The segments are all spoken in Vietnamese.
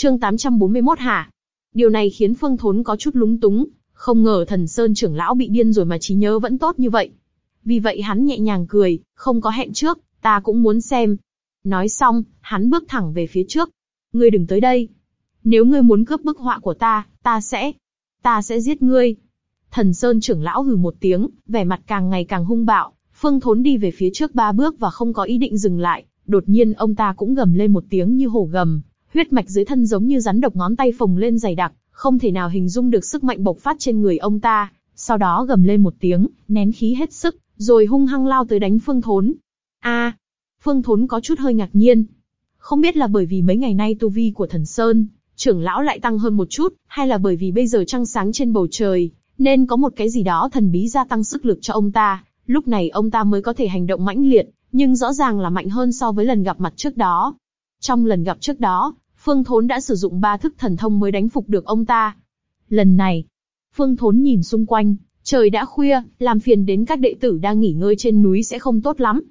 Chương 841 hả? Điều này khiến Phương Thốn có chút lúng túng, không ngờ thần Sơn trưởng lão bị điên rồi mà trí nhớ vẫn tốt như vậy. Vì vậy hắn nhẹ nhàng cười, không có hẹn trước, ta cũng muốn xem. Nói xong, hắn bước thẳng về phía trước. Ngươi đừng tới đây. Nếu ngươi muốn cướp bức họa của ta, ta sẽ, ta sẽ giết ngươi. Thần Sơn trưởng lão hừ một tiếng, vẻ mặt càng ngày càng hung bạo. Phương Thốn đi về phía trước ba bước và không có ý định dừng lại. Đột nhiên ông ta cũng gầm lên một tiếng như hổ gầm, huyết mạch dưới thân giống như rắn độc ngón tay phồng lên dày đặc, không thể nào hình dung được sức mạnh bộc phát trên người ông ta. Sau đó gầm lên một tiếng, nén khí hết sức, rồi hung hăng lao tới đánh Phương Thốn. A, Phương Thốn có chút hơi ngạc nhiên. Không biết là bởi vì mấy ngày nay tu vi của Thần Sơn, trưởng lão lại tăng hơn một chút, hay là bởi vì bây giờ trăng sáng trên bầu trời, nên có một cái gì đó thần bí gia tăng sức lực cho ông ta. Lúc này ông ta mới có thể hành động mãnh liệt, nhưng rõ ràng là mạnh hơn so với lần gặp mặt trước đó. Trong lần gặp trước đó, Phương Thốn đã sử dụng ba thức thần thông mới đánh phục được ông ta. Lần này, Phương Thốn nhìn xung quanh, trời đã khuya, làm phiền đến các đệ tử đang nghỉ ngơi trên núi sẽ không tốt lắm.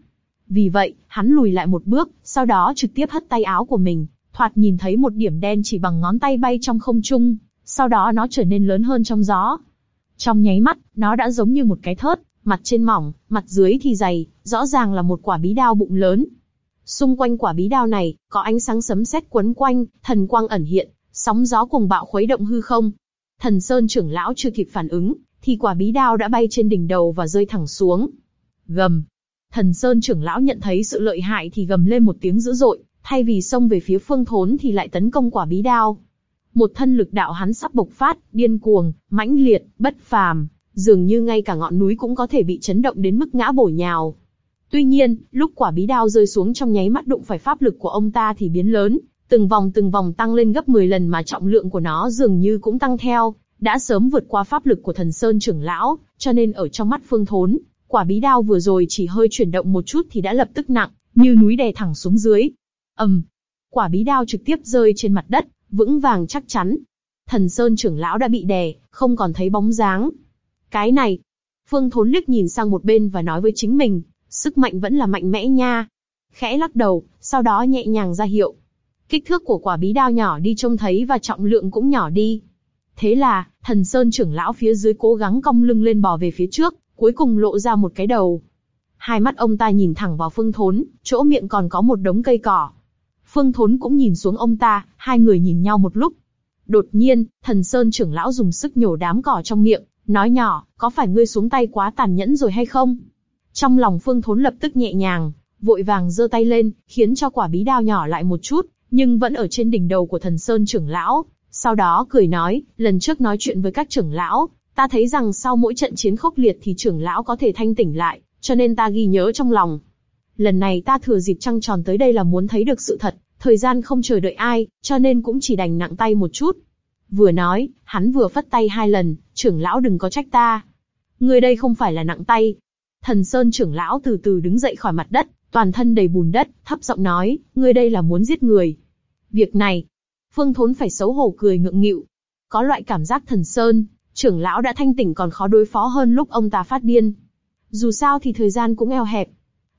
Vì vậy, hắn lùi lại một bước, sau đó trực tiếp hất tay áo của mình, thoạt nhìn thấy một điểm đen chỉ bằng ngón tay bay trong không trung, sau đó nó trở nên lớn hơn trong gió. Trong nháy mắt, nó đã giống như một cái thớt, mặt trên mỏng, mặt dưới thì dày, rõ ràng là một quả bí đao bụng lớn. Xung quanh quả bí đao này, có ánh sáng sấm sét quấn quanh, thần quang ẩn hiện, sóng gió cùng bạo khuấy động hư không. Thần Sơn trưởng lão chưa kịp phản ứng, thì quả bí đao đã bay trên đỉnh đầu và rơi thẳng xuống. Gầm. Thần Sơn trưởng lão nhận thấy sự lợi hại thì gầm lên một tiếng dữ dội, thay vì xông về phía phương thốn thì lại tấn công quả bí đao. Một thân lực đạo hắn sắp bộc phát, điên cuồng, mãnh liệt, bất phàm, dường như ngay cả ngọn núi cũng có thể bị chấn động đến mức ngã bổ nhào. Tuy nhiên, lúc quả bí đao rơi xuống trong nháy mắt đụng phải pháp lực của ông ta thì biến lớn, từng vòng từng vòng tăng lên gấp 10 lần mà trọng lượng của nó dường như cũng tăng theo, đã sớm vượt qua pháp lực của thần Sơn trưởng lão, cho nên ở trong mắt phương thốn, quả bí đao vừa rồi chỉ hơi chuyển động một chút thì đã lập tức nặng, như núi đè thẳng xuống dưới. ầm, quả bí đao trực tiếp rơi trên mặt đất, vững vàng chắc chắn. Thần Sơn trưởng lão đã bị đè, không còn thấy bóng dáng. Cái này, Phương Thốn liếc nhìn sang một bên và nói với chính mình, sức mạnh vẫn là mạnh mẽ nha. Khẽ lắc đầu, sau đó nhẹ nhàng ra hiệu. Kích thước của quả bí đao nhỏ đi trông thấy và trọng lượng cũng nhỏ đi. Thế là, thần sơn trưởng lão phía dưới cố gắng cong lưng lên bò về phía trước, cuối cùng lộ ra một cái đầu. Hai mắt ông ta nhìn thẳng vào phương thốn, chỗ miệng còn có một đống cây cỏ. Phương thốn cũng nhìn xuống ông ta, hai người nhìn nhau một lúc. Đột nhiên, thần sơn trưởng lão dùng sức nhổ đám cỏ trong miệng, nói nhỏ, có phải ngươi xuống tay quá tàn nhẫn rồi hay không? Trong lòng Phương Thốn lập tức nhẹ nhàng, vội vàng giơ tay lên, khiến cho quả bí đao nhỏ lại một chút, nhưng vẫn ở trên đỉnh đầu của thần sơn trưởng lão. Sau đó cười nói, lần trước nói chuyện với các trưởng lão, ta thấy rằng sau mỗi trận chiến khốc liệt thì trưởng lão có thể thanh tỉnh lại, cho nên ta ghi nhớ trong lòng. Lần này ta thừa dịp trăng tròn tới đây là muốn thấy được sự thật, thời gian không chờ đợi ai, cho nên cũng chỉ đành nặng tay một chút. Vừa nói, hắn vừa phất tay hai lần, trưởng lão đừng có trách ta. Người đây không phải là nặng tay, Thần Sơn trưởng lão từ từ đứng dậy khỏi mặt đất, toàn thân đầy bùn đất, thấp giọng nói, ngươi đây là muốn giết người. Việc này, Phương Thốn phải xấu hổ cười ngượng nghịu. Có loại cảm giác thần Sơn, trưởng lão đã thanh tỉnh còn khó đối phó hơn lúc ông ta phát điên. Dù sao thì thời gian cũng eo hẹp.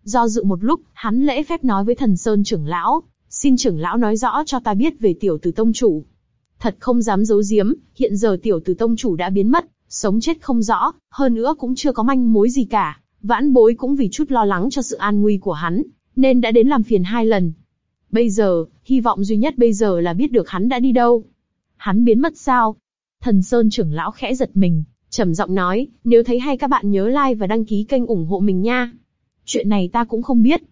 Do dự một lúc, hắn lễ phép nói với thần Sơn trưởng lão, xin trưởng lão nói rõ cho ta biết về tiểu tử tông chủ. Thật không dám giấu giếm, hiện giờ tiểu tử tông chủ đã biến mất, sống chết không rõ, hơn nữa cũng chưa có manh mối gì cả. Vãn bối cũng vì chút lo lắng cho sự an nguy của hắn, nên đã đến làm phiền hai lần. Bây giờ, hy vọng duy nhất bây giờ là biết được hắn đã đi đâu. Hắn biến mất sao? Thần Sơn trưởng lão khẽ giật mình, trầm giọng nói, nếu thấy hay các bạn nhớ like và đăng ký kênh ủng hộ mình nha. Chuyện này ta cũng không biết.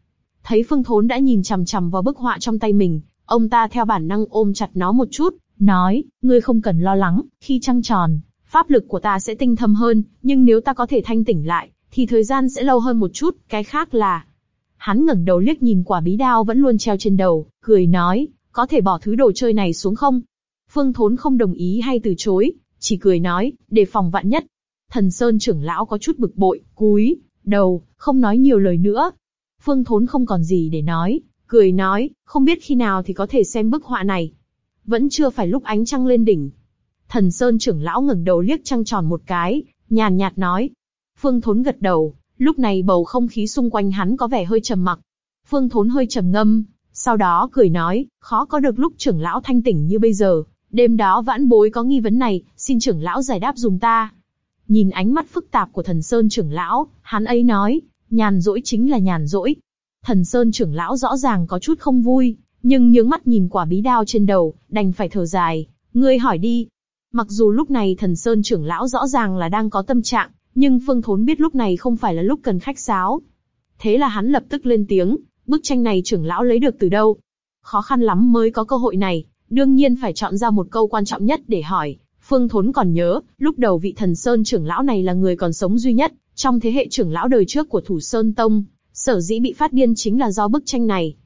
Thấy Phương Thốn đã nhìn chằm chằm vào bức họa trong tay mình, ông ta theo bản năng ôm chặt nó một chút, nói, ngươi không cần lo lắng, khi trăng tròn, pháp lực của ta sẽ tinh thâm hơn, nhưng nếu ta có thể thanh tỉnh lại, thì thời gian sẽ lâu hơn một chút, cái khác là... Hắn ngẩng đầu liếc nhìn quả bí đao vẫn luôn treo trên đầu, cười nói, có thể bỏ thứ đồ chơi này xuống không? Phương Thốn không đồng ý hay từ chối, chỉ cười nói, để phòng vạn nhất. Thần Sơn trưởng lão có chút bực bội, cúi, đầu, không nói nhiều lời nữa. Phương Thốn không còn gì để nói, cười nói, không biết khi nào thì có thể xem bức họa này. Vẫn chưa phải lúc ánh trăng lên đỉnh. Thần Sơn trưởng lão ngẩng đầu liếc trăng tròn một cái, nhàn nhạt nói, Phương Thốn gật đầu, lúc này bầu không khí xung quanh hắn có vẻ hơi trầm mặc. Phương Thốn hơi trầm ngâm, Sau đó cười nói, khó có được lúc trưởng lão thanh tỉnh như bây giờ, đêm đó vãn bối có nghi vấn này, xin trưởng lão giải đáp dùm ta. Nhìn ánh mắt phức tạp của thần Sơn trưởng lão, hắn ấy nói, nhàn rỗi chính là nhàn rỗi. Thần Sơn trưởng lão rõ ràng có chút không vui, nhưng nhướng mắt nhìn quả bí đao trên đầu, đành phải thở dài, ngươi hỏi đi. Mặc dù lúc này thần Sơn trưởng lão rõ ràng là đang có tâm trạng, nhưng Phương Thốn biết lúc này không phải là lúc cần khách sáo. Thế là hắn lập tức lên tiếng, bức tranh này trưởng lão lấy được từ đâu? Khó khăn lắm mới có cơ hội này, đương nhiên phải chọn ra một câu quan trọng nhất để hỏi. Phương Thốn còn nhớ, lúc đầu vị thần Sơn trưởng lão này là người còn sống duy nhất, trong thế hệ trưởng lão đời trước của Thủ Sơn Tông, sở dĩ bị phát điên chính là do bức tranh này.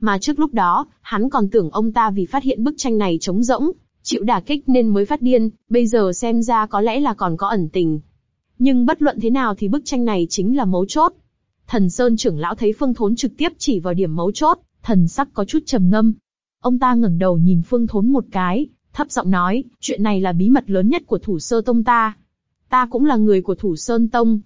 Mà trước lúc đó, hắn còn tưởng ông ta vì phát hiện bức tranh này trống rỗng, chịu đả kích nên mới phát điên, bây giờ xem ra có lẽ là còn có ẩn tình. Nhưng bất luận thế nào thì bức tranh này chính là mấu chốt. Thần Sơn trưởng lão thấy Phương Thốn trực tiếp chỉ vào điểm mấu chốt, thần sắc có chút trầm ngâm. Ông ta ngẩng đầu nhìn Phương Thốn một cái, thấp giọng nói, chuyện này là bí mật lớn nhất của Thủ Sơ Tông ta. Ta cũng là người của Thủ Sơn Tông.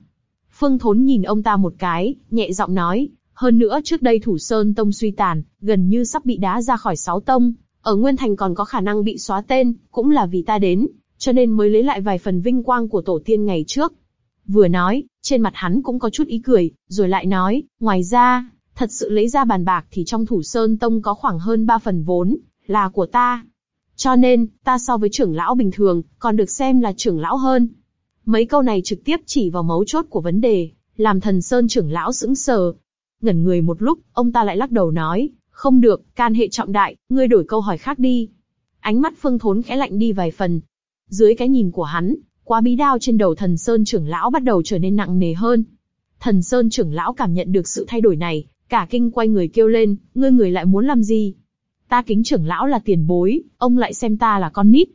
Phương Thốn nhìn ông ta một cái, nhẹ giọng nói, hơn nữa trước đây Thủ Sơn Tông suy tàn, gần như sắp bị đá ra khỏi sáu tông, ở Nguyên Thành còn có khả năng bị xóa tên, cũng là vì ta đến, cho nên mới lấy lại vài phần vinh quang của tổ tiên ngày trước. Vừa nói, trên mặt hắn cũng có chút ý cười, rồi lại nói, ngoài ra, thật sự lấy ra bàn bạc thì trong Thủ Sơn Tông có khoảng hơn 3 phần vốn, là của ta. Cho nên, ta so với trưởng lão bình thường, còn được xem là trưởng lão hơn. Mấy câu này trực tiếp chỉ vào mấu chốt của vấn đề, làm thần Sơn trưởng lão sững sờ. Ngẩn người một lúc, ông ta lại lắc đầu nói, không được, can hệ trọng đại, ngươi đổi câu hỏi khác đi. Ánh mắt phương thốn khẽ lạnh đi vài phần. Dưới cái nhìn của hắn, quá bí đao trên đầu thần Sơn trưởng lão bắt đầu trở nên nặng nề hơn. Thần Sơn trưởng lão cảm nhận được sự thay đổi này, cả kinh quay người kêu lên, ngươi người lại muốn làm gì? Ta kính trưởng lão là tiền bối, ông lại xem ta là con nít.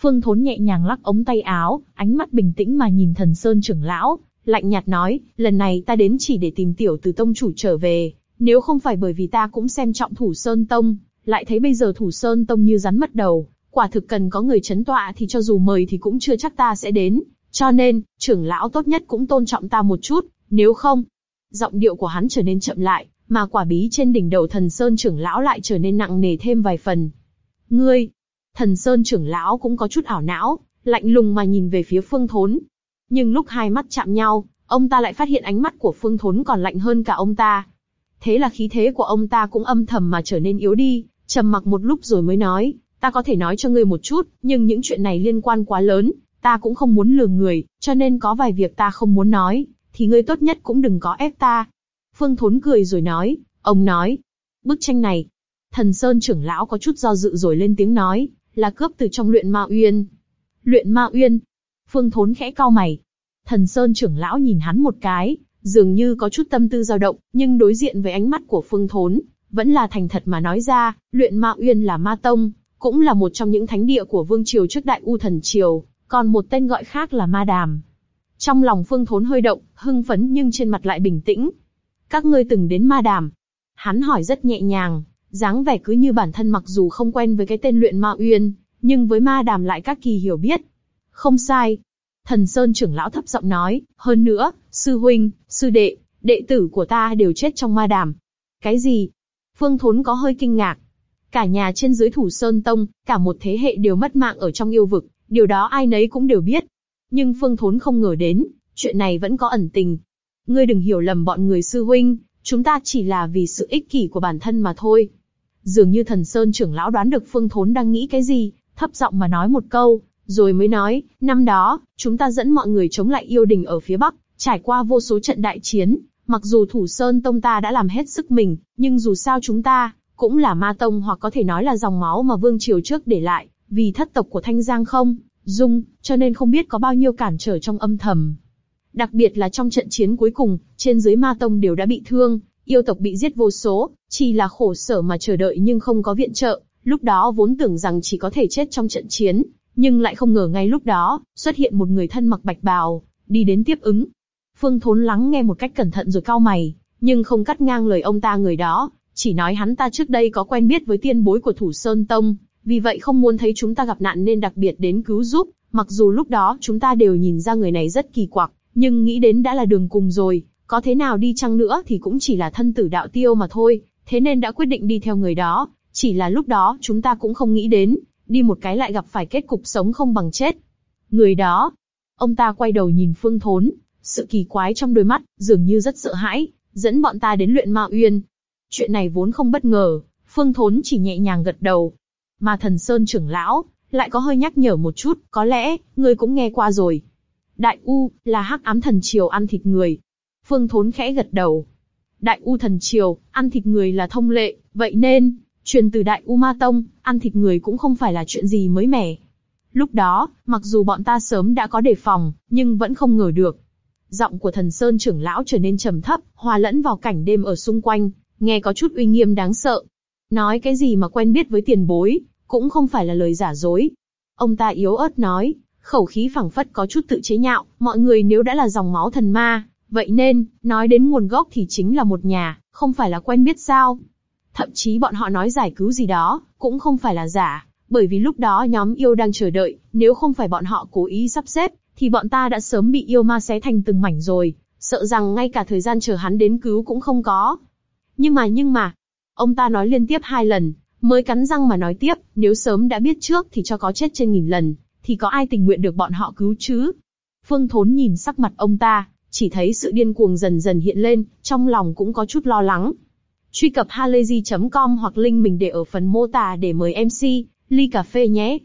Phương Thốn nhẹ nhàng lắc ống tay áo, ánh mắt bình tĩnh mà nhìn thần Sơn trưởng lão, lạnh nhạt nói, lần này ta đến chỉ để tìm tiểu từ tông chủ trở về, nếu không phải bởi vì ta cũng xem trọng thủ Sơn Tông, lại thấy bây giờ thủ Sơn Tông như rắn mất đầu, quả thực cần có người chấn tọa thì cho dù mời thì cũng chưa chắc ta sẽ đến. Cho nên, trưởng lão tốt nhất cũng tôn trọng ta một chút, nếu không. Giọng điệu của hắn trở nên chậm lại, mà quả bí trên đỉnh đầu thần Sơn trưởng lão lại trở nên nặng nề thêm vài phần. Ngươi, thần Sơn trưởng lão cũng có chút ảo não, lạnh lùng mà nhìn về phía phương thốn. Nhưng lúc hai mắt chạm nhau, ông ta lại phát hiện ánh mắt của phương thốn còn lạnh hơn cả ông ta. Thế là khí thế của ông ta cũng âm thầm mà trở nên yếu đi, trầm mặc một lúc rồi mới nói, ta có thể nói cho ngươi một chút, nhưng những chuyện này liên quan quá lớn, ta cũng không muốn lừa người, cho nên có vài việc ta không muốn nói, thì ngươi tốt nhất cũng đừng có ép ta. Phương Thốn cười rồi nói, ông nói, bức tranh này, thần Sơn trưởng lão có chút do dự rồi lên tiếng nói, là cướp từ trong luyện ma uyên. Luyện ma uyên. Phương Thốn khẽ cau mày. Thần Sơn trưởng lão nhìn hắn một cái, dường như có chút tâm tư dao động, nhưng đối diện với ánh mắt của Phương Thốn, vẫn là thành thật mà nói ra, luyện ma uyên là ma tông, cũng là một trong những thánh địa của vương triều trước đại u thần triều, còn một tên gọi khác là ma đàm. Trong lòng Phương Thốn hơi động, hưng phấn nhưng trên mặt lại bình tĩnh. Các ngươi từng đến ma đàm? Hắn hỏi rất nhẹ nhàng, dáng vẻ cứ như bản thân mặc dù không quen với cái tên luyện ma uyên, nhưng với ma đàm lại các kỳ hiểu biết. Không sai. Thần Sơn trưởng lão thấp giọng nói, hơn nữa, sư huynh, sư đệ, đệ tử của ta đều chết trong ma đàm. Cái gì? Phương Thốn có hơi kinh ngạc. Cả nhà trên dưới thủ Sơn Tông, cả một thế hệ đều mất mạng ở trong yêu vực, điều đó ai nấy cũng đều biết. Nhưng Phương Thốn không ngờ đến, chuyện này vẫn có ẩn tình. Ngươi đừng hiểu lầm bọn người sư huynh, chúng ta chỉ là vì sự ích kỷ của bản thân mà thôi. Dường như thần Sơn trưởng lão đoán được Phương Thốn đang nghĩ cái gì, thấp giọng mà nói một câu, rồi mới nói, năm đó, chúng ta dẫn mọi người chống lại yêu đình ở phía Bắc, trải qua vô số trận đại chiến, mặc dù Thủ Sơn Tông ta đã làm hết sức mình, nhưng dù sao chúng ta, cũng là ma tông hoặc có thể nói là dòng máu mà Vương Triều trước để lại, vì thất tộc của Thanh Giang không, dung, cho nên không biết có bao nhiêu cản trở trong âm thầm. Đặc biệt là trong trận chiến cuối cùng, trên dưới ma tông đều đã bị thương, yêu tộc bị giết vô số, chỉ là khổ sở mà chờ đợi nhưng không có viện trợ, lúc đó vốn tưởng rằng chỉ có thể chết trong trận chiến, nhưng lại không ngờ ngay lúc đó, xuất hiện một người thân mặc bạch bào, đi đến tiếp ứng. Phương Thốn lắng nghe một cách cẩn thận rồi cau mày, nhưng không cắt ngang lời ông ta người đó, chỉ nói hắn ta trước đây có quen biết với tiên bối của Thủ Sơn Tông, vì vậy không muốn thấy chúng ta gặp nạn nên đặc biệt đến cứu giúp, mặc dù lúc đó chúng ta đều nhìn ra người này rất kỳ quặc, nhưng nghĩ đến đã là đường cùng rồi, có thế nào đi chăng nữa thì cũng chỉ là thân tử đạo tiêu mà thôi, thế nên đã quyết định đi theo người đó, chỉ là lúc đó chúng ta cũng không nghĩ đến, đi một cái lại gặp phải kết cục sống không bằng chết. Người đó, ông ta quay đầu nhìn Phương Thốn, sự kỳ quái trong đôi mắt, dường như rất sợ hãi, dẫn bọn ta đến luyện ma uyên. Chuyện này vốn không bất ngờ, Phương Thốn chỉ nhẹ nhàng gật đầu. Mà thần Sơn trưởng lão, lại có hơi nhắc nhở một chút, có lẽ, ngươi cũng nghe qua rồi. Đại U, là hắc ám thần triều ăn thịt người. Phương Thốn khẽ gật đầu. Đại U thần triều, ăn thịt người là thông lệ, vậy nên, truyền từ Đại U Ma Tông, ăn thịt người cũng không phải là chuyện gì mới mẻ. Lúc đó, mặc dù bọn ta sớm đã có đề phòng, nhưng vẫn không ngờ được. Giọng của thần Sơn trưởng lão trở nên trầm thấp, hòa lẫn vào cảnh đêm ở xung quanh, nghe có chút uy nghiêm đáng sợ. Nói cái gì mà quen biết với tiền bối, cũng không phải là lời giả dối. Ông ta yếu ớt nói, khẩu khí phẳng phất có chút tự chế nhạo, mọi người nếu đã là dòng máu thần ma, vậy nên, nói đến nguồn gốc thì chính là một nhà, không phải là quen biết sao. Thậm chí bọn họ nói giải cứu gì đó, cũng không phải là giả, bởi vì lúc đó nhóm yêu đang chờ đợi, nếu không phải bọn họ cố ý sắp xếp, thì bọn ta đã sớm bị yêu ma xé thành từng mảnh rồi, sợ rằng ngay cả thời gian chờ hắn đến cứu cũng không có. Nhưng mà nhưng mà, ông ta nói liên tiếp hai lần, mới cắn răng mà nói tiếp, nếu sớm đã biết trước thì cho có chết trên nghìn lần, thì có ai tình nguyện được bọn họ cứu chứ? Phương Thốn nhìn sắc mặt ông ta, chỉ thấy sự điên cuồng dần dần hiện lên, trong lòng cũng có chút lo lắng. Truy cập halayzi.com hoặc link mình để ở phần mô tả để mời MC, ly cà phê nhé.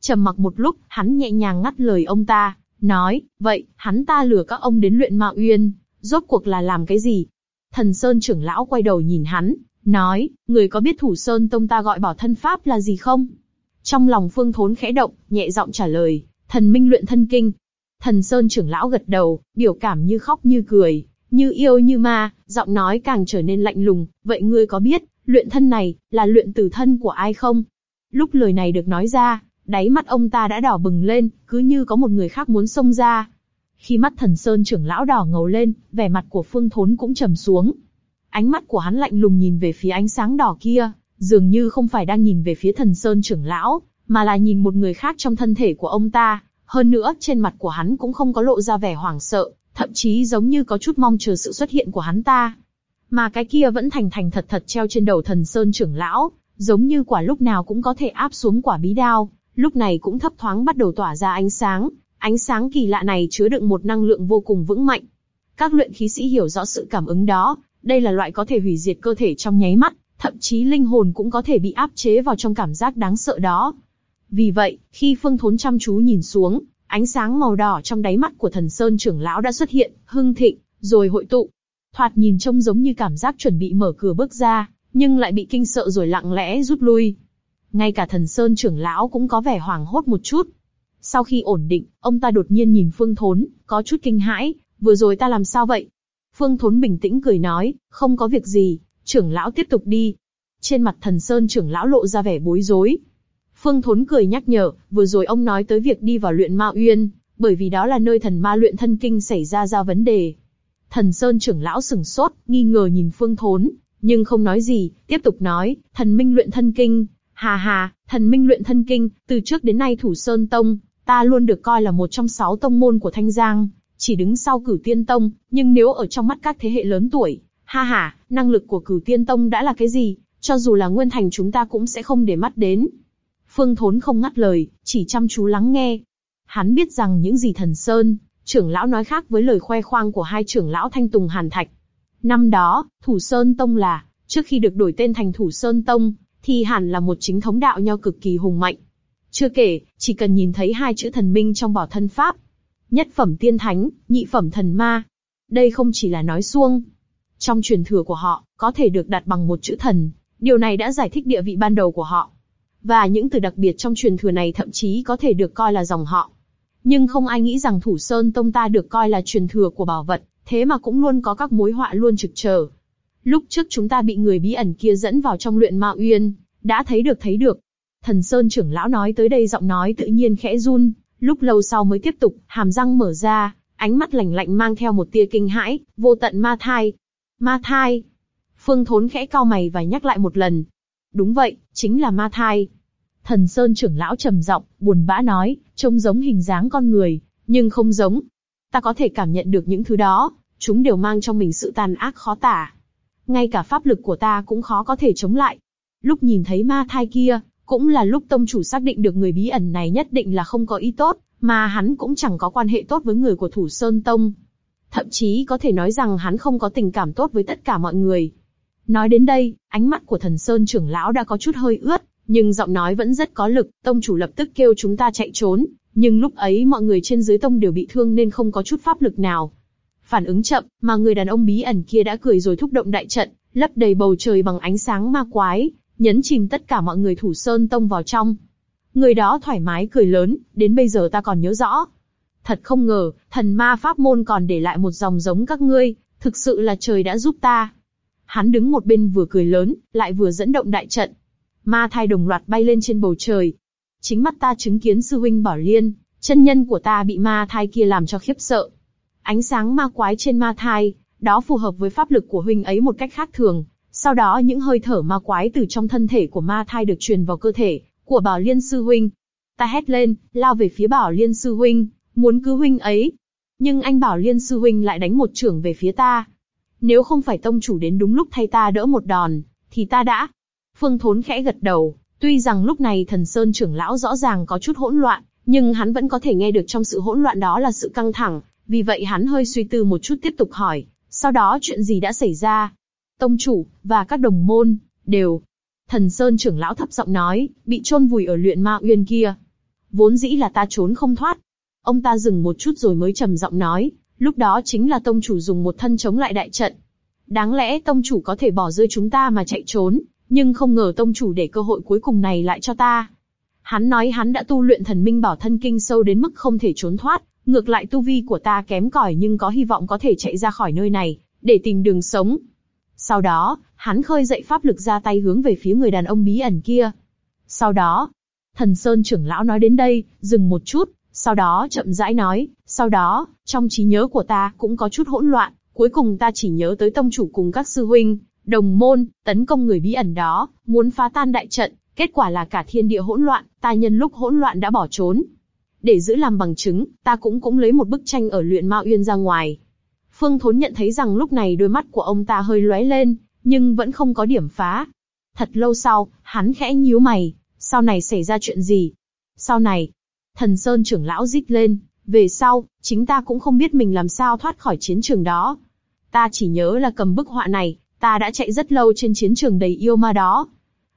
trầm mặc một lúc, hắn nhẹ nhàng ngắt lời ông ta, nói, vậy, hắn ta lừa các ông đến luyện ma uyên, rốt cuộc là làm cái gì? Thần Sơn trưởng lão quay đầu nhìn hắn, nói, người có biết thủ Sơn Tông ta gọi bảo thân pháp là gì không? Trong lòng Phương Thốn khẽ động, nhẹ giọng trả lời, thần minh luyện thân kinh. Thần Sơn trưởng lão gật đầu, biểu cảm như khóc như cười, như yêu như ma, giọng nói càng trở nên lạnh lùng. Vậy ngươi có biết, luyện thân này, là luyện tử thân của ai không? Lúc lời này được nói ra, đáy mắt ông ta đã đỏ bừng lên, cứ như có một người khác muốn xông ra. Khi mắt thần Sơn trưởng lão đỏ ngầu lên, vẻ mặt của Phương Thốn cũng trầm xuống. Ánh mắt của hắn lạnh lùng nhìn về phía ánh sáng đỏ kia, dường như không phải đang nhìn về phía thần Sơn trưởng lão, mà là nhìn một người khác trong thân thể của ông ta. Hơn nữa, trên mặt của hắn cũng không có lộ ra vẻ hoảng sợ, thậm chí giống như có chút mong chờ sự xuất hiện của hắn ta. Mà cái kia vẫn thành thành thật thật treo trên đầu thần Sơn trưởng lão, giống như quả lúc nào cũng có thể áp xuống quả bí đao, lúc này cũng thấp thoáng bắt đầu tỏa ra ánh sáng. Ánh sáng kỳ lạ này chứa đựng một năng lượng vô cùng vững mạnh. Các luyện khí sĩ hiểu rõ sự cảm ứng đó, đây là loại có thể hủy diệt cơ thể trong nháy mắt, thậm chí linh hồn cũng có thể bị áp chế vào trong cảm giác đáng sợ đó. Vì vậy, khi Phương Thốn chăm chú nhìn xuống, ánh sáng màu đỏ trong đáy mắt của thần Sơn trưởng lão đã xuất hiện, hưng thịnh, rồi hội tụ. Thoạt nhìn trông giống như cảm giác chuẩn bị mở cửa bước ra, nhưng lại bị kinh sợ rồi lặng lẽ rút lui. Ngay cả thần Sơn trưởng lão cũng có vẻ hoảng hốt một chút. Sau khi ổn định, ông ta đột nhiên nhìn Phương Thốn, có chút kinh hãi, vừa rồi ta làm sao vậy? Phương Thốn bình tĩnh cười nói, không có việc gì, trưởng lão tiếp tục đi. Trên mặt thần Sơn trưởng lão lộ ra vẻ bối rối. Phương Thốn cười nhắc nhở, vừa rồi ông nói tới việc đi vào luyện ma uyên, bởi vì đó là nơi thần ma luyện thân kinh xảy ra ra vấn đề. Thần Sơn trưởng lão sừng sốt, nghi ngờ nhìn Phương Thốn, nhưng không nói gì, tiếp tục nói, thần minh luyện thân kinh, hà hà, thần minh luyện thân kinh, từ trước đến nay thủ Sơn Tông, ta luôn được coi là một trong sáu tông môn của Thanh Giang, chỉ đứng sau cửu tiên tông, nhưng nếu ở trong mắt các thế hệ lớn tuổi, ha ha, năng lực của cửu tiên tông đã là cái gì, cho dù là nguyên thành chúng ta cũng sẽ không để mắt đến. Phương Thốn không ngắt lời, chỉ chăm chú lắng nghe. Hắn biết rằng những gì thần Sơn, trưởng lão nói khác với lời khoe khoang của hai trưởng lão Thanh Tùng Hàn Thạch. Năm đó, Thủ Sơn Tông là, trước khi được đổi tên thành Thủ Sơn Tông, thì hẳn là một chính thống đạo nho cực kỳ hùng mạnh. Chưa kể, chỉ cần nhìn thấy hai chữ thần minh trong bảo thân pháp, nhất phẩm tiên thánh, nhị phẩm thần ma. Đây không chỉ là nói xuông. Trong truyền thừa của họ, có thể được đặt bằng một chữ thần, điều này đã giải thích địa vị ban đầu của họ. Và những từ đặc biệt trong truyền thừa này thậm chí có thể được coi là dòng họ. Nhưng không ai nghĩ rằng Thủ Sơn Tông ta được coi là truyền thừa của bảo vật, thế mà cũng luôn có các mối họa luôn trực chờ. Lúc trước chúng ta bị người bí ẩn kia dẫn vào trong luyện ma uyên, đã thấy được thấy được. Thần Sơn trưởng lão nói tới đây giọng nói tự nhiên khẽ run, Lúc lâu sau mới tiếp tục, hàm răng mở ra, ánh mắt lạnh lạnh mang theo một tia kinh hãi, vô tận ma thai. Ma thai. Phương Thốn khẽ cau mày và nhắc lại một lần. Đúng vậy, chính là ma thai. Thần Sơn trưởng lão trầm giọng, buồn bã nói, trông giống hình dáng con người, nhưng không giống. Ta có thể cảm nhận được những thứ đó, chúng đều mang trong mình sự tàn ác khó tả. ngay cả pháp lực của ta cũng khó có thể chống lại. Lúc nhìn thấy ma thai kia, cũng là lúc tông chủ xác định được người bí ẩn này nhất định là không có ý tốt, mà hắn cũng chẳng có quan hệ tốt với người của Thủ Sơn Tông. Thậm chí có thể nói rằng hắn không có tình cảm tốt với tất cả mọi người. Nói đến đây, ánh mắt của thần Sơn trưởng lão đã có chút hơi ướt, nhưng giọng nói vẫn rất có lực, tông chủ lập tức kêu chúng ta chạy trốn, nhưng lúc ấy mọi người trên dưới tông đều bị thương nên không có chút pháp lực nào. Phản ứng chậm, mà người đàn ông bí ẩn kia đã cười rồi thúc động đại trận, lấp đầy bầu trời bằng ánh sáng ma quái, nhấn chìm tất cả mọi người thủ sơn tông vào trong. Người đó thoải mái cười lớn, đến bây giờ ta còn nhớ rõ. Thật không ngờ, thần ma pháp môn còn để lại một dòng giống các ngươi, thực sự là trời đã giúp ta. Hắn đứng một bên vừa cười lớn, lại vừa dẫn động đại trận. Ma thai đồng loạt bay lên trên bầu trời. Chính mắt ta chứng kiến sư huynh Bảo Liên, chân nhân của ta bị ma thai kia làm cho khiếp sợ. Ánh sáng ma quái trên ma thai, đó phù hợp với pháp lực của huynh ấy một cách khác thường. Sau đó những hơi thở ma quái từ trong thân thể của ma thai được truyền vào cơ thể của Bảo Liên sư huynh. Ta hét lên, lao về phía Bảo Liên sư huynh, muốn cứu huynh ấy. Nhưng anh Bảo Liên sư huynh lại đánh một trưởng về phía ta. Nếu không phải tông chủ đến đúng lúc thay ta đỡ một đòn, thì ta đã. Phương Thốn khẽ gật đầu, tuy rằng lúc này thần Sơn trưởng lão rõ ràng có chút hỗn loạn, nhưng hắn vẫn có thể nghe được trong sự hỗn loạn đó là sự căng thẳng, vì vậy hắn hơi suy tư một chút tiếp tục hỏi, sau đó chuyện gì đã xảy ra? Tông chủ, và các đồng môn, đều. Thần Sơn trưởng lão thấp giọng nói, bị chôn vùi ở luyện ma uyên kia. Vốn dĩ là ta trốn không thoát. Ông ta dừng một chút rồi mới trầm giọng nói, lúc đó chính là tông chủ dùng một thân chống lại đại trận. Đáng lẽ tông chủ có thể bỏ rơi chúng ta mà chạy trốn, nhưng không ngờ tông chủ để cơ hội cuối cùng này lại cho ta. Hắn nói hắn đã tu luyện thần minh bảo thân kinh sâu đến mức không thể trốn thoát, ngược lại tu vi của ta kém cỏi nhưng có hy vọng có thể chạy ra khỏi nơi này, để tìm đường sống. Sau đó, hắn khơi dậy pháp lực ra tay hướng về phía người đàn ông bí ẩn kia. Sau đó, thần Sơn trưởng lão nói đến đây, dừng một chút, sau đó chậm rãi nói, sau đó, trong trí nhớ của ta cũng có chút hỗn loạn, cuối cùng ta chỉ nhớ tới tông chủ cùng các sư huynh, đồng môn, tấn công người bí ẩn đó, muốn phá tan đại trận, kết quả là cả thiên địa hỗn loạn, ta nhân lúc hỗn loạn đã bỏ trốn. Để giữ làm bằng chứng, ta cũng cũng lấy một bức tranh ở luyện ma uyên ra ngoài. Phương Thốn nhận thấy rằng lúc này đôi mắt của ông ta hơi lóe lên, nhưng vẫn không có điểm phá. Thật lâu sau, hắn khẽ nhíu mày, sau này xảy ra chuyện gì? Sau này, thần Sơn trưởng lão rít lên, về sau, chính ta cũng không biết mình làm sao thoát khỏi chiến trường đó. Ta chỉ nhớ là cầm bức họa này, ta đã chạy rất lâu trên chiến trường đầy yêu ma đó.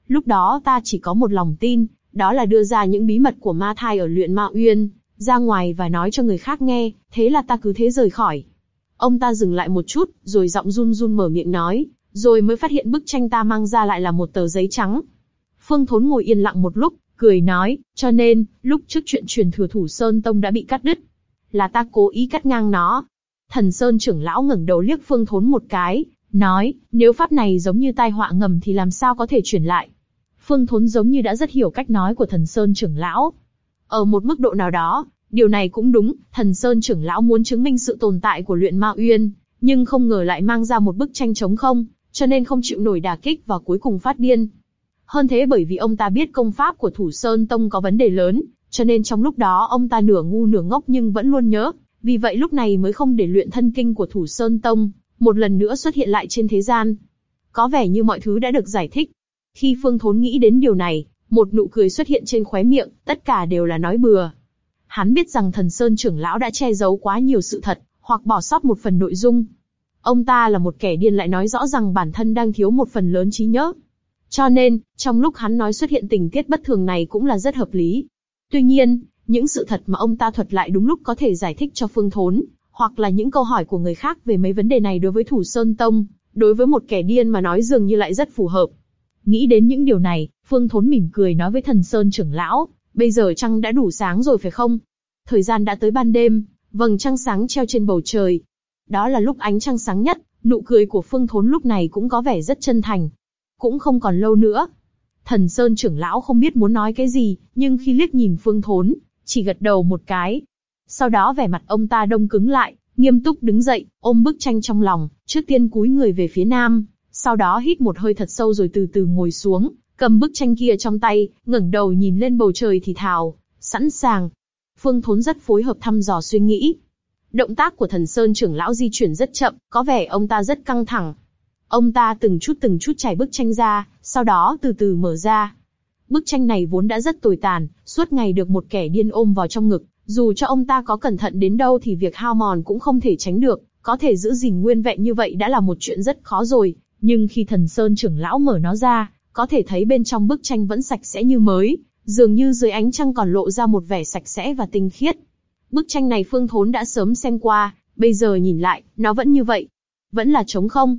Lúc đó ta chỉ có một lòng tin, đó là đưa ra những bí mật của ma thai ở luyện ma uyên, ra ngoài và nói cho người khác nghe, thế là ta cứ thế rời khỏi. Ông ta dừng lại một chút, rồi giọng run run mở miệng nói, rồi mới phát hiện bức tranh ta mang ra lại là một tờ giấy trắng. Phương Thốn ngồi yên lặng một lúc, cười nói, cho nên, lúc trước chuyện truyền thừa thủ Sơn Tông đã bị cắt đứt. Là ta cố ý cắt ngang nó. Thần Sơn trưởng lão ngẩng đầu liếc Phương Thốn một cái, nói, nếu pháp này giống như tai họa ngầm thì làm sao có thể truyền lại. Phương Thốn giống như đã rất hiểu cách nói của thần Sơn trưởng lão. Ở một mức độ nào đó, điều này cũng đúng, thần Sơn trưởng lão muốn chứng minh sự tồn tại của luyện ma uyên, nhưng không ngờ lại mang ra một bức tranh chống không, cho nên không chịu nổi đả kích và cuối cùng phát điên. Hơn thế bởi vì ông ta biết công pháp của Thủ Sơn Tông có vấn đề lớn, cho nên trong lúc đó ông ta nửa ngu nửa ngốc nhưng vẫn luôn nhớ, vì vậy lúc này mới không để luyện thân kinh của Thủ Sơn Tông một lần nữa xuất hiện lại trên thế gian. Có vẻ như mọi thứ đã được giải thích. Khi Phương Thốn nghĩ đến điều này, một nụ cười xuất hiện trên khóe miệng, tất cả đều là nói bừa. Hắn biết rằng thần Sơn trưởng lão đã che giấu quá nhiều sự thật, hoặc bỏ sót một phần nội dung. Ông ta là một kẻ điên lại nói rõ rằng bản thân đang thiếu một phần lớn trí nhớ. Cho nên, trong lúc hắn nói xuất hiện tình tiết bất thường này cũng là rất hợp lý. Tuy nhiên, những sự thật mà ông ta thuật lại đúng lúc có thể giải thích cho Phương Thốn, hoặc là những câu hỏi của người khác về mấy vấn đề này đối với Thủ Sơn Tông, đối với một kẻ điên mà nói dường như lại rất phù hợp. Nghĩ đến những điều này, Phương Thốn mỉm cười nói với Thần Sơn trưởng lão, bây giờ trăng đã đủ sáng rồi phải không? Thời gian đã tới ban đêm, vầng trăng sáng treo trên bầu trời. Đó là lúc ánh trăng sáng nhất, nụ cười của Phương Thốn lúc này cũng có vẻ rất chân thành. Cũng không còn lâu nữa. Thần Sơn trưởng lão không biết muốn nói cái gì, nhưng khi liếc nhìn Phương Thốn, chỉ gật đầu một cái. Sau đó vẻ mặt ông ta đông cứng lại, nghiêm túc đứng dậy, ôm bức tranh trong lòng, trước tiên cúi người về phía nam, sau đó hít một hơi thật sâu rồi từ từ ngồi xuống, cầm bức tranh kia trong tay, ngẩng đầu nhìn lên bầu trời thì thào, sẵn sàng. Phương Thốn rất phối hợp thăm dò suy nghĩ. Động tác của thần Sơn trưởng lão di chuyển rất chậm, có vẻ ông ta rất căng thẳng. Ông ta từng chút từng chút trải bức tranh ra, sau đó từ từ mở ra. Bức tranh này vốn đã rất tồi tàn, suốt ngày được một kẻ điên ôm vào trong ngực, dù cho ông ta có cẩn thận đến đâu thì việc hao mòn cũng không thể tránh được, có thể giữ gìn nguyên vẹn như vậy đã là một chuyện rất khó rồi, nhưng khi thần Sơn trưởng lão mở nó ra, có thể thấy bên trong bức tranh vẫn sạch sẽ như mới, dường như dưới ánh trăng còn lộ ra một vẻ sạch sẽ và tinh khiết. Bức tranh này Phương Thốn đã sớm xem qua, bây giờ nhìn lại, nó vẫn như vậy. Vẫn là trống không.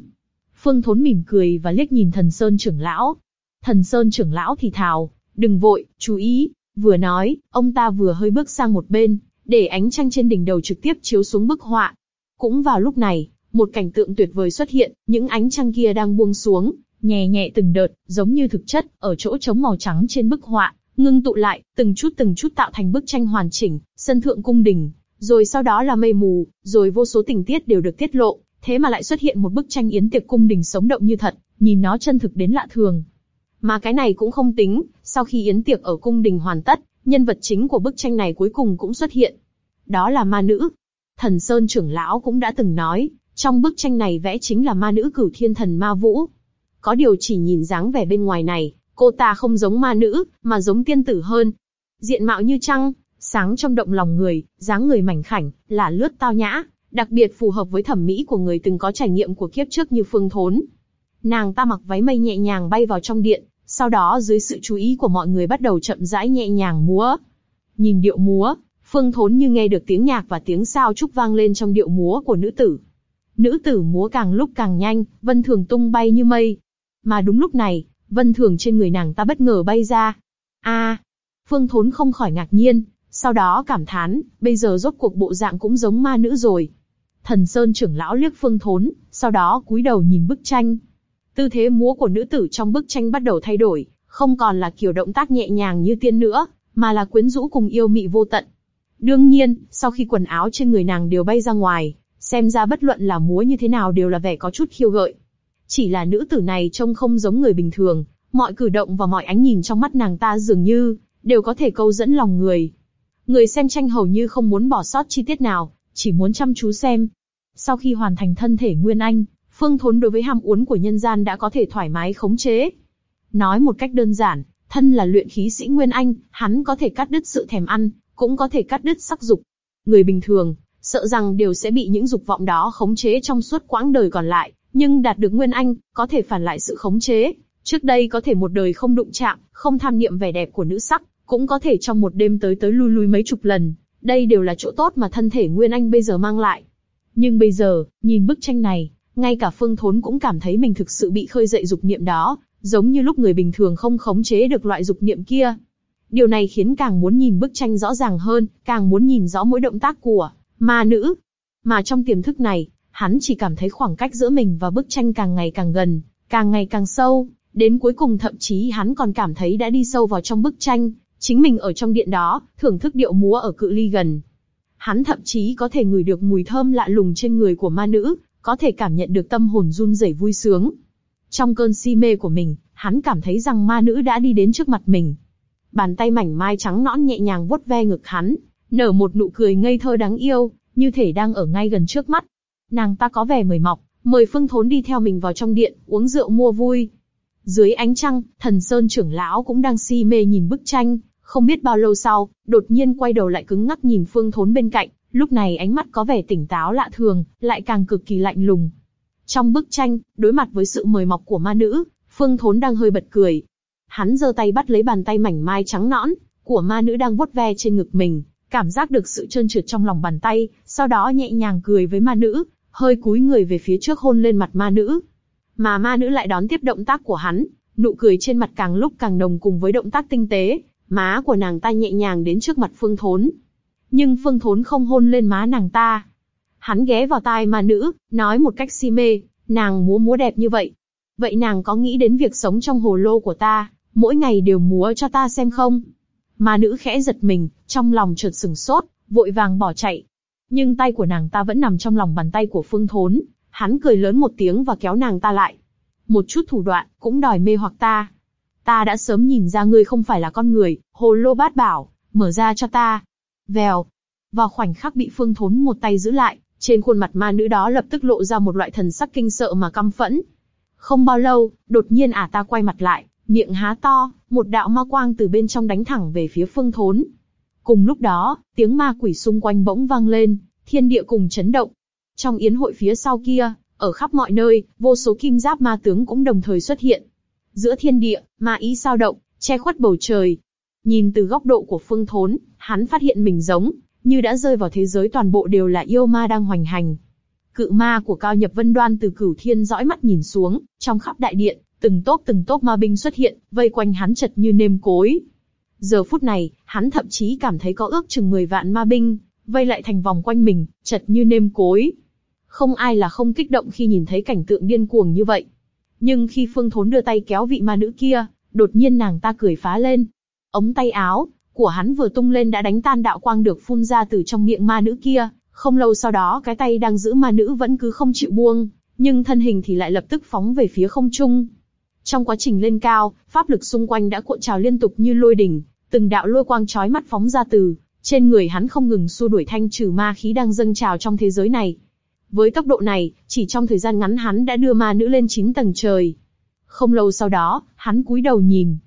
Phương Thốn mỉm cười và liếc nhìn thần Sơn trưởng lão. Thần Sơn trưởng lão thì thào, đừng vội, chú ý. Vừa nói, ông ta vừa hơi bước sang một bên, để ánh trăng trên đỉnh đầu trực tiếp chiếu xuống bức họa. Cũng vào lúc này, một cảnh tượng tuyệt vời xuất hiện, những ánh trăng kia đang buông xuống, nhẹ nhẹ từng đợt, giống như thực chất, ở chỗ trống màu trắng trên bức họa, ngưng tụ lại, từng chút từng chút tạo thành bức tranh hoàn chỉnh, sân thượng cung đình, rồi sau đó là mây mù, rồi vô số tình tiết đều được tiết lộ, thế mà lại xuất hiện một bức tranh yến tiệc cung đình sống động như thật, nhìn nó chân thực đến lạ thường. Mà cái này cũng không tính, sau khi yến tiệc ở cung đình hoàn tất, nhân vật chính của bức tranh này cuối cùng cũng xuất hiện. Đó là ma nữ. Thần Sơn trưởng lão cũng đã từng nói, trong bức tranh này vẽ chính là ma nữ cửu thiên thần ma vũ. Có điều chỉ nhìn dáng vẻ bên ngoài này, cô ta không giống ma nữ, mà giống tiên tử hơn. Diện mạo như trăng, sáng trong động lòng người, dáng người mảnh khảnh, là lướt tao nhã, đặc biệt phù hợp với thẩm mỹ của người từng có trải nghiệm của kiếp trước như Phương Thốn. Nàng ta mặc váy mây nhẹ nhàng bay vào trong điện, sau đó dưới sự chú ý của mọi người bắt đầu chậm rãi nhẹ nhàng múa. Nhìn điệu múa, Phương Thốn như nghe được tiếng nhạc và tiếng sao trúc vang lên trong điệu múa của nữ tử. Nữ tử múa càng lúc càng nhanh, vân thường tung bay như mây. Mà đúng lúc này, vân thường trên người nàng ta bất ngờ bay ra. A, Phương Thốn không khỏi ngạc nhiên, sau đó cảm thán, bây giờ rốt cuộc bộ dạng cũng giống ma nữ rồi. Thần Sơn trưởng lão liếc Phương Thốn, sau đó cúi đầu nhìn bức tranh. Tư thế múa của nữ tử trong bức tranh bắt đầu thay đổi, không còn là kiểu động tác nhẹ nhàng như tiên nữa, mà là quyến rũ cùng yêu mị vô tận. Đương nhiên, sau khi quần áo trên người nàng đều bay ra ngoài, xem ra bất luận là múa như thế nào đều là vẻ có chút khiêu gợi. Chỉ là nữ tử này trông không giống người bình thường, mọi cử động và mọi ánh nhìn trong mắt nàng ta dường như đều có thể câu dẫn lòng người. Người xem tranh hầu như không muốn bỏ sót chi tiết nào, chỉ muốn chăm chú xem. Sau khi hoàn thành thân thể Nguyên Anh, Phương Thốn đối với ham uốn của nhân gian đã có thể thoải mái khống chế. Nói một cách đơn giản, thân là luyện khí sĩ Nguyên Anh, hắn có thể cắt đứt sự thèm ăn, cũng có thể cắt đứt sắc dục. Người bình thường, sợ rằng đều sẽ bị những dục vọng đó khống chế trong suốt quãng đời còn lại, nhưng đạt được Nguyên Anh, có thể phản lại sự khống chế. Trước đây có thể một đời không đụng chạm, không tham niệm vẻ đẹp của nữ sắc, cũng có thể trong một đêm tới tới lui lui mấy chục lần. Đây đều là chỗ tốt mà thân thể Nguyên Anh bây giờ mang lại. Nhưng bây giờ, nhìn bức tranh này, ngay cả Phương Thốn cũng cảm thấy mình thực sự bị khơi dậy dục niệm đó, giống như lúc người bình thường không khống chế được loại dục niệm kia. Điều này khiến càng muốn nhìn bức tranh rõ ràng hơn, càng muốn nhìn rõ mỗi động tác của ma nữ. Mà trong tiềm thức này, hắn chỉ cảm thấy khoảng cách giữa mình và bức tranh càng ngày càng gần, càng ngày càng sâu, đến cuối cùng thậm chí hắn còn cảm thấy đã đi sâu vào trong bức tranh, chính mình ở trong điện đó, thưởng thức điệu múa ở cự ly gần. Hắn thậm chí có thể ngửi được mùi thơm lạ lùng trên người của ma nữ, có thể cảm nhận được tâm hồn run rẩy vui sướng. Trong cơn si mê của mình, hắn cảm thấy rằng ma nữ đã đi đến trước mặt mình. Bàn tay mảnh mai trắng nõn nhẹ nhàng vuốt ve ngực hắn, nở một nụ cười ngây thơ đáng yêu, như thể đang ở ngay gần trước mắt. Nàng ta có vẻ mời mọc, mời Phương Thốn đi theo mình vào trong điện, uống rượu mua vui. Dưới ánh trăng, thần Sơn trưởng lão cũng đang si mê nhìn bức tranh, không biết bao lâu sau, đột nhiên quay đầu lại cứng ngắc nhìn Phương Thốn bên cạnh, lúc này ánh mắt có vẻ tỉnh táo lạ thường, lại càng cực kỳ lạnh lùng. Trong bức tranh, đối mặt với sự mời mọc của ma nữ, Phương Thốn đang hơi bật cười. Hắn giơ tay bắt lấy bàn tay mảnh mai trắng nõn của ma nữ đang vuốt ve trên ngực mình, cảm giác được sự trơn trượt trong lòng bàn tay, sau đó nhẹ nhàng cười với ma nữ, hơi cúi người về phía trước hôn lên mặt ma nữ. Mà ma nữ lại đón tiếp động tác của hắn, nụ cười trên mặt càng lúc càng nồng cùng với động tác tinh tế, má của nàng ta nhẹ nhàng đến trước mặt Phương Thốn. Nhưng Phương Thốn không hôn lên má nàng ta. Hắn ghé vào tai ma nữ, nói một cách si mê, nàng múa múa đẹp như vậy. Vậy nàng có nghĩ đến việc sống trong hồ lô của ta, mỗi ngày đều múa cho ta xem không? Ma nữ khẽ giật mình, trong lòng chợt sừng sốt, vội vàng bỏ chạy. Nhưng tay của nàng ta vẫn nằm trong lòng bàn tay của Phương Thốn. Hắn cười lớn một tiếng và kéo nàng ta lại. Một chút thủ đoạn, cũng đòi mê hoặc ta. Ta đã sớm nhìn ra ngươi không phải là con người, hồ lô bát bảo, mở ra cho ta. Vèo. Vào khoảnh khắc bị Phương Thốn một tay giữ lại, trên khuôn mặt ma nữ đó lập tức lộ ra một loại thần sắc kinh sợ mà căm phẫn. Không bao lâu, đột nhiên ả ta quay mặt lại, miệng há to, một đạo ma quang từ bên trong đánh thẳng về phía phương thốn. Cùng lúc đó, tiếng ma quỷ xung quanh bỗng vang lên, thiên địa cùng chấn động. Trong yến hội phía sau kia, ở khắp mọi nơi, vô số kim giáp ma tướng cũng đồng thời xuất hiện. Giữa thiên địa, ma ý sao động, che khuất bầu trời. Nhìn từ góc độ của phương thốn, hắn phát hiện mình giống, như đã rơi vào thế giới toàn bộ đều là yêu ma đang hoành hành. Cự ma của Cao Nhập Vân Đoan từ cửu thiên dõi mắt nhìn xuống, trong khắp đại điện, từng tốp từng tốp ma binh xuất hiện, vây quanh hắn chật như nêm cối. Giờ phút này, hắn thậm chí cảm thấy có ước chừng 10 vạn ma binh, vây lại thành vòng quanh mình, chật như nêm cối. Không ai là không kích động khi nhìn thấy cảnh tượng điên cuồng như vậy. Nhưng khi Phương Thốn đưa tay kéo vị ma nữ kia, đột nhiên nàng ta cười phá lên. Ống tay áo của hắn vừa tung lên đã đánh tan đạo quang được phun ra từ trong miệng ma nữ kia. Không lâu sau đó cái tay đang giữ ma nữ vẫn cứ không chịu buông, nhưng thân hình thì lại lập tức phóng về phía không trung. Trong quá trình lên cao, pháp lực xung quanh đã cuộn trào liên tục như lôi đỉnh, từng đạo lôi quang chói mắt phóng ra từ trên người hắn không ngừng xua đuổi thanh trừ ma khí đang dâng trào trong thế giới này. Với tốc độ này, chỉ trong thời gian ngắn hắn đã đưa ma nữ lên 9 tầng trời. Không lâu sau đó, hắn cúi đầu nhìn.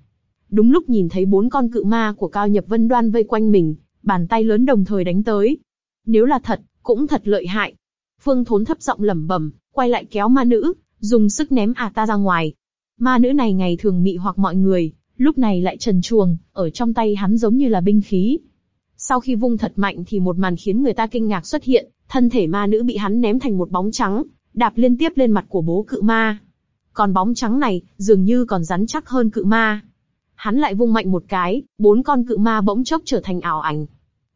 Đúng lúc nhìn thấy bốn con cự ma của Cao Nhập Vân Đoan vây quanh mình, bàn tay lớn đồng thời đánh tới. Nếu là thật, cũng thật lợi hại. Phương Thốn thấp giọng lẩm bẩm, quay lại kéo ma nữ, dùng sức ném à ta ra ngoài. Ma nữ này ngày thường mị hoặc mọi người, lúc này lại trần chuồng, ở trong tay hắn giống như là binh khí. Sau khi vung thật mạnh thì một màn khiến người ta kinh ngạc xuất hiện, thân thể ma nữ bị hắn ném thành một bóng trắng, đạp liên tiếp lên mặt của bố cự ma. Còn bóng trắng này, dường như còn rắn chắc hơn cự ma. Hắn lại vung mạnh một cái, bốn con cự ma bỗng chốc trở thành ảo ảnh.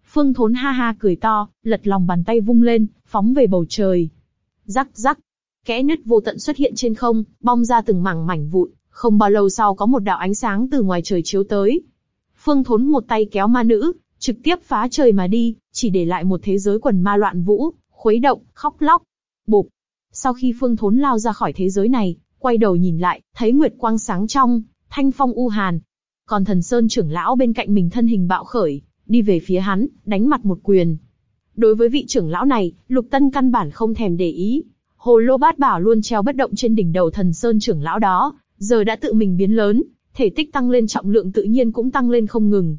Phương Thốn ha ha cười to, lật lòng bàn tay vung lên, phóng về bầu trời. Rắc rắc, kẽ nứt vô tận xuất hiện trên không, bong ra từng mảng mảnh vụn. Không bao lâu sau có một đạo ánh sáng từ ngoài trời chiếu tới. Phương Thốn một tay kéo ma nữ, trực tiếp phá trời mà đi, chỉ để lại một thế giới quần ma loạn vũ, khuấy động, khóc lóc. Bụp. Sau khi Phương Thốn lao ra khỏi thế giới này, quay đầu nhìn lại, thấy nguyệt quang sáng trong, thanh phong u hàn. Còn thần sơn trưởng lão bên cạnh mình thân hình bạo khởi, đi về phía hắn, đánh mặt một quyền. Đối với vị trưởng lão này, Lục Tân căn bản không thèm để ý. Hồ lô bát bảo luôn treo bất động trên đỉnh đầu thần sơn trưởng lão đó, giờ đã tự mình biến lớn, thể tích tăng lên trọng lượng tự nhiên cũng tăng lên không ngừng.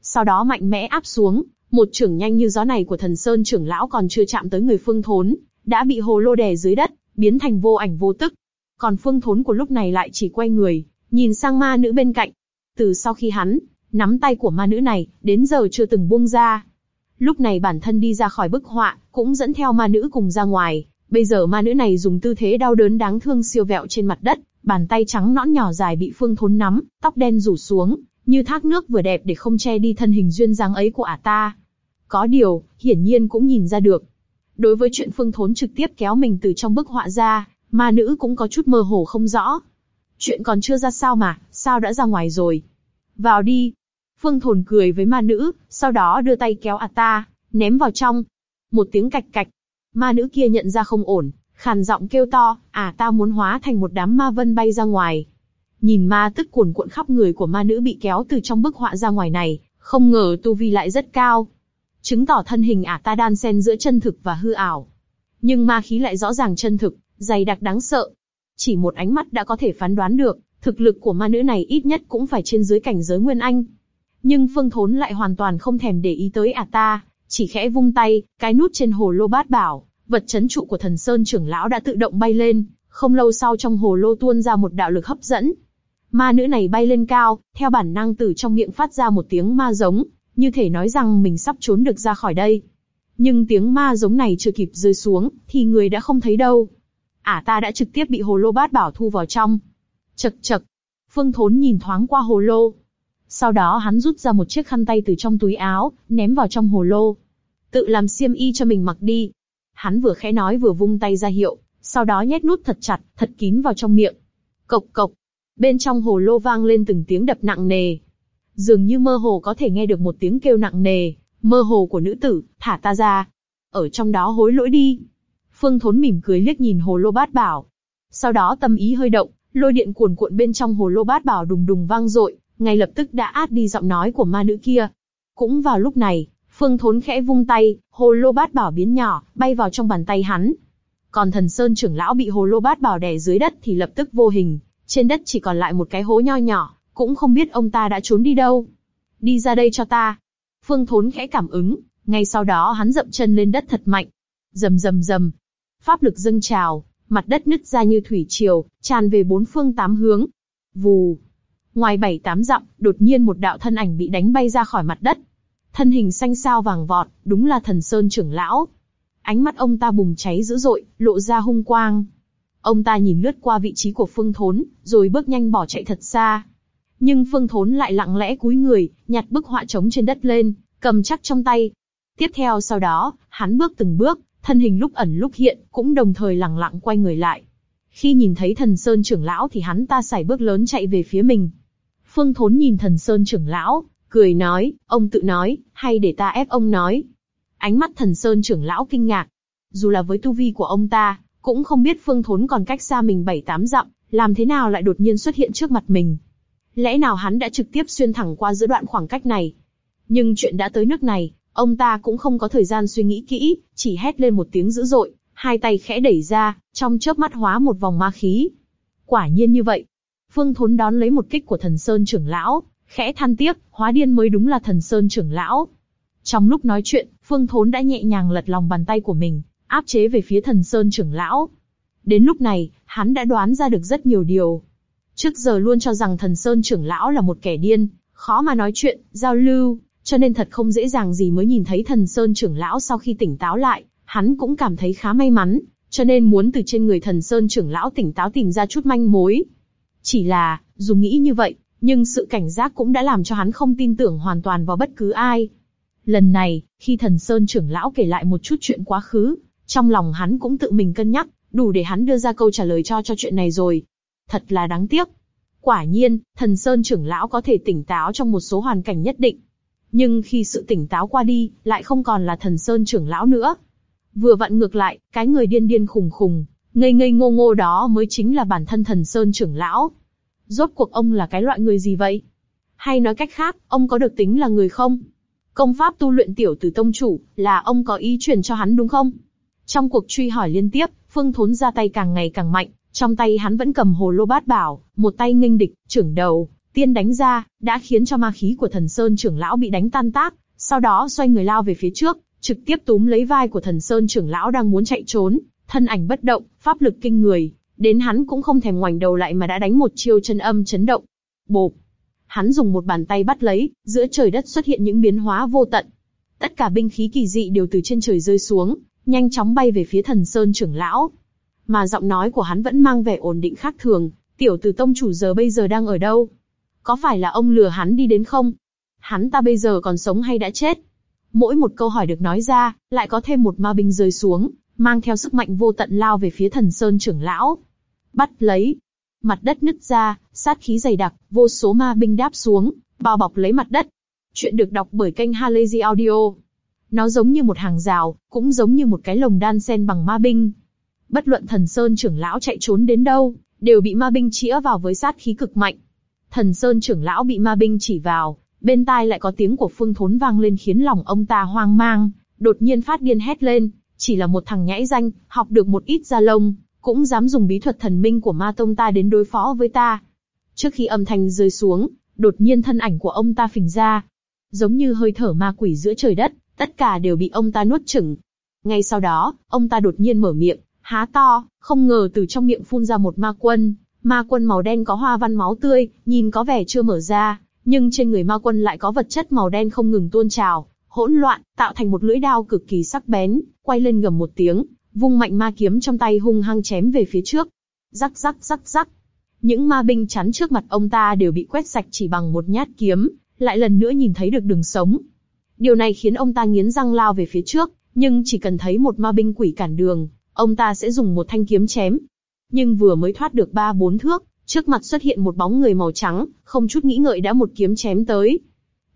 Sau đó mạnh mẽ áp xuống, một trưởng nhanh như gió này của thần sơn trưởng lão còn chưa chạm tới người phương thốn, đã bị hồ lô đè dưới đất, biến thành vô ảnh vô tức. Còn phương thốn của lúc này lại chỉ quay người, nhìn sang ma nữ bên cạnh. Từ sau khi hắn nắm tay của ma nữ này, đến giờ chưa từng buông ra. Lúc này bản thân đi ra khỏi bức họa, cũng dẫn theo ma nữ cùng ra ngoài. Bây giờ ma nữ này dùng tư thế đau đớn đáng thương siêu vẹo trên mặt đất, bàn tay trắng nõn nhỏ dài bị phương thốn nắm, tóc đen rủ xuống, như thác nước vừa đẹp để không che đi thân hình duyên dáng ấy của ả ta. Có điều, hiển nhiên cũng nhìn ra được. Đối với chuyện phương thốn trực tiếp kéo mình từ trong bức họa ra, ma nữ cũng có chút mơ hồ không rõ. Chuyện còn chưa ra sao mà, sao đã ra ngoài rồi? Vào đi. Phương thốn cười với ma nữ, sau đó đưa tay kéo ả ta, ném vào trong. Một tiếng cạch cạch. Ma nữ kia nhận ra không ổn, khàn giọng kêu to, à ta muốn hóa thành một đám ma vân bay ra ngoài. Nhìn ma tức cuồn cuộn khắp người của ma nữ bị kéo từ trong bức họa ra ngoài này, không ngờ tu vi lại rất cao. Chứng tỏ thân hình ả ta đan xen giữa chân thực và hư ảo. Nhưng ma khí lại rõ ràng chân thực, dày đặc đáng sợ. Chỉ một ánh mắt đã có thể phán đoán được, thực lực của ma nữ này ít nhất cũng phải trên dưới cảnh giới Nguyên Anh. Nhưng Phương Thốn lại hoàn toàn không thèm để ý tới ả ta, chỉ khẽ vung tay, cái nút trên hồ lô bát bảo, vật chấn trụ của thần sơn trưởng lão đã tự động bay lên. Không lâu sau trong hồ lô tuôn ra một đạo lực hấp dẫn, Ma nữ này bay lên cao, theo bản năng từ trong miệng phát ra một tiếng ma giống, như thể nói rằng mình sắp trốn được ra khỏi đây. Nhưng tiếng ma giống này chưa kịp rơi xuống, thì người đã không thấy đâu. Ả ta đã trực tiếp bị hồ lô bát bảo thu vào trong. Chật chật. Phương Thốn nhìn thoáng qua hồ lô. Sau đó hắn rút ra một chiếc khăn tay từ trong túi áo, ném vào trong hồ lô. Tự làm xiêm y cho mình mặc đi. Hắn vừa khẽ nói vừa vung tay ra hiệu, sau đó nhét nút thật chặt, thật kín vào trong miệng. Cộc cộc, Bên trong hồ lô vang lên từng tiếng đập nặng nề. Dường như mơ hồ có thể nghe được một tiếng kêu nặng nề, mơ hồ của nữ tử, thả ta ra. Ở trong đó hối lỗi đi. Phương Thốn mỉm cười liếc nhìn hồ lô bát bảo. Sau đó tâm ý hơi động, lôi điện cuồn cuộn bên trong hồ lô bát bảo đùng đùng vang dội, ngay lập tức đã át đi giọng nói của ma nữ kia. Cũng vào lúc này, Phương Thốn khẽ vung tay, hồ lô bát bảo biến nhỏ, bay vào trong bàn tay hắn. Còn thần Sơn trưởng lão bị hồ lô bát bảo đè dưới đất thì lập tức vô hình, trên đất chỉ còn lại một cái hố nho nhỏ, cũng không biết ông ta đã trốn đi đâu. Đi ra đây cho ta. Phương Thốn khẽ cảm ứng, ngay sau đó hắn dậm chân lên đất thật mạnh. Rầm rầm rầm. Pháp lực dâng trào, mặt đất nứt ra như thủy triều, tràn về bốn phương tám hướng. Vù. Ngoài bảy tám dặm, đột nhiên một đạo thân ảnh bị đánh bay ra khỏi mặt đất. Thân hình xanh sao vàng vọt, đúng là thần Sơn trưởng lão. Ánh mắt ông ta bùng cháy dữ dội, lộ ra hung quang. Ông ta nhìn lướt qua vị trí của Phương Thốn, rồi bước nhanh bỏ chạy thật xa. Nhưng Phương Thốn lại lặng lẽ cúi người, nhặt bức họa trống trên đất lên, cầm chắc trong tay. Tiếp theo sau đó, hắn bước từng bước, thân hình lúc ẩn lúc hiện, cũng đồng thời lặng lặng quay người lại. Khi nhìn thấy thần Sơn trưởng lão thì hắn ta sải bước lớn chạy về phía mình. Phương Thốn nhìn thần Sơn trưởng lão, cười nói, ông tự nói, hay để ta ép ông nói. Ánh mắt thần Sơn trưởng lão kinh ngạc. Dù là với tu vi của ông ta, cũng không biết Phương Thốn còn cách xa mình bảy tám dặm, làm thế nào lại đột nhiên xuất hiện trước mặt mình. Lẽ nào hắn đã trực tiếp xuyên thẳng qua giữa đoạn khoảng cách này? Nhưng chuyện đã tới nước này, ông ta cũng không có thời gian suy nghĩ kỹ, chỉ hét lên một tiếng dữ dội, hai tay khẽ đẩy ra, trong chớp mắt hóa một vòng ma khí. Quả nhiên như vậy. Phương Thốn đón lấy một kích của thần Sơn trưởng lão, khẽ than tiếc, hóa điên mới đúng là thần Sơn trưởng lão. Trong lúc nói chuyện, Phương Thốn đã nhẹ nhàng lật lòng bàn tay của mình, áp chế về phía thần Sơn trưởng lão. Đến lúc này, hắn đã đoán ra được rất nhiều điều. Trước giờ luôn cho rằng thần Sơn trưởng lão là một kẻ điên, khó mà nói chuyện, giao lưu, cho nên thật không dễ dàng gì mới nhìn thấy thần Sơn trưởng lão sau khi tỉnh táo lại, hắn cũng cảm thấy khá may mắn, cho nên muốn từ trên người thần Sơn trưởng lão tỉnh táo tìm ra chút manh mối. Chỉ là, dù nghĩ như vậy, nhưng sự cảnh giác cũng đã làm cho hắn không tin tưởng hoàn toàn vào bất cứ ai. Lần này, khi thần Sơn trưởng lão kể lại một chút chuyện quá khứ, trong lòng hắn cũng tự mình cân nhắc, đủ để hắn đưa ra câu trả lời cho cho chuyện này rồi. Thật là đáng tiếc. Quả nhiên, thần Sơn trưởng lão có thể tỉnh táo trong một số hoàn cảnh nhất định. Nhưng khi sự tỉnh táo qua đi, lại không còn là thần Sơn trưởng lão nữa. Vừa vặn ngược lại, cái người điên điên khùng khùng, ngây ngây ngô ngô đó mới chính là bản thân thần Sơn trưởng lão. Rốt cuộc ông là cái loại người gì vậy? Hay nói cách khác, ông có được tính là người không? Công pháp tu luyện tiểu tử tông chủ, là ông có ý truyền cho hắn đúng không? Trong cuộc truy hỏi liên tiếp, Phương Thốn ra tay càng ngày càng mạnh, trong tay hắn vẫn cầm hồ lô bát bảo, một tay nghênh địch, trưởng đầu, tiên đánh ra, đã khiến cho ma khí của thần Sơn trưởng lão bị đánh tan tác, sau đó xoay người lao về phía trước, trực tiếp túm lấy vai của thần Sơn trưởng lão đang muốn chạy trốn, thân ảnh bất động, pháp lực kinh người, đến hắn cũng không thèm ngoảnh đầu lại mà đã đánh một chiêu chân âm chấn động. Bộp! Hắn dùng một bàn tay bắt lấy, giữa trời đất xuất hiện những biến hóa vô tận. Tất cả binh khí kỳ dị đều từ trên trời rơi xuống, nhanh chóng bay về phía thần Sơn trưởng lão. Mà giọng nói của hắn vẫn mang vẻ ổn định khác thường, tiểu tử tông chủ giờ bây giờ đang ở đâu? Có phải là ông lừa hắn đi đến không? Hắn ta bây giờ còn sống hay đã chết? Mỗi một câu hỏi được nói ra, lại có thêm một ma binh rơi xuống, mang theo sức mạnh vô tận lao về phía thần Sơn trưởng lão. Bắt lấy. Mặt đất nứt ra, sát khí dày đặc, vô số ma binh đáp xuống, bao bọc lấy mặt đất. Chuyện được đọc bởi kênh Halazy Audio. Nó giống như một hàng rào, cũng giống như một cái lồng đan sen bằng ma binh. Bất luận thần Sơn trưởng lão chạy trốn đến đâu, đều bị ma binh chĩa vào với sát khí cực mạnh. Thần Sơn trưởng lão bị ma binh chỉ vào, bên tai lại có tiếng của Phương Thốn vang lên khiến lòng ông ta hoang mang, đột nhiên phát điên hét lên, chỉ là một thằng nhãi danh, học được một ít da lông, cũng dám dùng bí thuật thần minh của ma tông ta đến đối phó với ta. Trước khi âm thanh rơi xuống, đột nhiên thân ảnh của ông ta phình ra, giống như hơi thở ma quỷ giữa trời đất, tất cả đều bị ông ta nuốt chửng. Ngay sau đó, ông ta đột nhiên mở miệng, há to, không ngờ từ trong miệng phun ra một ma quân. Ma quân màu đen có hoa văn máu tươi, nhìn có vẻ chưa mở ra, nhưng trên người ma quân lại có vật chất màu đen không ngừng tuôn trào, hỗn loạn, tạo thành một lưỡi đao cực kỳ sắc bén, quay lên gầm một tiếng, vung mạnh ma kiếm trong tay hung hăng chém về phía trước. Rắc rắc rắc rắc. Những ma binh chắn trước mặt ông ta đều bị quét sạch chỉ bằng một nhát kiếm, lại lần nữa nhìn thấy được đường sống. Điều này khiến ông ta nghiến răng lao về phía trước, nhưng chỉ cần thấy một ma binh quỷ cản đường, ông ta sẽ dùng một thanh kiếm chém. Nhưng vừa mới thoát được ba bốn thước, trước mặt xuất hiện một bóng người màu trắng, không chút nghĩ ngợi đã một kiếm chém tới.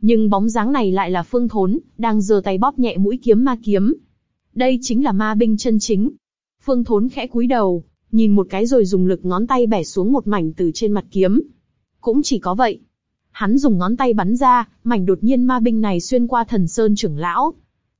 Nhưng bóng dáng này lại là Phương Thốn, đang giơ tay bóp nhẹ mũi kiếm ma kiếm. Đây chính là ma binh chân chính. Phương Thốn khẽ cúi đầu, nhìn một cái rồi dùng lực ngón tay bẻ xuống một mảnh từ trên mặt kiếm. Cũng chỉ có vậy. Hắn dùng ngón tay bắn ra, mảnh đột nhiên ma binh này xuyên qua thần sơn trưởng lão.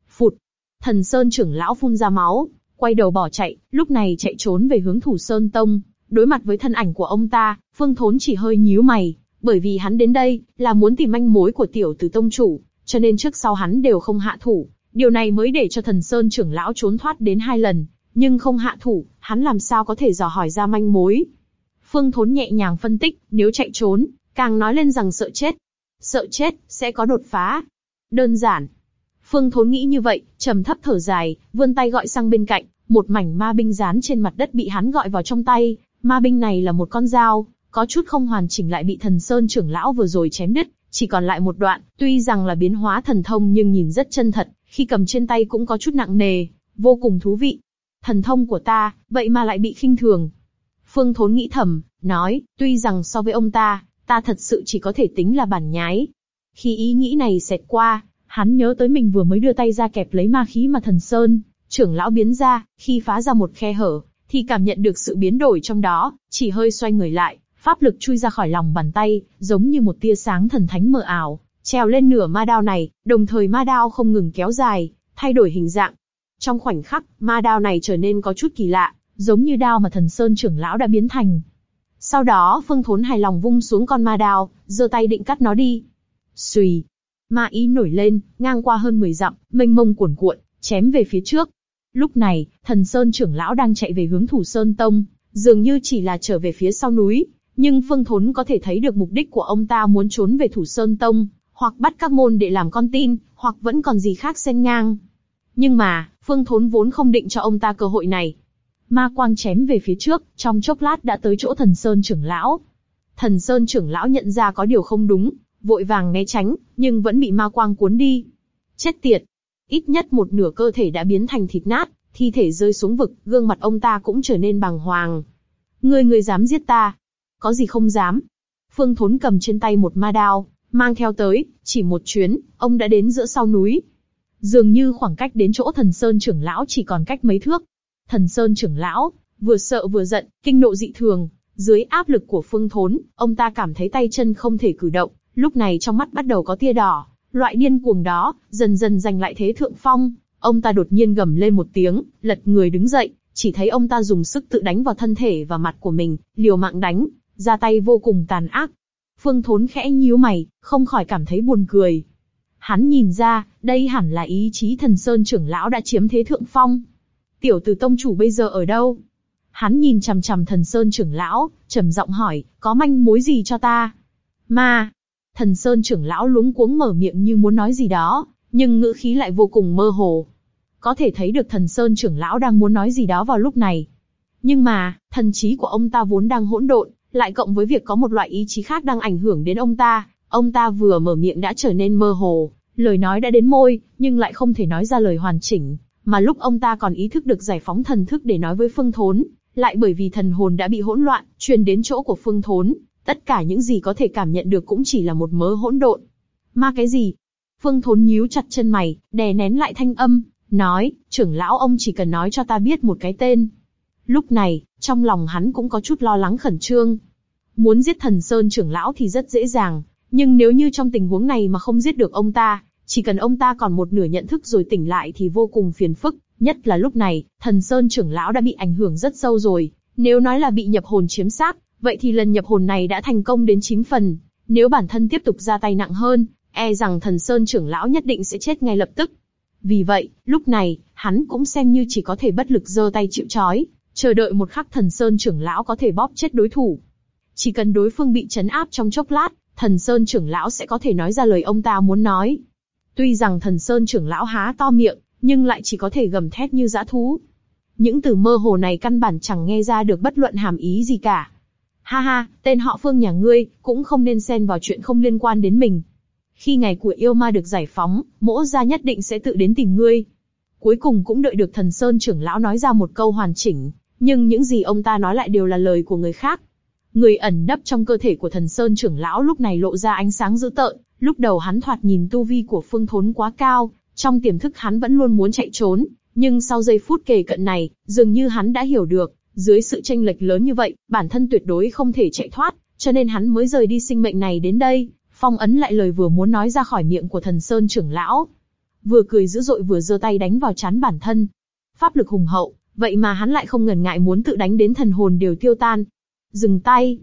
Phụt! Thần sơn trưởng lão phun ra máu, quay đầu bỏ chạy, lúc này chạy trốn về hướng Thủ Sơn Tông. Đối mặt với thân ảnh của ông ta, Phương Thốn chỉ hơi nhíu mày, bởi vì hắn đến đây là muốn tìm manh mối của tiểu tử tông chủ, cho nên trước sau hắn đều không hạ thủ. Điều này mới để cho Thần Sơn trưởng lão trốn thoát đến hai lần, nhưng không hạ thủ, hắn làm sao có thể dò hỏi ra manh mối. Phương Thốn nhẹ nhàng phân tích, nếu chạy trốn, càng nói lên rằng sợ chết. Sợ chết, sẽ có đột phá. Đơn giản. Phương Thốn nghĩ như vậy, trầm thấp thở dài, vươn tay gọi sang bên cạnh, một mảnh ma binh dán trên mặt đất bị hắn gọi vào trong tay. Ma binh này là một con dao, có chút không hoàn chỉnh lại bị thần sơn trưởng lão vừa rồi chém đứt, chỉ còn lại một đoạn. Tuy rằng là biến hóa thần thông nhưng nhìn rất chân thật, khi cầm trên tay cũng có chút nặng nề, vô cùng thú vị. Thần thông của ta, vậy mà lại bị khinh thường. Phương Thốn nghĩ thầm, nói, tuy rằng so với ông ta, ta thật sự chỉ có thể tính là bản nhái. Khi ý nghĩ này xẹt qua, hắn nhớ tới mình vừa mới đưa tay ra kẹp lấy ma khí mà thần sơn, trưởng lão biến ra, khi phá ra một khe hở, thì cảm nhận được sự biến đổi trong đó, chỉ hơi xoay người lại, pháp lực chui ra khỏi lòng bàn tay, giống như một tia sáng thần thánh mờ ảo, treo lên nửa ma đao này, đồng thời ma đao không ngừng kéo dài, thay đổi hình dạng. Trong khoảnh khắc, ma đao này trở nên có chút kỳ lạ, giống như đao mà thần sơn trưởng lão đã biến thành. Sau đó, Phương Thốn hài lòng vung xuống con ma đao, giơ tay định cắt nó đi. Xùy, ma ý nổi lên, ngang qua hơn 10 dặm, mênh mông cuồn cuộn, chém về phía trước. Lúc này, thần sơn trưởng lão đang chạy về hướng thủ sơn tông, dường như chỉ là trở về phía sau núi, nhưng Phương Thốn có thể thấy được mục đích của ông ta muốn trốn về thủ sơn tông, hoặc bắt các môn để làm con tin, hoặc vẫn còn gì khác xen ngang. Nhưng mà, Phương Thốn vốn không định cho ông ta cơ hội này. Ma quang chém về phía trước, trong chốc lát đã tới chỗ thần sơn trưởng lão. Thần sơn trưởng lão nhận ra có điều không đúng, vội vàng né tránh, nhưng vẫn bị ma quang cuốn đi. Chết tiệt! Ít nhất một nửa cơ thể đã biến thành thịt nát, thi thể rơi xuống vực, gương mặt ông ta cũng trở nên bàng hoàng. Người người dám giết ta? Có gì không dám? Phương Thốn cầm trên tay một ma đao, mang theo tới, chỉ một chuyến, ông đã đến giữa sau núi. Dường như khoảng cách đến chỗ thần sơn trưởng lão chỉ còn cách mấy thước. Thần sơn trưởng lão, vừa sợ vừa giận, kinh nộ dị thường, dưới áp lực của phương thốn, ông ta cảm thấy tay chân không thể cử động, lúc này trong mắt bắt đầu có tia đỏ, loại điên cuồng đó, dần dần giành lại thế thượng phong. Ông ta đột nhiên gầm lên một tiếng, lật người đứng dậy, chỉ thấy ông ta dùng sức tự đánh vào thân thể và mặt của mình, liều mạng đánh, ra tay vô cùng tàn ác. Phương Thốn khẽ nhíu mày, không khỏi cảm thấy buồn cười. Hắn nhìn ra, đây hẳn là ý chí thần sơn trưởng lão đã chiếm thế thượng phong. Tiểu tử tông chủ bây giờ ở đâu? Hắn nhìn chằm chằm thần sơn trưởng lão, trầm giọng hỏi, có manh mối gì cho ta? Ma! Thần sơn trưởng lão luống cuống mở miệng như muốn nói gì đó, nhưng ngữ khí lại vô cùng mơ hồ. Có thể thấy được thần sơn trưởng lão đang muốn nói gì đó vào lúc này. Nhưng mà, thần trí của ông ta vốn đang hỗn độn, lại cộng với việc có một loại ý chí khác đang ảnh hưởng đến ông ta, ông ta vừa mở miệng đã trở nên mơ hồ, lời nói đã đến môi, nhưng lại không thể nói ra lời hoàn chỉnh, mà lúc ông ta còn ý thức được giải phóng thần thức để nói với Phương Thốn, lại bởi vì thần hồn đã bị hỗn loạn, truyền đến chỗ của Phương Thốn, tất cả những gì có thể cảm nhận được cũng chỉ là một mớ hỗn độn. Ma cái gì? Phương Thốn nhíu chặt chân mày, đè nén lại thanh âm, nói, trưởng lão ông chỉ cần nói cho ta biết một cái tên, Lúc này, trong lòng hắn cũng có chút lo lắng khẩn trương. Muốn giết thần Sơn trưởng lão thì rất dễ dàng, nhưng nếu như trong tình huống này mà không giết được ông ta, chỉ cần ông ta còn một nửa nhận thức rồi tỉnh lại thì vô cùng phiền phức, nhất là lúc này, thần Sơn trưởng lão đã bị ảnh hưởng rất sâu rồi. Nếu nói là bị nhập hồn chiếm sát, vậy thì lần nhập hồn này đã thành công đến 9 phần. Nếu bản thân tiếp tục ra tay nặng hơn, e rằng thần Sơn trưởng lão nhất định sẽ chết ngay lập tức. Vì vậy, lúc này, hắn cũng xem như chỉ có thể bất lực giơ tay chịu chói, chờ đợi một khắc thần sơn trưởng lão có thể bóp chết đối thủ. Chỉ cần đối phương bị chấn áp trong chốc lát, thần sơn trưởng lão sẽ có thể nói ra lời ông ta muốn nói. Tuy rằng thần sơn trưởng lão há to miệng, nhưng lại chỉ có thể gầm thét như dã thú. Những từ mơ hồ này căn bản chẳng nghe ra được bất luận hàm ý gì cả. Ha ha, tên họ phương nhà ngươi, cũng không nên xen vào chuyện không liên quan đến mình. Khi ngày của yêu ma được giải phóng, mỗ gia nhất định sẽ tự đến tìm ngươi. Cuối cùng cũng đợi được thần Sơn trưởng lão nói ra một câu hoàn chỉnh, nhưng những gì ông ta nói lại đều là lời của người khác. Người ẩn nấp trong cơ thể của thần Sơn trưởng lão lúc này lộ ra ánh sáng dữ tợn, lúc đầu hắn thoạt nhìn tu vi của phương thốn quá cao, trong tiềm thức hắn vẫn luôn muốn chạy trốn, nhưng sau giây phút kề cận này, dường như hắn đã hiểu được, dưới sự tranh lệch lớn như vậy, bản thân tuyệt đối không thể chạy thoát, cho nên hắn mới rời đi sinh mệnh này đến đây, phong ấn lại lời vừa muốn nói ra khỏi miệng của thần Sơn trưởng lão. Vừa cười dữ dội vừa giơ tay đánh vào chán bản thân. Pháp lực hùng hậu, vậy mà hắn lại không ngần ngại muốn tự đánh đến thần hồn đều tiêu tan. Dừng tay.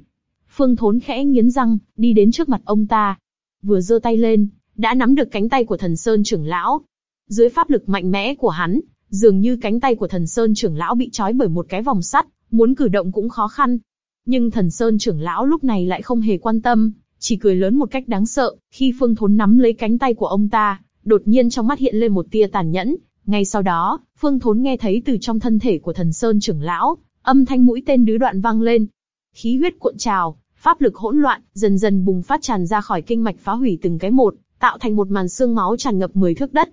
Phương Thốn khẽ nghiến răng, đi đến trước mặt ông ta. Vừa giơ tay lên, đã nắm được cánh tay của thần Sơn trưởng lão. Dưới pháp lực mạnh mẽ của hắn, dường như cánh tay của thần Sơn trưởng lão bị trói bởi một cái vòng sắt, muốn cử động cũng khó khăn. Nhưng thần Sơn trưởng lão lúc này lại không hề quan tâm, chỉ cười lớn một cách đáng sợ, khi Phương Thốn nắm lấy cánh tay của ông ta, đột nhiên trong mắt hiện lên một tia tàn nhẫn. Ngay sau đó, Phương Thốn nghe thấy từ trong thân thể của thần Sơn trưởng lão, âm thanh mũi tên đứ đoạn vang lên. Khí huyết cuộn trào, pháp lực hỗn loạn, dần dần bùng phát tràn ra khỏi kinh mạch phá hủy từng cái một, tạo thành một màn xương máu tràn ngập mười thước đất.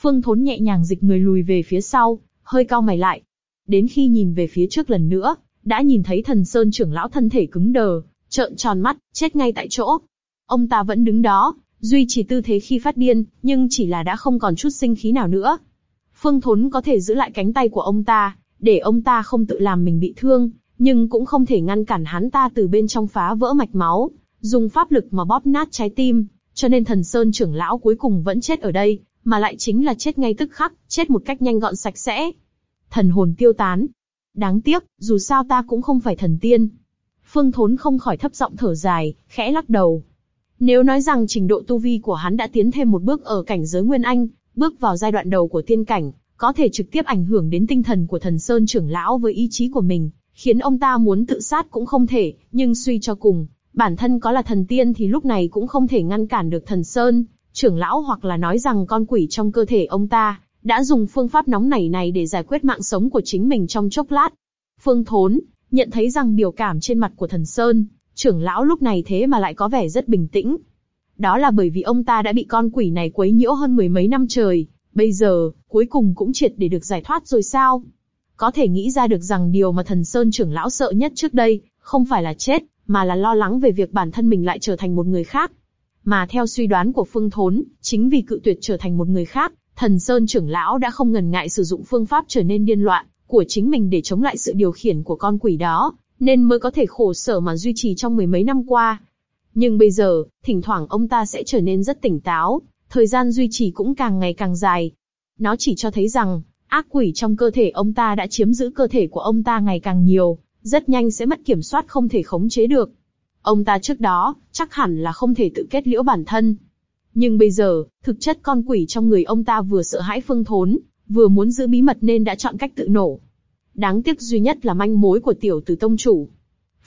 Phương Thốn nhẹ nhàng dịch người lùi về phía sau, hơi cao mày lại. Đến khi nhìn về phía trước lần nữa, đã nhìn thấy thần sơn trưởng lão thân thể cứng đờ, trợn tròn mắt, chết ngay tại chỗ. Ông ta vẫn đứng đó, duy trì tư thế khi phát điên, nhưng chỉ là đã không còn chút sinh khí nào nữa. Phương Thốn có thể giữ lại cánh tay của ông ta, để ông ta không tự làm mình bị thương, nhưng cũng không thể ngăn cản hắn ta từ bên trong phá vỡ mạch máu, dùng pháp lực mà bóp nát trái tim, cho nên thần sơn trưởng lão cuối cùng vẫn chết ở đây, mà lại chính là chết ngay tức khắc, chết một cách nhanh gọn sạch sẽ. Thần hồn tiêu tán. Đáng tiếc, dù sao ta cũng không phải thần tiên. Phương Thốn không khỏi thấp giọng thở dài, khẽ lắc đầu. Nếu nói rằng trình độ tu vi của hắn đã tiến thêm một bước ở cảnh giới Nguyên Anh, bước vào giai đoạn đầu của tiên cảnh, có thể trực tiếp ảnh hưởng đến tinh thần của thần Sơn trưởng lão với ý chí của mình, khiến ông ta muốn tự sát cũng không thể, nhưng suy cho cùng, bản thân có là thần tiên thì lúc này cũng không thể ngăn cản được thần Sơn, trưởng lão hoặc là nói rằng con quỷ trong cơ thể ông ta, đã dùng phương pháp nóng nảy này để giải quyết mạng sống của chính mình trong chốc lát. Phương Thốn, nhận thấy rằng biểu cảm trên mặt của thần Sơn, trưởng lão lúc này thế mà lại có vẻ rất bình tĩnh. Đó là bởi vì ông ta đã bị con quỷ này quấy nhiễu hơn mười mấy năm trời, bây giờ, cuối cùng cũng triệt để được giải thoát rồi sao? Có thể nghĩ ra được rằng điều mà thần Sơn trưởng lão sợ nhất trước đây, không phải là chết, mà là lo lắng về việc bản thân mình lại trở thành một người khác. Mà theo suy đoán của Phương Thốn, chính vì cự tuyệt trở thành một người khác, thần Sơn trưởng lão đã không ngần ngại sử dụng phương pháp trở nên điên loạn của chính mình để chống lại sự điều khiển của con quỷ đó, nên mới có thể khổ sở mà duy trì trong mười mấy năm qua. Nhưng bây giờ, thỉnh thoảng ông ta sẽ trở nên rất tỉnh táo, thời gian duy trì cũng càng ngày càng dài. Nó chỉ cho thấy rằng, ác quỷ trong cơ thể ông ta đã chiếm giữ cơ thể của ông ta ngày càng nhiều, rất nhanh sẽ mất kiểm soát không thể khống chế được. Ông ta trước đó, chắc hẳn là không thể tự kết liễu bản thân. Nhưng bây giờ, thực chất con quỷ trong người ông ta vừa sợ hãi phương thốn, vừa muốn giữ bí mật nên đã chọn cách tự nổ. Đáng tiếc duy nhất là manh mối của tiểu tử tông chủ.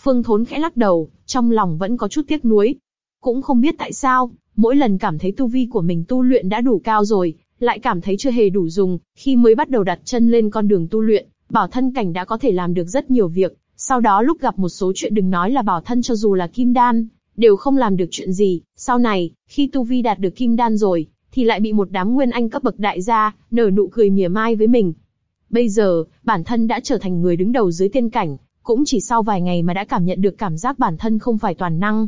Phương Thốn khẽ lắc đầu, trong lòng vẫn có chút tiếc nuối. Cũng không biết tại sao, mỗi lần cảm thấy tu vi của mình tu luyện đã đủ cao rồi, lại cảm thấy chưa hề đủ dùng, khi mới bắt đầu đặt chân lên con đường tu luyện, bảo thân cảnh đã có thể làm được rất nhiều việc, sau đó lúc gặp một số chuyện đừng nói là bảo thân cho dù là kim đan, đều không làm được chuyện gì, sau này, khi tu vi đạt được kim đan rồi, thì lại bị một đám nguyên anh cấp bậc đại gia, nở nụ cười mỉa mai với mình. Bây giờ, bản thân đã trở thành người đứng đầu dưới tiên cảnh, cũng chỉ sau vài ngày mà đã cảm nhận được cảm giác bản thân không phải toàn năng.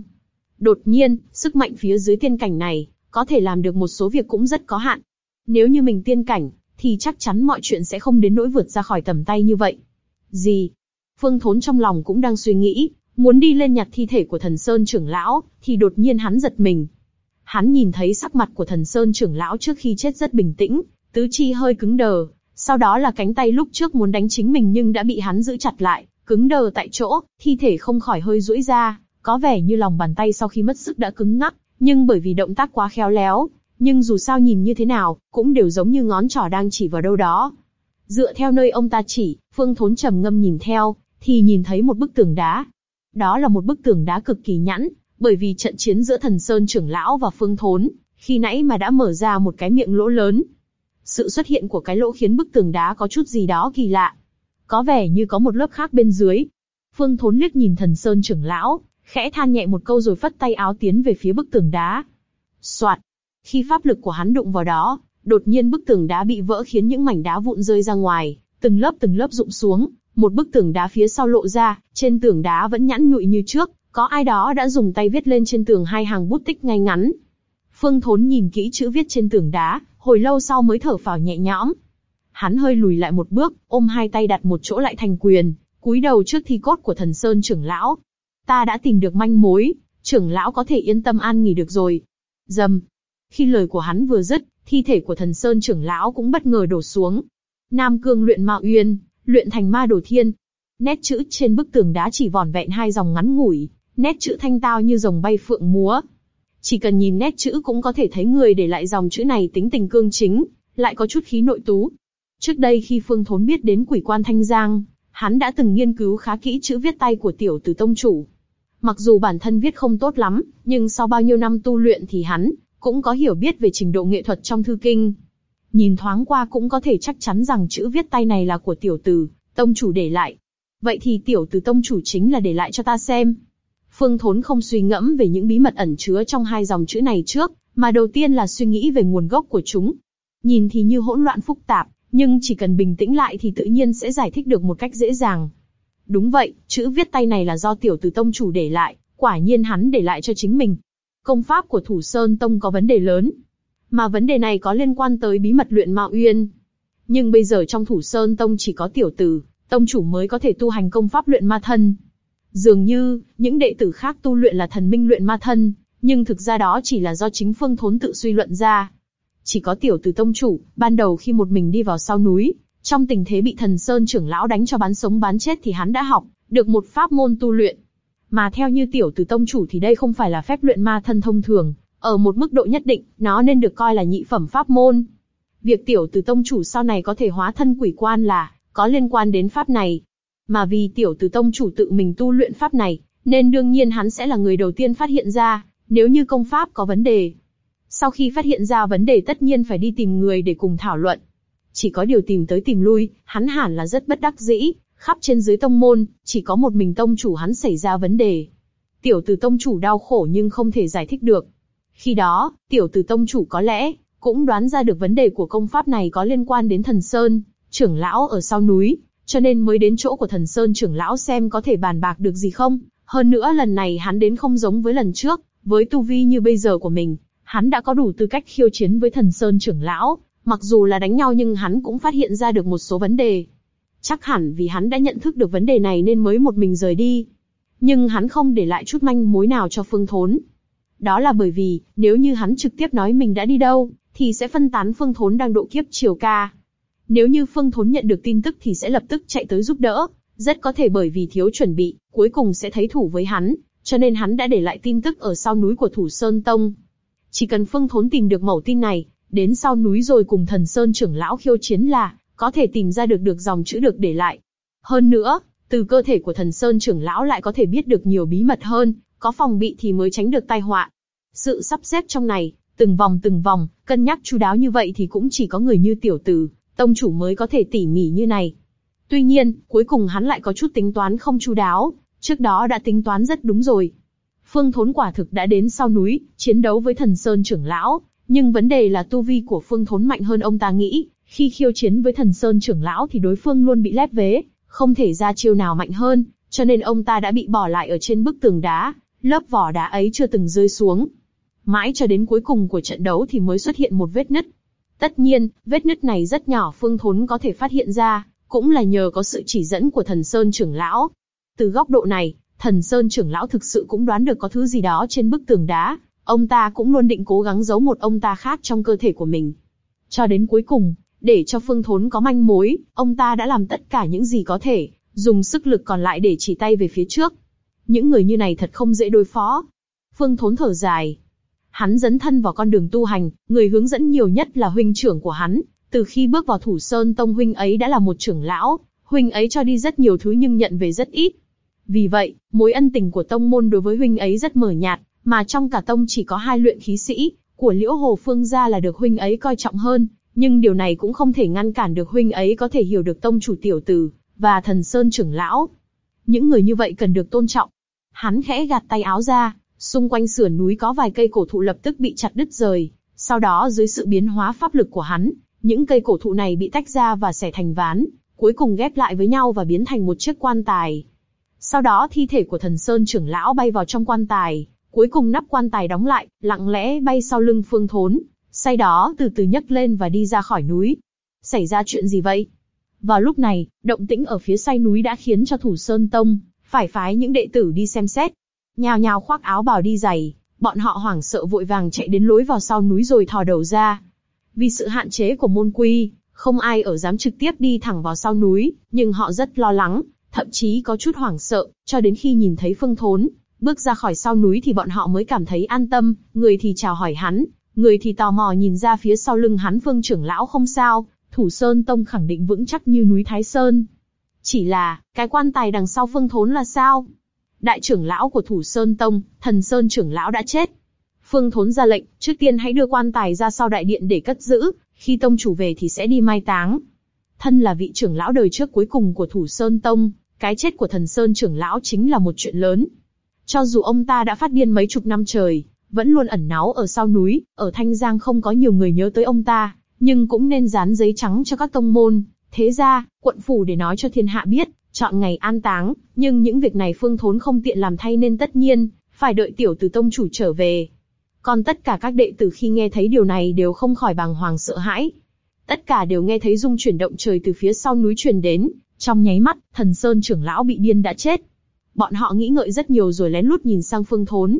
Đột nhiên, sức mạnh phía dưới tiên cảnh này, có thể làm được một số việc cũng rất có hạn. Nếu như mình tiên cảnh, thì chắc chắn mọi chuyện sẽ không đến nỗi vượt ra khỏi tầm tay như vậy. Gì? Phương Thốn trong lòng cũng đang suy nghĩ, muốn đi lên nhặt thi thể của thần Sơn trưởng lão, thì đột nhiên hắn giật mình. Hắn nhìn thấy sắc mặt của thần Sơn trưởng lão trước khi chết rất bình tĩnh, tứ chi hơi cứng đờ, sau đó là cánh tay lúc trước muốn đánh chính mình nhưng đã bị hắn giữ chặt lại, cứng đờ tại chỗ, thi thể không khỏi hơi duỗi ra, có vẻ như lòng bàn tay sau khi mất sức đã cứng ngắc, nhưng bởi vì động tác quá khéo léo, nhưng dù sao nhìn như thế nào, cũng đều giống như ngón trỏ đang chỉ vào đâu đó. Dựa theo nơi ông ta chỉ, Phương Thốn trầm ngâm nhìn theo, thì nhìn thấy một bức tường đá. Đó là một bức tường đá cực kỳ nhẵn, bởi vì trận chiến giữa thần Sơn trưởng lão và Phương Thốn, khi nãy mà đã mở ra một cái miệng lỗ lớn. Sự xuất hiện của cái lỗ khiến bức tường đá có chút gì đó kỳ lạ. Có vẻ như có một lớp khác bên dưới. Phương Thốn liếc nhìn thần Sơn trưởng lão, khẽ than nhẹ một câu rồi phất tay áo tiến về phía bức tường đá. Soạt. Khi pháp lực của hắn đụng vào đó, đột nhiên bức tường đá bị vỡ khiến những mảnh đá vụn rơi ra ngoài, từng lớp từng lớp rụng xuống, một bức tường đá phía sau lộ ra, trên tường đá vẫn nhẵn nhụi như trước, có ai đó đã dùng tay viết lên trên tường hai hàng bút tích ngay ngắn. Phương Thốn nhìn kỹ chữ viết trên tường đá, hồi lâu sau mới thở phào nhẹ nhõm. Hắn hơi lùi lại một bước, ôm hai tay đặt một chỗ lại thành quyền, cúi đầu trước thi cốt của thần sơn trưởng lão. Ta đã tìm được manh mối, trưởng lão có thể yên tâm an nghỉ được rồi. Dầm. Khi lời của hắn vừa dứt, thi thể của thần sơn trưởng lão cũng bất ngờ đổ xuống. Nam Cương luyện Ma Uyên, luyện thành ma đồ thiên. Nét chữ trên bức tường đá chỉ vòn vẹn hai dòng ngắn ngủi, nét chữ thanh tao như rồng bay phượng múa. Chỉ cần nhìn nét chữ cũng có thể thấy người để lại dòng chữ này tính tình cương chính, lại có chút khí nội tú. Trước đây khi Phương Thốn biết đến quỷ quan Thanh Giang, hắn đã từng nghiên cứu khá kỹ chữ viết tay của tiểu tử tông chủ. Mặc dù bản thân viết không tốt lắm, nhưng sau bao nhiêu năm tu luyện thì hắn cũng có hiểu biết về trình độ nghệ thuật trong thư kinh. Nhìn thoáng qua cũng có thể chắc chắn rằng chữ viết tay này là của tiểu tử, tông chủ để lại. Vậy thì tiểu tử tông chủ chính là để lại cho ta xem. Phương Thốn không suy ngẫm về những bí mật ẩn chứa trong hai dòng chữ này trước, mà đầu tiên là suy nghĩ về nguồn gốc của chúng. Nhìn thì như hỗn loạn phức tạp, nhưng chỉ cần bình tĩnh lại thì tự nhiên sẽ giải thích được một cách dễ dàng. Đúng vậy, chữ viết tay này là do tiểu tử tông chủ để lại, quả nhiên hắn để lại cho chính mình. Công pháp của Thủ Sơn Tông có vấn đề lớn, mà vấn đề này có liên quan tới bí mật luyện Ma Uyên. Nhưng bây giờ trong Thủ Sơn Tông chỉ có tiểu tử, tông chủ mới có thể tu hành công pháp luyện ma thân. Dường như, những đệ tử khác tu luyện là thần minh luyện ma thân, nhưng thực ra đó chỉ là do chính phương thốn tự suy luận ra. Chỉ có tiểu tử tông chủ, ban đầu khi một mình đi vào sau núi, trong tình thế bị thần Sơn trưởng lão đánh cho bán sống bán chết thì hắn đã học, được một pháp môn tu luyện. Mà theo như tiểu tử tông chủ thì đây không phải là phép luyện ma thân thông thường, ở một mức độ nhất định, nó nên được coi là nhị phẩm pháp môn. Việc tiểu tử tông chủ sau này có thể hóa thân quỷ quan là có liên quan đến pháp này. Mà vì tiểu tử tông chủ tự mình tu luyện pháp này, nên đương nhiên hắn sẽ là người đầu tiên phát hiện ra, nếu như công pháp có vấn đề. Sau khi phát hiện ra vấn đề tất nhiên phải đi tìm người để cùng thảo luận. Chỉ có điều tìm tới tìm lui, hắn hẳn là rất bất đắc dĩ, khắp trên dưới tông môn, chỉ có một mình tông chủ hắn xảy ra vấn đề. Tiểu tử tông chủ đau khổ nhưng không thể giải thích được. Khi đó, tiểu tử tông chủ có lẽ, cũng đoán ra được vấn đề của công pháp này có liên quan đến thần Sơn, trưởng lão ở sau núi, cho nên mới đến chỗ của thần Sơn trưởng lão xem có thể bàn bạc được gì không. Hơn nữa lần này hắn đến không giống với lần trước, với tu vi như bây giờ của mình, hắn đã có đủ tư cách khiêu chiến với thần Sơn trưởng lão, mặc dù là đánh nhau nhưng hắn cũng phát hiện ra được một số vấn đề. Chắc hẳn vì hắn đã nhận thức được vấn đề này nên mới một mình rời đi. Nhưng hắn không để lại chút manh mối nào cho Phương Thốn. Đó là bởi vì, nếu như hắn trực tiếp nói mình đã đi đâu, thì sẽ phân tán Phương Thốn đang độ kiếp triều ca. Nếu như Phương Thốn nhận được tin tức thì sẽ lập tức chạy tới giúp đỡ, rất có thể bởi vì thiếu chuẩn bị, cuối cùng sẽ thấy thủ với hắn, cho nên hắn đã để lại tin tức ở sau núi của Thủ Sơn Tông. Chỉ cần Phương Thốn tìm được mẩu tin này, đến sau núi rồi cùng Thần Sơn trưởng lão khiêu chiến là có thể tìm ra được được dòng chữ được để lại. Hơn nữa, từ cơ thể của Thần Sơn trưởng lão lại có thể biết được nhiều bí mật hơn, có phòng bị thì mới tránh được tai họa. Sự sắp xếp trong này, từng vòng từng vòng, cân nhắc chú đáo như vậy thì cũng chỉ có người như tiểu tử, tông chủ mới có thể tỉ mỉ như này. Tuy nhiên, cuối cùng hắn lại có chút tính toán không chú đáo, trước đó đã tính toán rất đúng rồi. Phương Thốn quả thực đã đến sau núi, chiến đấu với thần Sơn trưởng lão, nhưng vấn đề là tu vi của Phương Thốn mạnh hơn ông ta nghĩ, khi khiêu chiến với thần Sơn trưởng lão thì đối phương luôn bị lép vế, không thể ra chiêu nào mạnh hơn, cho nên ông ta đã bị bỏ lại ở trên bức tường đá, lớp vỏ đá ấy chưa từng rơi xuống. Mãi cho đến cuối cùng của trận đấu thì mới xuất hiện một vết nứt. Tất nhiên, vết nứt này rất nhỏ Phương Thốn có thể phát hiện ra, cũng là nhờ có sự chỉ dẫn của thần Sơn trưởng lão. Từ góc độ này, thần Sơn trưởng lão thực sự cũng đoán được có thứ gì đó trên bức tường đá, ông ta cũng luôn định cố gắng giấu một ông ta khác trong cơ thể của mình. Cho đến cuối cùng, để cho Phương Thốn có manh mối, ông ta đã làm tất cả những gì có thể, dùng sức lực còn lại để chỉ tay về phía trước. Những người như này thật không dễ đối phó. Phương Thốn thở dài. Hắn dấn thân vào con đường tu hành, người hướng dẫn nhiều nhất là huynh trưởng của hắn. Từ khi bước vào Thủ Sơn Tông huynh ấy đã là một trưởng lão, huynh ấy cho đi rất nhiều thứ nhưng nhận về rất ít. Vì vậy, mối ân tình của tông môn đối với huynh ấy rất mờ nhạt, mà trong cả tông chỉ có hai luyện khí sĩ, của Liễu Hồ Phương gia là được huynh ấy coi trọng hơn, nhưng điều này cũng không thể ngăn cản được huynh ấy có thể hiểu được tông chủ tiểu tử và thần sơn trưởng lão. Những người như vậy cần được tôn trọng. Hắn khẽ gạt tay áo ra, xung quanh sườn núi có vài cây cổ thụ lập tức bị chặt đứt rời. Sau đó dưới sự biến hóa pháp lực của hắn, những cây cổ thụ này bị tách ra và xẻ thành ván, cuối cùng ghép lại với nhau và biến thành một chiếc quan tài. Sau đó thi thể của thần sơn trưởng lão bay vào trong quan tài, cuối cùng nắp quan tài đóng lại, lặng lẽ bay sau lưng phương thốn, say đó từ từ nhấc lên và đi ra khỏi núi. Xảy ra chuyện gì vậy? Vào lúc này, động tĩnh ở phía say núi đã khiến cho thủ sơn tông phải phái những đệ tử đi xem xét. Nhào nhào khoác áo bào đi giày, bọn họ hoảng sợ vội vàng chạy đến lối vào sau núi rồi thò đầu ra. Vì sự hạn chế của môn quy, Không ai ở dám trực tiếp đi thẳng vào sau núi, nhưng họ rất lo lắng, thậm chí có chút hoảng sợ, cho đến khi nhìn thấy Phương Thốn, bước ra khỏi sau núi thì bọn họ mới cảm thấy an tâm, người thì chào hỏi hắn, người thì tò mò nhìn ra phía sau lưng hắn Phương trưởng lão không sao, Thủ Sơn Tông khẳng định vững chắc như núi Thái Sơn. Chỉ là, cái quan tài đằng sau Phương Thốn là sao? Đại trưởng lão của Thủ Sơn Tông, Thần Sơn trưởng lão đã chết. Phương Thốn ra lệnh, trước tiên hãy đưa quan tài ra sau đại điện để cất giữ, khi tông chủ về thì sẽ đi mai táng. Thân là vị trưởng lão đời trước cuối cùng của Thủ Sơn Tông, cái chết của Thần Sơn trưởng lão chính là một chuyện lớn. Cho dù ông ta đã phát điên mấy chục năm trời, vẫn luôn ẩn náu ở sau núi, ở Thanh Giang không có nhiều người nhớ tới ông ta, nhưng cũng nên dán giấy trắng cho các tông môn, thế ra, quận phủ để nói cho thiên hạ biết, chọn ngày an táng, nhưng những việc này Phương Thốn không tiện làm thay nên tất nhiên, phải đợi tiểu tử tông chủ trở về. Còn tất cả các đệ tử khi nghe thấy điều này đều không khỏi bàng hoàng sợ hãi. Tất cả đều nghe thấy rung chuyển động trời từ phía sau núi truyền đến, trong nháy mắt, thần sơn trưởng lão bị điên đã chết. Bọn họ nghĩ ngợi rất nhiều rồi lén lút nhìn sang Phương Thốn.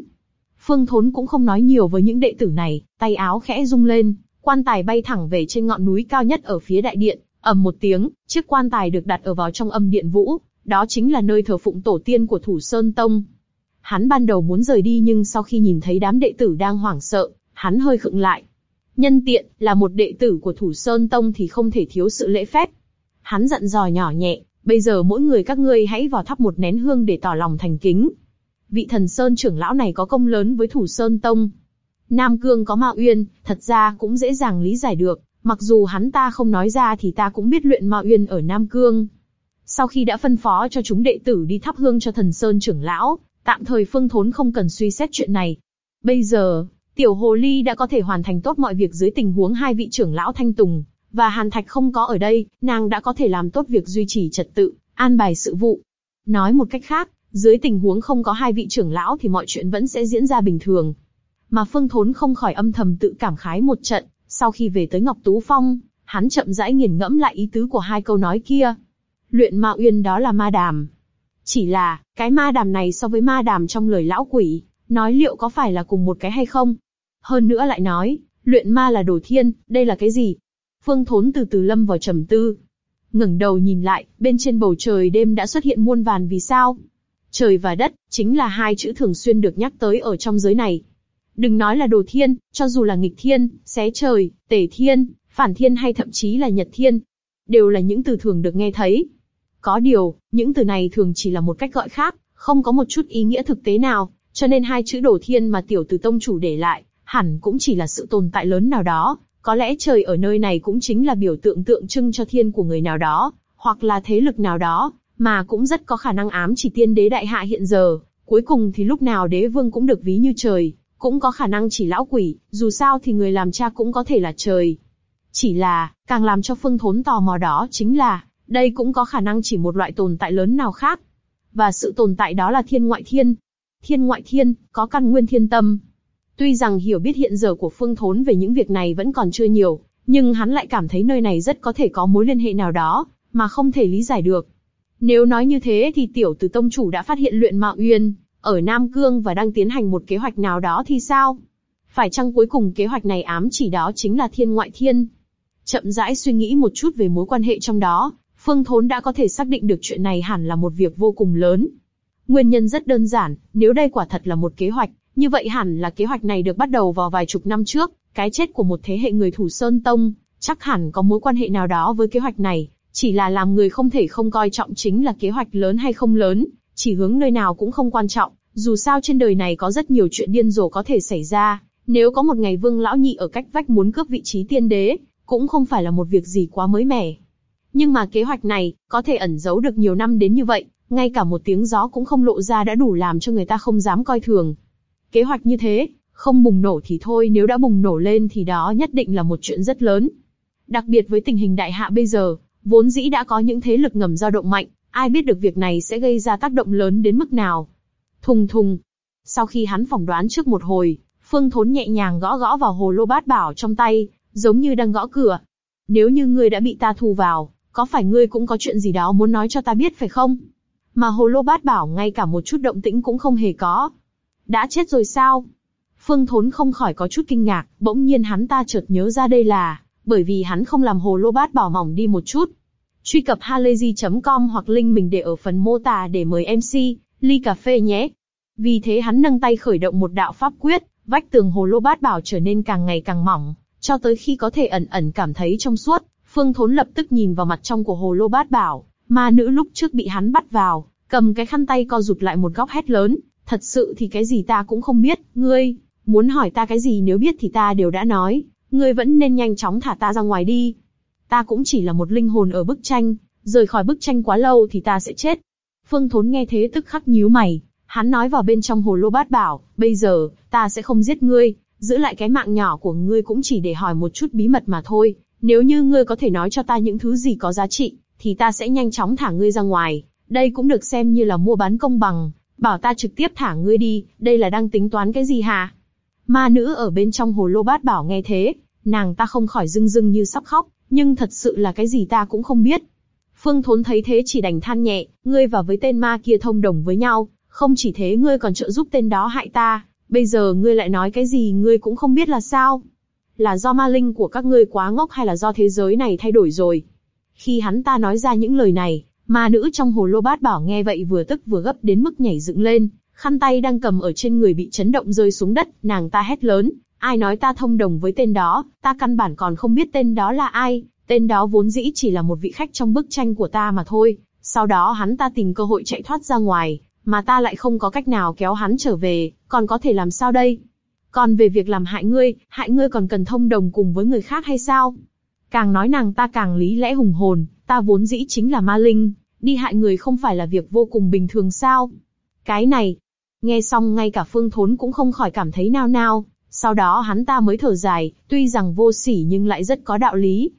Phương Thốn cũng không nói nhiều với những đệ tử này, tay áo khẽ rung lên, quan tài bay thẳng về trên ngọn núi cao nhất ở phía đại điện, ầm một tiếng, chiếc quan tài được đặt ở vào trong âm điện vũ, đó chính là nơi thờ phụng tổ tiên của Thủ Sơn Tông. Hắn ban đầu muốn rời đi nhưng sau khi nhìn thấy đám đệ tử đang hoảng sợ, hắn hơi khựng lại. Nhân tiện, là một đệ tử của Thủ Sơn Tông thì không thể thiếu sự lễ phép. Hắn giận dò nhỏ nhẹ, bây giờ mỗi người các ngươi hãy vào thắp một nén hương để tỏ lòng thành kính. Vị thần Sơn trưởng lão này có công lớn với Thủ Sơn Tông. Nam Cương có Ma Uyên, thật ra cũng dễ dàng lý giải được, mặc dù hắn ta không nói ra thì ta cũng biết luyện Ma Uyên ở Nam Cương. Sau khi đã phân phó cho chúng đệ tử đi thắp hương cho thần Sơn trưởng lão, tạm thời Phương Thốn không cần suy xét chuyện này. Bây giờ, Tiểu Hồ Ly đã có thể hoàn thành tốt mọi việc dưới tình huống hai vị trưởng lão Thanh Tùng và Hàn Thạch không có ở đây, nàng đã có thể làm tốt việc duy trì trật tự, an bài sự vụ. Nói một cách khác, dưới tình huống không có hai vị trưởng lão thì mọi chuyện vẫn sẽ diễn ra bình thường. Mà Phương Thốn không khỏi âm thầm tự cảm khái một trận, sau khi về tới Ngọc Tú Phong, hắn chậm rãi nghiền ngẫm lại ý tứ của hai câu nói kia. Luyện ma uyên đó là ma đàm. Chỉ là, cái ma đàm này so với ma đàm trong lời lão quỷ, nói liệu có phải là cùng một cái hay không? Hơn nữa lại nói, luyện ma là đồ thiên, đây là cái gì? Phương Thốn từ từ lâm vào trầm tư. ngẩng đầu nhìn lại, bên trên bầu trời đêm đã xuất hiện muôn vàn vì sao? Trời và đất, chính là hai chữ thường xuyên được nhắc tới ở trong giới này. Đừng nói là đồ thiên, cho dù là nghịch thiên, xé trời, tể thiên, phản thiên hay thậm chí là nhật thiên, đều là những từ thường được nghe thấy. Có điều, những từ này thường chỉ là một cách gọi khác, không có một chút ý nghĩa thực tế nào, cho nên hai chữ đồ thiên mà tiểu từ tông chủ để lại, hẳn cũng chỉ là sự tồn tại lớn nào đó. Có lẽ trời ở nơi này cũng chính là biểu tượng tượng trưng cho thiên của người nào đó, hoặc là thế lực nào đó, mà cũng rất có khả năng ám chỉ tiên đế đại hạ hiện giờ. Cuối cùng thì lúc nào đế vương cũng được ví như trời, cũng có khả năng chỉ lão quỷ, dù sao thì người làm cha cũng có thể là trời. Chỉ là, càng làm cho phương thốn tò mò đó chính là, đây cũng có khả năng chỉ một loại tồn tại lớn nào khác. Và sự tồn tại đó là thiên ngoại thiên. Thiên ngoại thiên, có căn nguyên thiên tâm. Tuy rằng hiểu biết hiện giờ của phương thốn về những việc này vẫn còn chưa nhiều, nhưng hắn lại cảm thấy nơi này rất có thể có mối liên hệ nào đó, mà không thể lý giải được. Nếu nói như thế thì tiểu tử tông chủ đã phát hiện luyện mạo uyên, ở Nam Cương và đang tiến hành một kế hoạch nào đó thì sao? Phải chăng cuối cùng kế hoạch này ám chỉ đó chính là thiên ngoại thiên? Chậm rãi suy nghĩ một chút về mối quan hệ trong đó, Phương Thốn đã có thể xác định được chuyện này hẳn là một việc vô cùng lớn. Nguyên nhân rất đơn giản, nếu đây quả thật là một kế hoạch, như vậy hẳn là kế hoạch này được bắt đầu vào vài chục năm trước, cái chết của một thế hệ người thủ Sơn Tông, chắc hẳn có mối quan hệ nào đó với kế hoạch này, chỉ là làm người không thể không coi trọng chính là kế hoạch lớn hay không lớn, chỉ hướng nơi nào cũng không quan trọng, dù sao trên đời này có rất nhiều chuyện điên rồ có thể xảy ra, nếu có một ngày Vương Lão Nhị ở cách vách muốn cướp vị trí tiên đế, cũng không phải là một việc gì quá mới mẻ. Nhưng mà kế hoạch này, có thể ẩn giấu được nhiều năm đến như vậy, ngay cả một tiếng gió cũng không lộ ra đã đủ làm cho người ta không dám coi thường. Kế hoạch như thế, không bùng nổ thì thôi nếu đã bùng nổ lên thì đó nhất định là một chuyện rất lớn. Đặc biệt với tình hình đại hạ bây giờ, vốn dĩ đã có những thế lực ngầm dao động mạnh, ai biết được việc này sẽ gây ra tác động lớn đến mức nào. Thùng thùng. Sau khi hắn phỏng đoán trước một hồi, Phương Thốn nhẹ nhàng gõ gõ vào hồ lô bát bảo trong tay, giống như đang gõ cửa. Nếu như ngươi đã bị ta thu vào, có phải ngươi cũng có chuyện gì đó muốn nói cho ta biết phải không? Mà hồ lô bát bảo ngay cả một chút động tĩnh cũng không hề có. Đã chết rồi sao? Phương Thốn không khỏi có chút kinh ngạc, bỗng nhiên hắn ta chợt nhớ ra đây là bởi vì hắn không làm hồ lô bát bảo mỏng đi một chút. Truy cập halayzi.com hoặc link mình để ở phần mô tả để mời MC, ly cà phê nhé. Vì thế hắn nâng tay khởi động một đạo pháp quyết, vách tường hồ lô bát bảo trở nên càng ngày càng mỏng, cho tới khi có thể ẩn ẩn cảm thấy trong suốt. Phương Thốn lập tức nhìn vào mặt trong của hồ lô bát bảo, ma nữ lúc trước bị hắn bắt vào, cầm cái khăn tay co rụt lại một góc hét lớn, thật sự thì cái gì ta cũng không biết, ngươi, muốn hỏi ta cái gì nếu biết thì ta đều đã nói, ngươi vẫn nên nhanh chóng thả ta ra ngoài đi. Ta cũng chỉ là một linh hồn ở bức tranh, rời khỏi bức tranh quá lâu thì ta sẽ chết. Phương Thốn nghe thế tức khắc nhíu mày, hắn nói vào bên trong hồ lô bát bảo, bây giờ, ta sẽ không giết ngươi, giữ lại cái mạng nhỏ của ngươi cũng chỉ để hỏi một chút bí mật mà thôi, nếu như ngươi có thể nói cho ta những thứ gì có giá trị, thì ta sẽ nhanh chóng thả ngươi ra ngoài, đây cũng được xem như là mua bán công bằng, bảo ta trực tiếp thả ngươi đi, đây là đang tính toán cái gì hả? Ma nữ ở bên trong hồ lô bát bảo nghe thế, nàng ta không khỏi rưng rưng như sắp khóc, nhưng thật sự là cái gì ta cũng không biết. Phương Thốn thấy thế chỉ đành than nhẹ, ngươi và với tên ma kia thông đồng với nhau, không chỉ thế ngươi còn trợ giúp tên đó hại ta, bây giờ ngươi lại nói cái gì ngươi cũng không biết là sao? Là do ma linh của các ngươi quá ngốc hay là do thế giới này thay đổi rồi? Khi hắn ta nói ra những lời này, ma nữ trong hồ lô bát bảo nghe vậy vừa tức vừa gấp đến mức nhảy dựng lên, khăn tay đang cầm ở trên người bị chấn động rơi xuống đất, nàng ta hét lớn, ai nói ta thông đồng với tên đó, ta căn bản còn không biết tên đó là ai, tên đó vốn dĩ chỉ là một vị khách trong bức tranh của ta mà thôi, sau đó hắn ta tìm cơ hội chạy thoát ra ngoài, mà ta lại không có cách nào kéo hắn trở về, còn có thể làm sao đây? Còn về việc làm hại ngươi, hại ngươi còn cần thông đồng cùng với người khác hay sao? Càng nói nàng ta càng lý lẽ hùng hồn, ta vốn dĩ chính là ma linh, đi hại người không phải là việc vô cùng bình thường sao? Cái này, nghe xong ngay cả phương thốn cũng không khỏi cảm thấy nao nao, sau đó hắn ta mới thở dài, tuy rằng vô sỉ nhưng lại rất có đạo lý.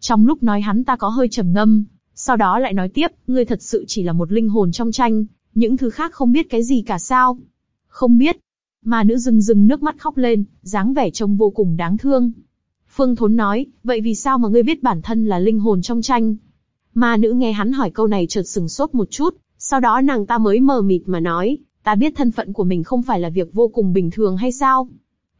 Trong lúc nói hắn ta có hơi trầm ngâm, sau đó lại nói tiếp, ngươi thật sự chỉ là một linh hồn trong tranh, những thứ khác không biết cái gì cả sao? Không biết. Mà nữ rừng rừng nước mắt khóc lên, dáng vẻ trông vô cùng đáng thương. Phương Thốn nói, vậy vì sao mà ngươi biết bản thân là linh hồn trong tranh? Ma nữ nghe hắn hỏi câu này chợt sừng sốt một chút, sau đó nàng ta mới mờ mịt mà nói, ta biết thân phận của mình không phải là việc vô cùng bình thường hay sao?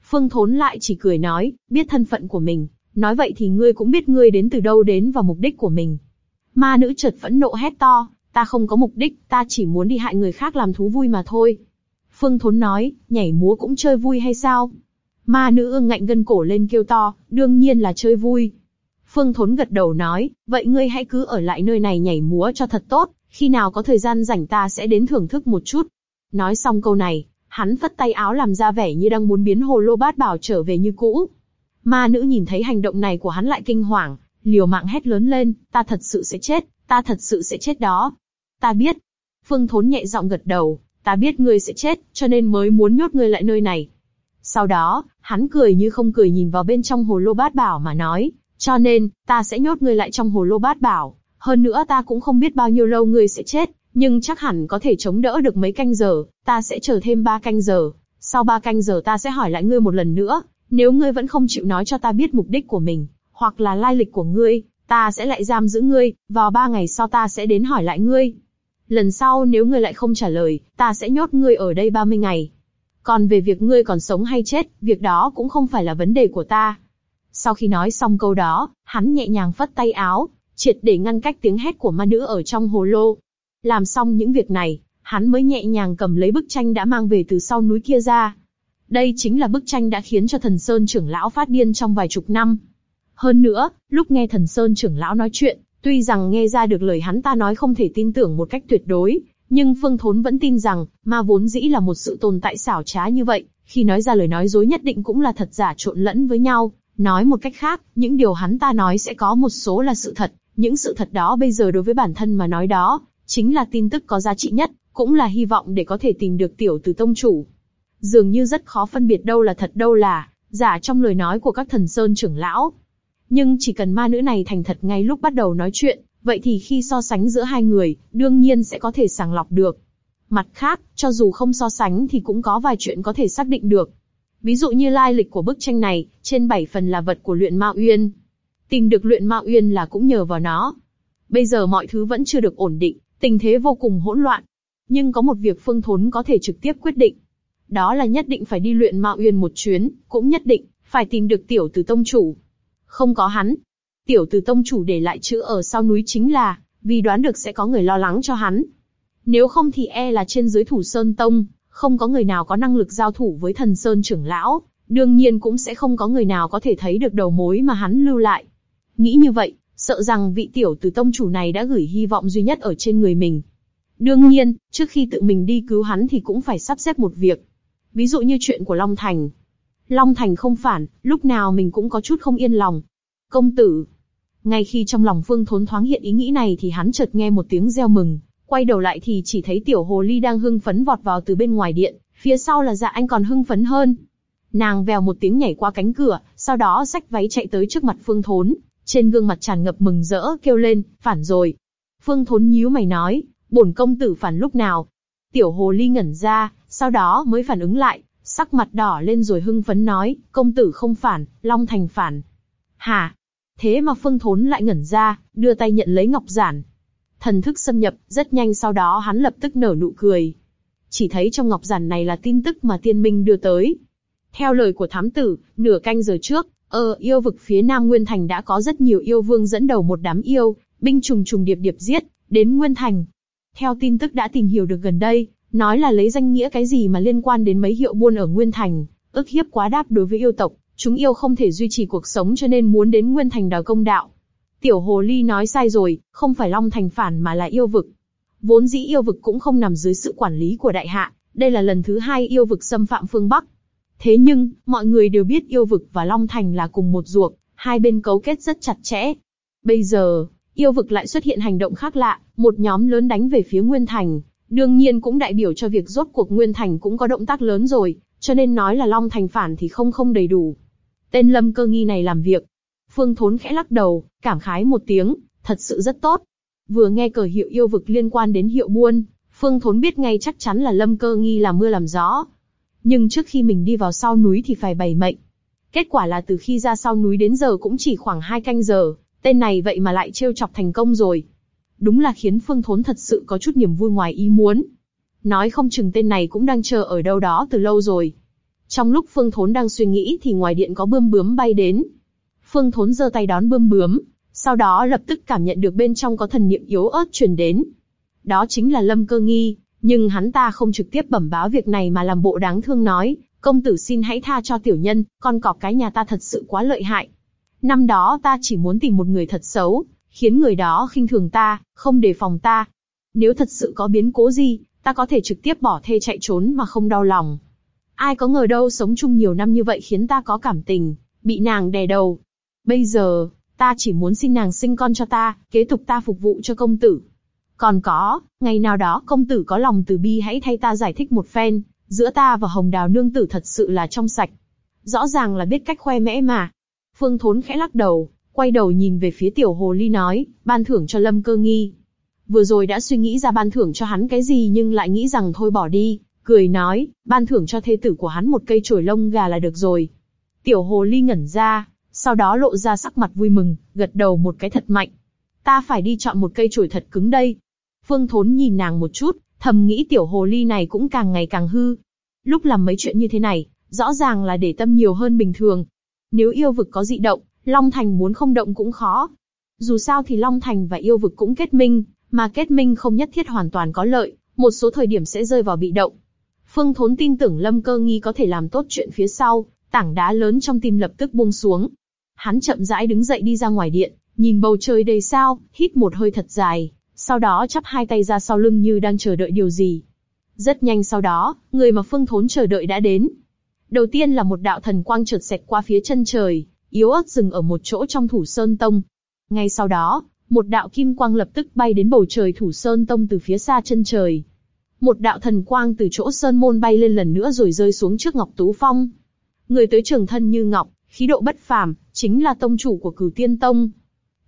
Phương Thốn lại chỉ cười nói, biết thân phận của mình, nói vậy thì ngươi cũng biết ngươi đến từ đâu đến và mục đích của mình. Ma nữ chợt phẫn nộ hét to, ta không có mục đích, ta chỉ muốn đi hại người khác làm thú vui mà thôi. Phương Thốn nói, nhảy múa cũng chơi vui hay sao? Ma nữ ương ngạnh gân cổ lên kêu to, đương nhiên là chơi vui. Phương Thốn gật đầu nói, vậy ngươi hãy cứ ở lại nơi này nhảy múa cho thật tốt, khi nào có thời gian rảnh ta sẽ đến thưởng thức một chút. Nói xong câu này, hắn phất tay áo làm ra vẻ như đang muốn biến hồ lô bát bảo trở về như cũ. Ma nữ nhìn thấy hành động này của hắn lại kinh hoàng, liều mạng hét lớn lên, ta thật sự sẽ chết, ta thật sự sẽ chết đó. Ta biết. Phương Thốn nhẹ giọng gật đầu, ta biết ngươi sẽ chết, cho nên mới muốn nhốt ngươi lại nơi này. Sau đó, hắn cười như không cười nhìn vào bên trong hồ lô bát bảo mà nói, cho nên, ta sẽ nhốt ngươi lại trong hồ lô bát bảo. Hơn nữa ta cũng không biết bao nhiêu lâu ngươi sẽ chết, nhưng chắc hẳn có thể chống đỡ được mấy canh giờ, ta sẽ chờ thêm ba canh giờ. Sau ba canh giờ ta sẽ hỏi lại ngươi một lần nữa, nếu ngươi vẫn không chịu nói cho ta biết mục đích của mình, hoặc là lai lịch của ngươi, ta sẽ lại giam giữ ngươi, vào ba ngày sau ta sẽ đến hỏi lại ngươi. Lần sau nếu ngươi lại không trả lời, ta sẽ nhốt ngươi ở đây 30 ngày. Còn về việc ngươi còn sống hay chết, việc đó cũng không phải là vấn đề của ta. Sau khi nói xong câu đó, hắn nhẹ nhàng phất tay áo, triệt để ngăn cách tiếng hét của ma nữ ở trong hồ lô. Làm xong những việc này, hắn mới nhẹ nhàng cầm lấy bức tranh đã mang về từ sau núi kia ra. Đây chính là bức tranh đã khiến cho thần Sơn trưởng lão phát điên trong vài chục năm. Hơn nữa, lúc nghe thần Sơn trưởng lão nói chuyện, tuy rằng nghe ra được lời hắn ta nói không thể tin tưởng một cách tuyệt đối, nhưng Phương Thốn vẫn tin rằng, ma vốn dĩ là một sự tồn tại xảo trá như vậy, khi nói ra lời nói dối nhất định cũng là thật giả trộn lẫn với nhau. Nói một cách khác, những điều hắn ta nói sẽ có một số là sự thật, những sự thật đó bây giờ đối với bản thân mà nói đó, chính là tin tức có giá trị nhất, cũng là hy vọng để có thể tìm được tiểu từ tông chủ. Dường như rất khó phân biệt đâu là thật đâu là giả trong lời nói của các thần sơn trưởng lão. Nhưng chỉ cần ma nữ này thành thật ngay lúc bắt đầu nói chuyện, vậy thì khi so sánh giữa hai người, đương nhiên sẽ có thể sàng lọc được. Mặt khác, cho dù không so sánh thì cũng có vài chuyện có thể xác định được. Ví dụ như lai lịch của bức tranh này, trên bảy phần là vật của luyện ma uyên. Tìm được luyện ma uyên là cũng nhờ vào nó. Bây giờ mọi thứ vẫn chưa được ổn định, tình thế vô cùng hỗn loạn. Nhưng có một việc Phương Thốn có thể trực tiếp quyết định. Đó là nhất định phải đi luyện ma uyên một chuyến, cũng nhất định phải tìm được tiểu từ tông chủ. Không có hắn. Tiểu từ tông chủ để lại chữ ở sau núi chính là, vì đoán được sẽ có người lo lắng cho hắn. Nếu không thì e là trên dưới thủ Sơn Tông, không có người nào có năng lực giao thủ với thần Sơn trưởng lão, đương nhiên cũng sẽ không có người nào có thể thấy được đầu mối mà hắn lưu lại. Nghĩ như vậy, sợ rằng vị tiểu tử tông chủ này đã gửi hy vọng duy nhất ở trên người mình. Đương nhiên, trước khi tự mình đi cứu hắn thì cũng phải sắp xếp một việc. Ví dụ như chuyện của Long Thành. Long Thành không phản, lúc nào mình cũng có chút không yên lòng. Công tử. Ngay khi trong lòng Phương Thốn thoáng hiện ý nghĩ này thì hắn chợt nghe một tiếng reo mừng, quay đầu lại thì chỉ thấy tiểu hồ ly đang hưng phấn vọt vào từ bên ngoài điện, phía sau là dạ anh còn hưng phấn hơn. Nàng vèo một tiếng nhảy qua cánh cửa, sau đó xách váy chạy tới trước mặt Phương Thốn, trên gương mặt tràn ngập mừng rỡ kêu lên, phản rồi. Phương Thốn nhíu mày nói, bổn công tử phản lúc nào? Tiểu hồ ly ngẩn ra, sau đó mới phản ứng lại, sắc mặt đỏ lên rồi hưng phấn nói, công tử không phản, Long Thành phản. Hả? Thế mà Phương Thốn lại ngẩn ra, đưa tay nhận lấy ngọc giản. Thần thức xâm nhập, rất nhanh sau đó hắn lập tức nở nụ cười. Chỉ thấy trong ngọc giản này là tin tức mà tiên minh đưa tới. Theo lời của thám tử, nửa canh giờ trước, ở yêu vực phía Nam Nguyên Thành đã có rất nhiều yêu vương dẫn đầu một đám yêu, binh trùng trùng điệp điệp giết, đến Nguyên Thành. Theo tin tức đã tìm hiểu được gần đây, nói là lấy danh nghĩa cái gì mà liên quan đến mấy hiệu buôn ở Nguyên Thành, ức hiếp quá đáp đối với yêu tộc, chúng yêu không thể duy trì cuộc sống cho nên muốn đến Nguyên Thành đòi công đạo. Tiểu Hồ Ly nói sai rồi, không phải Long Thành phản mà là yêu vực. Vốn dĩ yêu vực cũng không nằm dưới sự quản lý của đại hạ, đây là lần thứ hai yêu vực xâm phạm phương Bắc. Thế nhưng, mọi người đều biết yêu vực và Long Thành là cùng một ruột, hai bên cấu kết rất chặt chẽ. Bây giờ, yêu vực lại xuất hiện hành động khác lạ, một nhóm lớn đánh về phía Nguyên Thành, đương nhiên cũng đại biểu cho việc rốt cuộc Nguyên Thành cũng có động tác lớn rồi, cho nên nói là Long Thành phản thì không không đầy đủ. Tên Lâm Cơ Nghi này làm việc. Phương Thốn khẽ lắc đầu, cảm khái một tiếng, thật sự rất tốt. Vừa nghe cờ hiệu yêu vực liên quan đến hiệu buôn, Phương Thốn biết ngay chắc chắn là Lâm Cơ Nghi là mưa làm gió. Nhưng trước khi mình đi vào sau núi thì phải bày mệnh. Kết quả là từ khi ra sau núi đến giờ cũng chỉ khoảng hai canh giờ, tên này vậy mà lại trêu chọc thành công rồi. Đúng là khiến Phương Thốn thật sự có chút niềm vui ngoài ý muốn. Nói không chừng tên này cũng đang chờ ở đâu đó từ lâu rồi. Trong lúc Phương Thốn đang suy nghĩ thì ngoài điện có bươm bướm bay đến. Phương Thốn giơ tay đón bươm bướm, sau đó lập tức cảm nhận được bên trong có thần niệm yếu ớt truyền đến. Đó chính là Lâm Cơ Nghi, nhưng hắn ta không trực tiếp bẩm báo việc này mà làm bộ đáng thương nói, công tử xin hãy tha cho tiểu nhân, con cọp cái nhà ta thật sự quá lợi hại. Năm đó ta chỉ muốn tìm một người thật xấu, khiến người đó khinh thường ta, không đề phòng ta. Nếu thật sự có biến cố gì, ta có thể trực tiếp bỏ thê chạy trốn mà không đau lòng. Ai có ngờ đâu sống chung nhiều năm như vậy khiến ta có cảm tình, bị nàng đè đầu. Bây giờ, ta chỉ muốn xin nàng sinh con cho ta, kế tục ta phục vụ cho công tử. Còn có, ngày nào đó công tử có lòng từ bi hãy thay ta giải thích một phen, giữa ta và hồng đào nương tử thật sự là trong sạch. Rõ ràng là biết cách khoe mẽ mà. Phương Thốn khẽ lắc đầu, quay đầu nhìn về phía tiểu hồ ly nói, ban thưởng cho Lâm Cơ Nghi. Vừa rồi đã suy nghĩ ra ban thưởng cho hắn cái gì nhưng lại nghĩ rằng thôi bỏ đi, cười nói, ban thưởng cho thê tử của hắn một cây chổi lông gà là được rồi. Tiểu hồ ly ngẩn ra, sau đó lộ ra sắc mặt vui mừng, gật đầu một cái thật mạnh. Ta phải đi chọn một cây chổi thật cứng đây. Phương Thốn nhìn nàng một chút, thầm nghĩ tiểu hồ ly này cũng càng ngày càng hư. Lúc làm mấy chuyện như thế này, rõ ràng là để tâm nhiều hơn bình thường. Nếu yêu vực có dị động, Long Thành muốn không động cũng khó. Dù sao thì Long Thành và yêu vực cũng kết minh, mà kết minh không nhất thiết hoàn toàn có lợi, một số thời điểm sẽ rơi vào bị động. Phương Thốn tin tưởng Lâm Cơ Nghi có thể làm tốt chuyện phía sau, tảng đá lớn trong tim lập tức buông xuống. Hắn chậm rãi đứng dậy đi ra ngoài điện, nhìn bầu trời đầy sao, hít một hơi thật dài, sau đó chắp hai tay ra sau lưng như đang chờ đợi điều gì. Rất nhanh sau đó, người mà Phương Thốn chờ đợi đã đến. Đầu tiên là một đạo thần quang chợt xẹt qua phía chân trời, yếu ớt dừng ở một chỗ trong thủ sơn tông. Ngay sau đó, một đạo kim quang lập tức bay đến bầu trời thủ sơn tông từ phía xa chân trời. Một đạo thần quang từ chỗ sơn môn bay lên lần nữa rồi rơi xuống trước Ngọc Tú Phong. Người tới trường thân như ngọc, khí độ bất phàm, chính là tông chủ của Cửu Tiên Tông.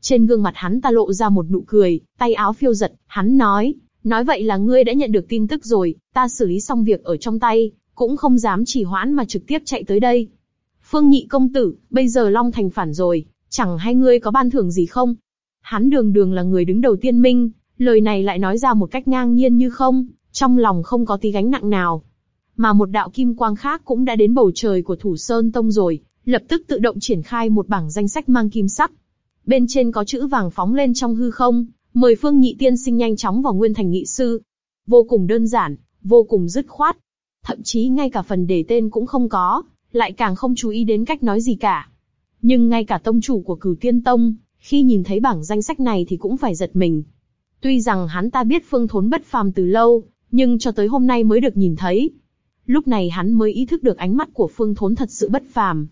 Trên gương mặt hắn ta lộ ra một nụ cười, tay áo phiêu giật, hắn nói, nói vậy là ngươi đã nhận được tin tức rồi, ta xử lý xong việc ở trong tay, cũng không dám chỉ hoãn mà trực tiếp chạy tới đây. Phương Nhị công tử, bây giờ Long Thành phản rồi, chẳng hay ngươi có ban thưởng gì không? Hắn đường đường là người đứng đầu tiên minh, lời này lại nói ra một cách ngang nhiên như không, trong lòng không có tí gánh nặng nào. Mà một đạo kim quang khác cũng đã đến bầu trời của Thủ Sơn Tông rồi, lập tức tự động triển khai một bảng danh sách mang kim sắc. Bên trên có chữ vàng phóng lên trong hư không, mời Phương Nhị tiên sinh nhanh chóng vào Nguyên Thành nghị sư. Vô cùng đơn giản, vô cùng dứt khoát. Thậm chí ngay cả phần đề tên cũng không có, lại càng không chú ý đến cách nói gì cả. Nhưng ngay cả tông chủ của Cửu Tiên Tông, khi nhìn thấy bảng danh sách này thì cũng phải giật mình. Tuy rằng hắn ta biết Phương Thốn bất phàm từ lâu, nhưng cho tới hôm nay mới được nhìn thấy. Lúc này hắn mới ý thức được ánh mắt của Phương Thốn thật sự bất phàm.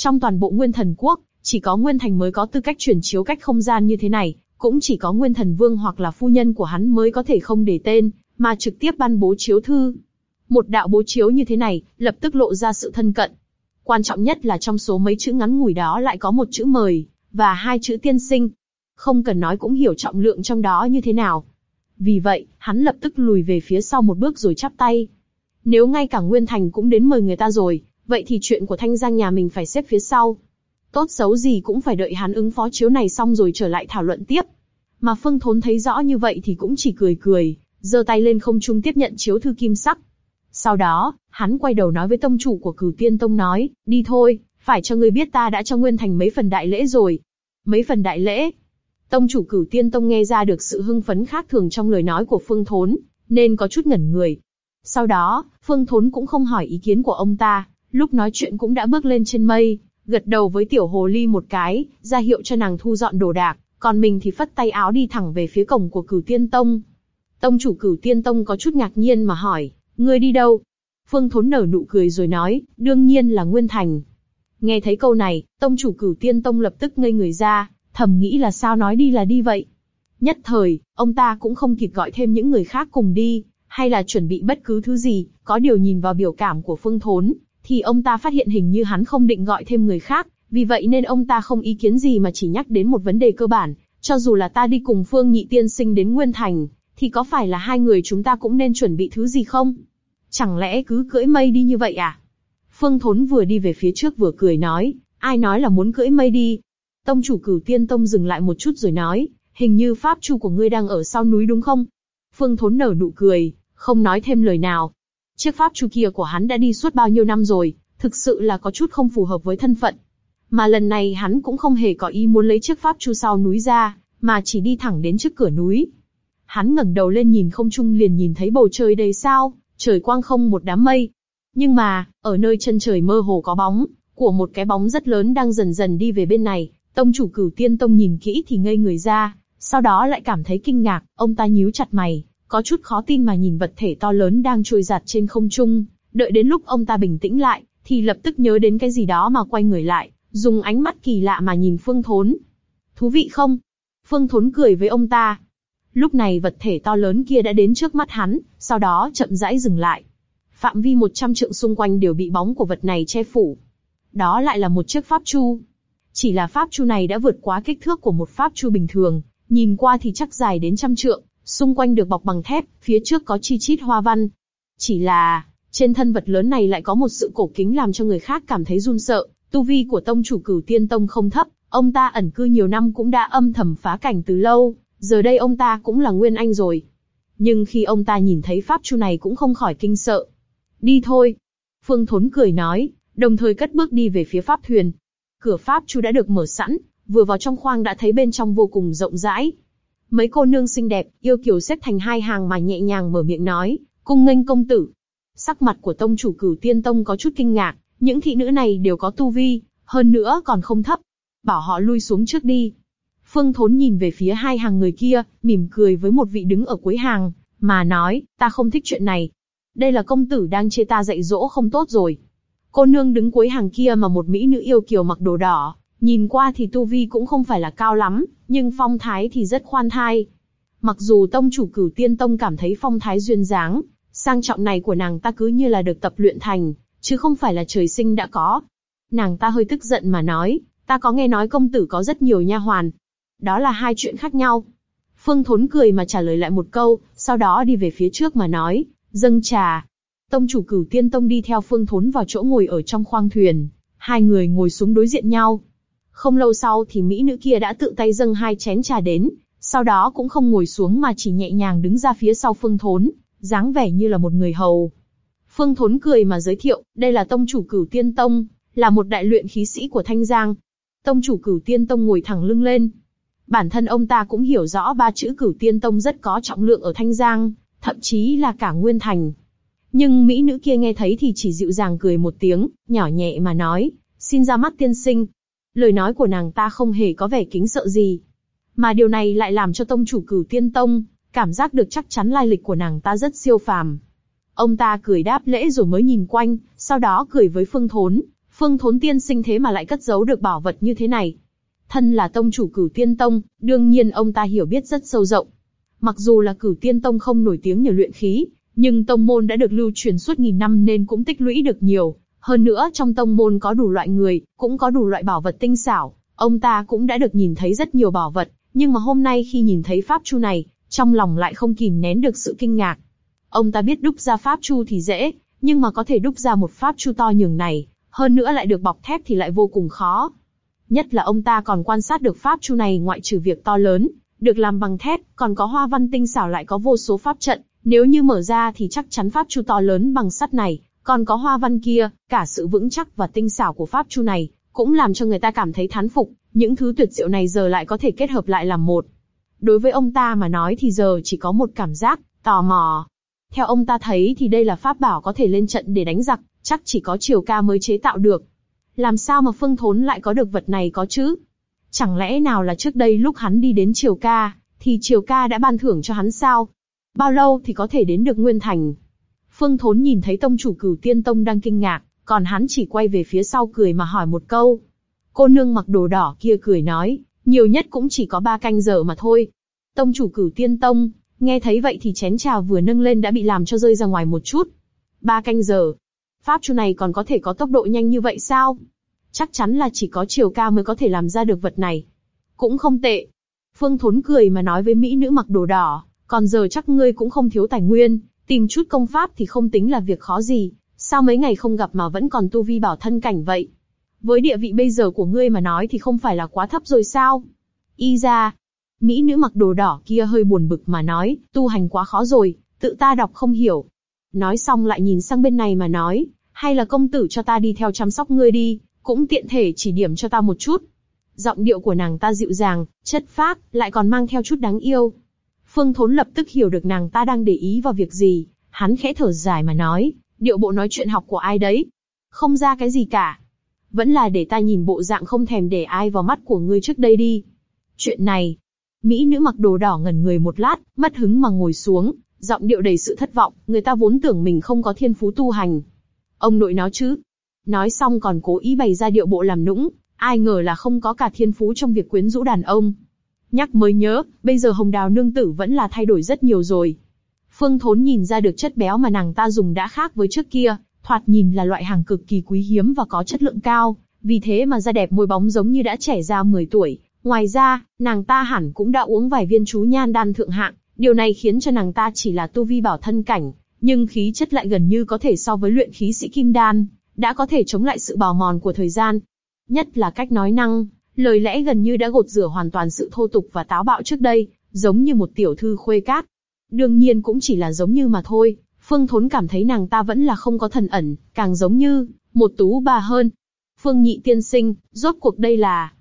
Trong toàn bộ Nguyên Thần Quốc, chỉ có Nguyên Thành mới có tư cách chuyển chiếu cách không gian như thế này, cũng chỉ có Nguyên Thần Vương hoặc là phu nhân của hắn mới có thể không để tên, mà trực tiếp ban bố chiếu thư. Một đạo bố chiếu như thế này, lập tức lộ ra sự thân cận. Quan trọng nhất là trong số mấy chữ ngắn ngủi đó lại có một chữ mời, và hai chữ tiên sinh. Không cần nói cũng hiểu trọng lượng trong đó như thế nào. Vì vậy, hắn lập tức lùi về phía sau một bước rồi chắp tay. Nếu ngay cả Nguyên Thành cũng đến mời người ta rồi, vậy thì chuyện của Thanh Giang nhà mình phải xếp phía sau. Tốt xấu gì cũng phải đợi hắn ứng phó chiếu này xong rồi trở lại thảo luận tiếp. Mà Phương Thốn thấy rõ như vậy thì cũng chỉ cười cười, giơ tay lên không trung tiếp nhận chiếu thư kim sắc. Sau đó, hắn quay đầu nói với tông chủ của Cửu Tiên Tông nói, đi thôi, phải cho ngươi biết ta đã cho Nguyên Thành mấy phần đại lễ rồi. Mấy phần đại lễ. Tông chủ Cửu Tiên Tông nghe ra được sự hưng phấn khác thường trong lời nói của Phương Thốn, nên có chút ngẩn người. Sau đó, Phương Thốn cũng không hỏi ý kiến của ông ta, lúc nói chuyện cũng đã bước lên trên mây, gật đầu với tiểu hồ ly một cái, ra hiệu cho nàng thu dọn đồ đạc, còn mình thì phất tay áo đi thẳng về phía cổng của Cửu Tiên Tông. Tông chủ Cửu Tiên Tông có chút ngạc nhiên mà hỏi, ngươi đi đâu? Phương Thốn nở nụ cười rồi nói, đương nhiên là Nguyên Thành. Nghe thấy câu này, tông chủ Cửu Tiên Tông lập tức ngây người ra, thầm nghĩ là sao nói đi là đi vậy. Nhất thời, ông ta cũng không kịp gọi thêm những người khác cùng đi, hay là chuẩn bị bất cứ thứ gì, có điều nhìn vào biểu cảm của Phương Thốn, thì ông ta phát hiện hình như hắn không định gọi thêm người khác, vì vậy nên ông ta không ý kiến gì mà chỉ nhắc đến một vấn đề cơ bản, cho dù là ta đi cùng Phương Nhị Tiên Sinh đến Nguyên Thành, thì có phải là hai người chúng ta cũng nên chuẩn bị thứ gì không? Chẳng lẽ cứ cưỡi mây đi như vậy à? Phương Thốn vừa đi về phía trước vừa cười nói, ai nói là muốn cưỡi mây đi? Tông chủ cửu tiên tông dừng lại một chút rồi nói, hình như pháp chu của ngươi đang ở sau núi đúng không? Phương Thốn nở nụ cười, không nói thêm lời nào. Chiếc pháp chu kia của hắn đã đi suốt bao nhiêu năm rồi, thực sự là có chút không phù hợp với thân phận. Mà lần này hắn cũng không hề có ý muốn lấy chiếc pháp chu sau núi ra, mà chỉ đi thẳng đến trước cửa núi. Hắn ngẩng đầu lên nhìn không trung liền nhìn thấy bầu trời đầy sao, trời quang không một đám mây. Nhưng mà, ở nơi chân trời mơ hồ có bóng, của một cái bóng rất lớn đang dần dần đi về bên này, tông chủ cửu tiên tông nhìn kỹ thì ngây người ra, sau đó lại cảm thấy kinh ngạc, ông ta nhíu chặt mày, có chút khó tin mà nhìn vật thể to lớn đang trôi giạt trên không trung, đợi đến lúc ông ta bình tĩnh lại, thì lập tức nhớ đến cái gì đó mà quay người lại, dùng ánh mắt kỳ lạ mà nhìn Phương Thốn. Thú vị không? Phương Thốn cười với ông ta. Lúc này vật thể to lớn kia đã đến trước mắt hắn, sau đó chậm rãi dừng lại. Phạm vi 100 trượng xung quanh đều bị bóng của vật này che phủ. Đó lại là một chiếc pháp chu. Chỉ là pháp chu này đã vượt quá kích thước của một pháp chu bình thường, nhìn qua thì chắc dài đến trăm trượng, xung quanh được bọc bằng thép, phía trước có chi chít hoa văn. Chỉ là, trên thân vật lớn này lại có một sự cổ kính làm cho người khác cảm thấy run sợ, tu vi của tông chủ cửu tiên tông không thấp, ông ta ẩn cư nhiều năm cũng đã âm thầm phá cảnh từ lâu, giờ đây ông ta cũng là nguyên anh rồi. Nhưng khi ông ta nhìn thấy pháp chu này cũng không khỏi kinh sợ. Đi thôi. Phương Thốn cười nói, đồng thời cất bước đi về phía pháp thuyền. Cửa pháp chu đã được mở sẵn, vừa vào trong khoang đã thấy bên trong vô cùng rộng rãi. Mấy cô nương xinh đẹp, yêu kiều xếp thành hai hàng mà nhẹ nhàng mở miệng nói, cung nghênh công tử. Sắc mặt của tông chủ cửu tiên tông có chút kinh ngạc, những thị nữ này đều có tu vi, hơn nữa còn không thấp. Bảo họ lui xuống trước đi. Phương Thốn nhìn về phía hai hàng người kia, mỉm cười với một vị đứng ở cuối hàng, mà nói, ta không thích chuyện này. Đây là công tử đang chê ta dạy dỗ không tốt rồi. Cô nương đứng cuối hàng kia mà một mỹ nữ yêu kiều mặc đồ đỏ, nhìn qua thì tu vi cũng không phải là cao lắm, nhưng phong thái thì rất khoan thai. Mặc dù tông chủ cửu tiên tông cảm thấy phong thái duyên dáng, sang trọng này của nàng ta cứ như là được tập luyện thành, chứ không phải là trời sinh đã có. Nàng ta hơi tức giận mà nói, ta có nghe nói công tử có rất nhiều nha hoàn. Đó là hai chuyện khác nhau. Phương Thốn cười mà trả lời lại một câu, sau đó đi về phía trước mà nói, dâng trà. Tông chủ cửu tiên tông đi theo Phương Thốn vào chỗ ngồi ở trong khoang thuyền, hai người ngồi xuống đối diện nhau. Không lâu sau thì mỹ nữ kia đã tự tay dâng hai chén trà đến, sau đó cũng không ngồi xuống mà chỉ nhẹ nhàng đứng ra phía sau Phương Thốn, dáng vẻ như là một người hầu. Phương Thốn cười mà giới thiệu, đây là tông chủ cửu tiên tông, là một đại luyện khí sĩ của Thanh Giang. Tông chủ cửu tiên tông ngồi thẳng lưng lên. Bản thân ông ta cũng hiểu rõ ba chữ cửu tiên tông rất có trọng lượng ở Thanh Giang, thậm chí là cả Nguyên Thành. Nhưng mỹ nữ kia nghe thấy thì chỉ dịu dàng cười một tiếng, nhỏ nhẹ mà nói, xin ra mắt tiên sinh. Lời nói của nàng ta không hề có vẻ kính sợ gì. Mà điều này lại làm cho tông chủ cửu tiên tông, cảm giác được chắc chắn lai lịch của nàng ta rất siêu phàm. Ông ta cười đáp lễ rồi mới nhìn quanh, sau đó cười với Phương Thốn. Phương Thốn tiên sinh thế mà lại cất giấu được bảo vật như thế này. Thân là tông chủ cửu tiên tông, đương nhiên ông ta hiểu biết rất sâu rộng. Mặc dù là cửu tiên tông không nổi tiếng nhờ luyện khí, nhưng tông môn đã được lưu truyền suốt nghìn năm nên cũng tích lũy được nhiều. Hơn nữa trong tông môn có đủ loại người, cũng có đủ loại bảo vật tinh xảo. Ông ta cũng đã được nhìn thấy rất nhiều bảo vật, nhưng mà hôm nay khi nhìn thấy pháp chu này, trong lòng lại không kìm nén được sự kinh ngạc. Ông ta biết đúc ra pháp chu thì dễ, nhưng mà có thể đúc ra một pháp chu to nhường này, hơn nữa lại được bọc thép thì lại vô cùng khó. Nhất là ông ta còn quan sát được pháp chu này ngoại trừ việc to lớn, được làm bằng thép, còn có hoa văn tinh xảo lại có vô số pháp trận, nếu như mở ra thì chắc chắn pháp chu to lớn bằng sắt này, còn có hoa văn kia, cả sự vững chắc và tinh xảo của pháp chu này, cũng làm cho người ta cảm thấy thán phục, những thứ tuyệt diệu này giờ lại có thể kết hợp lại làm một. Đối với ông ta mà nói thì giờ chỉ có một cảm giác, tò mò. Theo ông ta thấy thì đây là pháp bảo có thể lên trận để đánh giặc, chắc chỉ có triều ca mới chế tạo được. Làm sao mà Phương Thốn lại có được vật này có chứ? Chẳng lẽ nào là trước đây lúc hắn đi đến triều ca, thì triều ca đã ban thưởng cho hắn sao? Bao lâu thì có thể đến được Nguyên Thành? Phương Thốn nhìn thấy tông chủ cửu tiên tông đang kinh ngạc, còn hắn chỉ quay về phía sau cười mà hỏi một câu. Cô nương mặc đồ đỏ kia cười nói, nhiều nhất cũng chỉ có ba canh giờ mà thôi. Tông chủ cửu tiên tông, nghe thấy vậy thì chén trà vừa nâng lên đã bị làm cho rơi ra ngoài một chút. Ba canh giờ. Pháp chu này còn có thể có tốc độ nhanh như vậy sao? Chắc chắn là chỉ có chiều cao mới có thể làm ra được vật này. Cũng không tệ. Phương Thốn cười mà nói với mỹ nữ mặc đồ đỏ, còn giờ chắc ngươi cũng không thiếu tài nguyên, tìm chút công pháp thì không tính là việc khó gì. Sao mấy ngày không gặp mà vẫn còn tu vi bảo thân cảnh vậy? Với địa vị bây giờ của ngươi mà nói thì không phải là quá thấp rồi sao? Y ra, mỹ nữ mặc đồ đỏ kia hơi buồn bực mà nói, tu hành quá khó rồi, tự ta đọc không hiểu. Nói xong lại nhìn sang bên này mà nói, hay là công tử cho ta đi theo chăm sóc ngươi đi, cũng tiện thể chỉ điểm cho ta một chút. Giọng điệu của nàng ta dịu dàng, chất phác, lại còn mang theo chút đáng yêu. Phương Thốn lập tức hiểu được nàng ta đang để ý vào việc gì, hắn khẽ thở dài mà nói, điệu bộ nói chuyện học của ai đấy? Không ra cái gì cả. Vẫn là để ta nhìn bộ dạng không thèm để ai vào mắt của ngươi trước đây đi. Chuyện này, Mỹ nữ mặc đồ đỏ ngẩn người một lát, mất hứng mà ngồi xuống, giọng điệu đầy sự thất vọng, người ta vốn tưởng mình không có thiên phú tu hành. Ông nội nó chứ. Nói xong còn cố ý bày ra điệu bộ làm nũng, ai ngờ là không có cả thiên phú trong việc quyến rũ đàn ông. Nhắc mới nhớ, bây giờ hồng đào nương tử vẫn là thay đổi rất nhiều rồi. Phương Thốn nhìn ra được chất béo mà nàng ta dùng đã khác với trước kia, thoạt nhìn là loại hàng cực kỳ quý hiếm và có chất lượng cao, vì thế mà da đẹp môi bóng giống như đã trẻ ra 10 tuổi. Ngoài ra, nàng ta hẳn cũng đã uống vài viên chú nhan đan thượng hạng, điều này khiến cho nàng ta chỉ là tu vi bảo thân cảnh, nhưng khí chất lại gần như có thể so với luyện khí sĩ kim đan, đã có thể chống lại sự bào mòn của thời gian. Nhất là cách nói năng, lời lẽ gần như đã gột rửa hoàn toàn sự thô tục và táo bạo trước đây, giống như một tiểu thư khuê cát. Đương nhiên cũng chỉ là giống như mà thôi, Phương Thốn cảm thấy nàng ta vẫn là không có thần ẩn, càng giống như một tú bà hơn. Phương Nhị tiên sinh, rốt cuộc đây là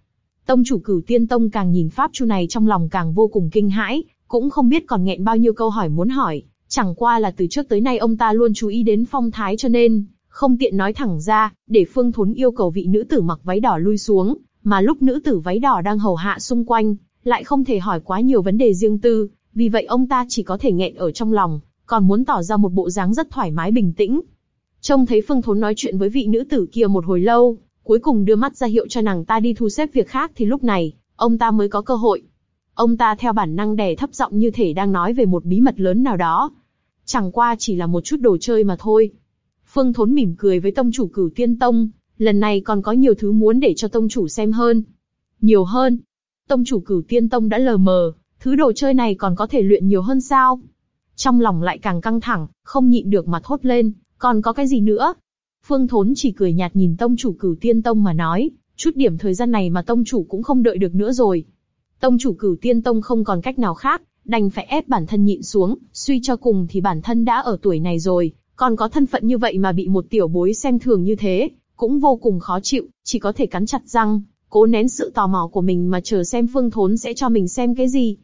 Tông chủ cửu tiên tông càng nhìn pháp chu này trong lòng càng vô cùng kinh hãi, cũng không biết còn nghẹn bao nhiêu câu hỏi muốn hỏi. Chẳng qua là từ trước tới nay ông ta luôn chú ý đến phong thái cho nên, không tiện nói thẳng ra, để Phương Thốn yêu cầu vị nữ tử mặc váy đỏ lui xuống, mà lúc nữ tử váy đỏ đang hầu hạ xung quanh, lại không thể hỏi quá nhiều vấn đề riêng tư, vì vậy ông ta chỉ có thể nghẹn ở trong lòng, còn muốn tỏ ra một bộ dáng rất thoải mái bình tĩnh. Trông thấy Phương Thốn nói chuyện với vị nữ tử kia một hồi lâu, cuối cùng đưa mắt ra hiệu cho nàng ta đi thu xếp việc khác thì lúc này, ông ta mới có cơ hội. Ông ta theo bản năng đè thấp giọng như thể đang nói về một bí mật lớn nào đó. Chẳng qua chỉ là một chút đồ chơi mà thôi. Phương Thốn mỉm cười với tông chủ cửu tiên tông, lần này còn có nhiều thứ muốn để cho tông chủ xem hơn. Nhiều hơn. Tông chủ cửu tiên tông đã lờ mờ, thứ đồ chơi này còn có thể luyện nhiều hơn sao? Trong lòng lại càng căng thẳng, không nhịn được mà thốt lên, còn có cái gì nữa? Phương Thốn chỉ cười nhạt nhìn tông chủ cửu tiên tông mà nói, chút điểm thời gian này mà tông chủ cũng không đợi được nữa rồi. Tông chủ cửu tiên tông không còn cách nào khác, đành phải ép bản thân nhịn xuống, suy cho cùng thì bản thân đã ở tuổi này rồi, còn có thân phận như vậy mà bị một tiểu bối xem thường như thế, cũng vô cùng khó chịu, chỉ có thể cắn chặt răng, cố nén sự tò mò của mình mà chờ xem Phương Thốn sẽ cho mình xem cái gì.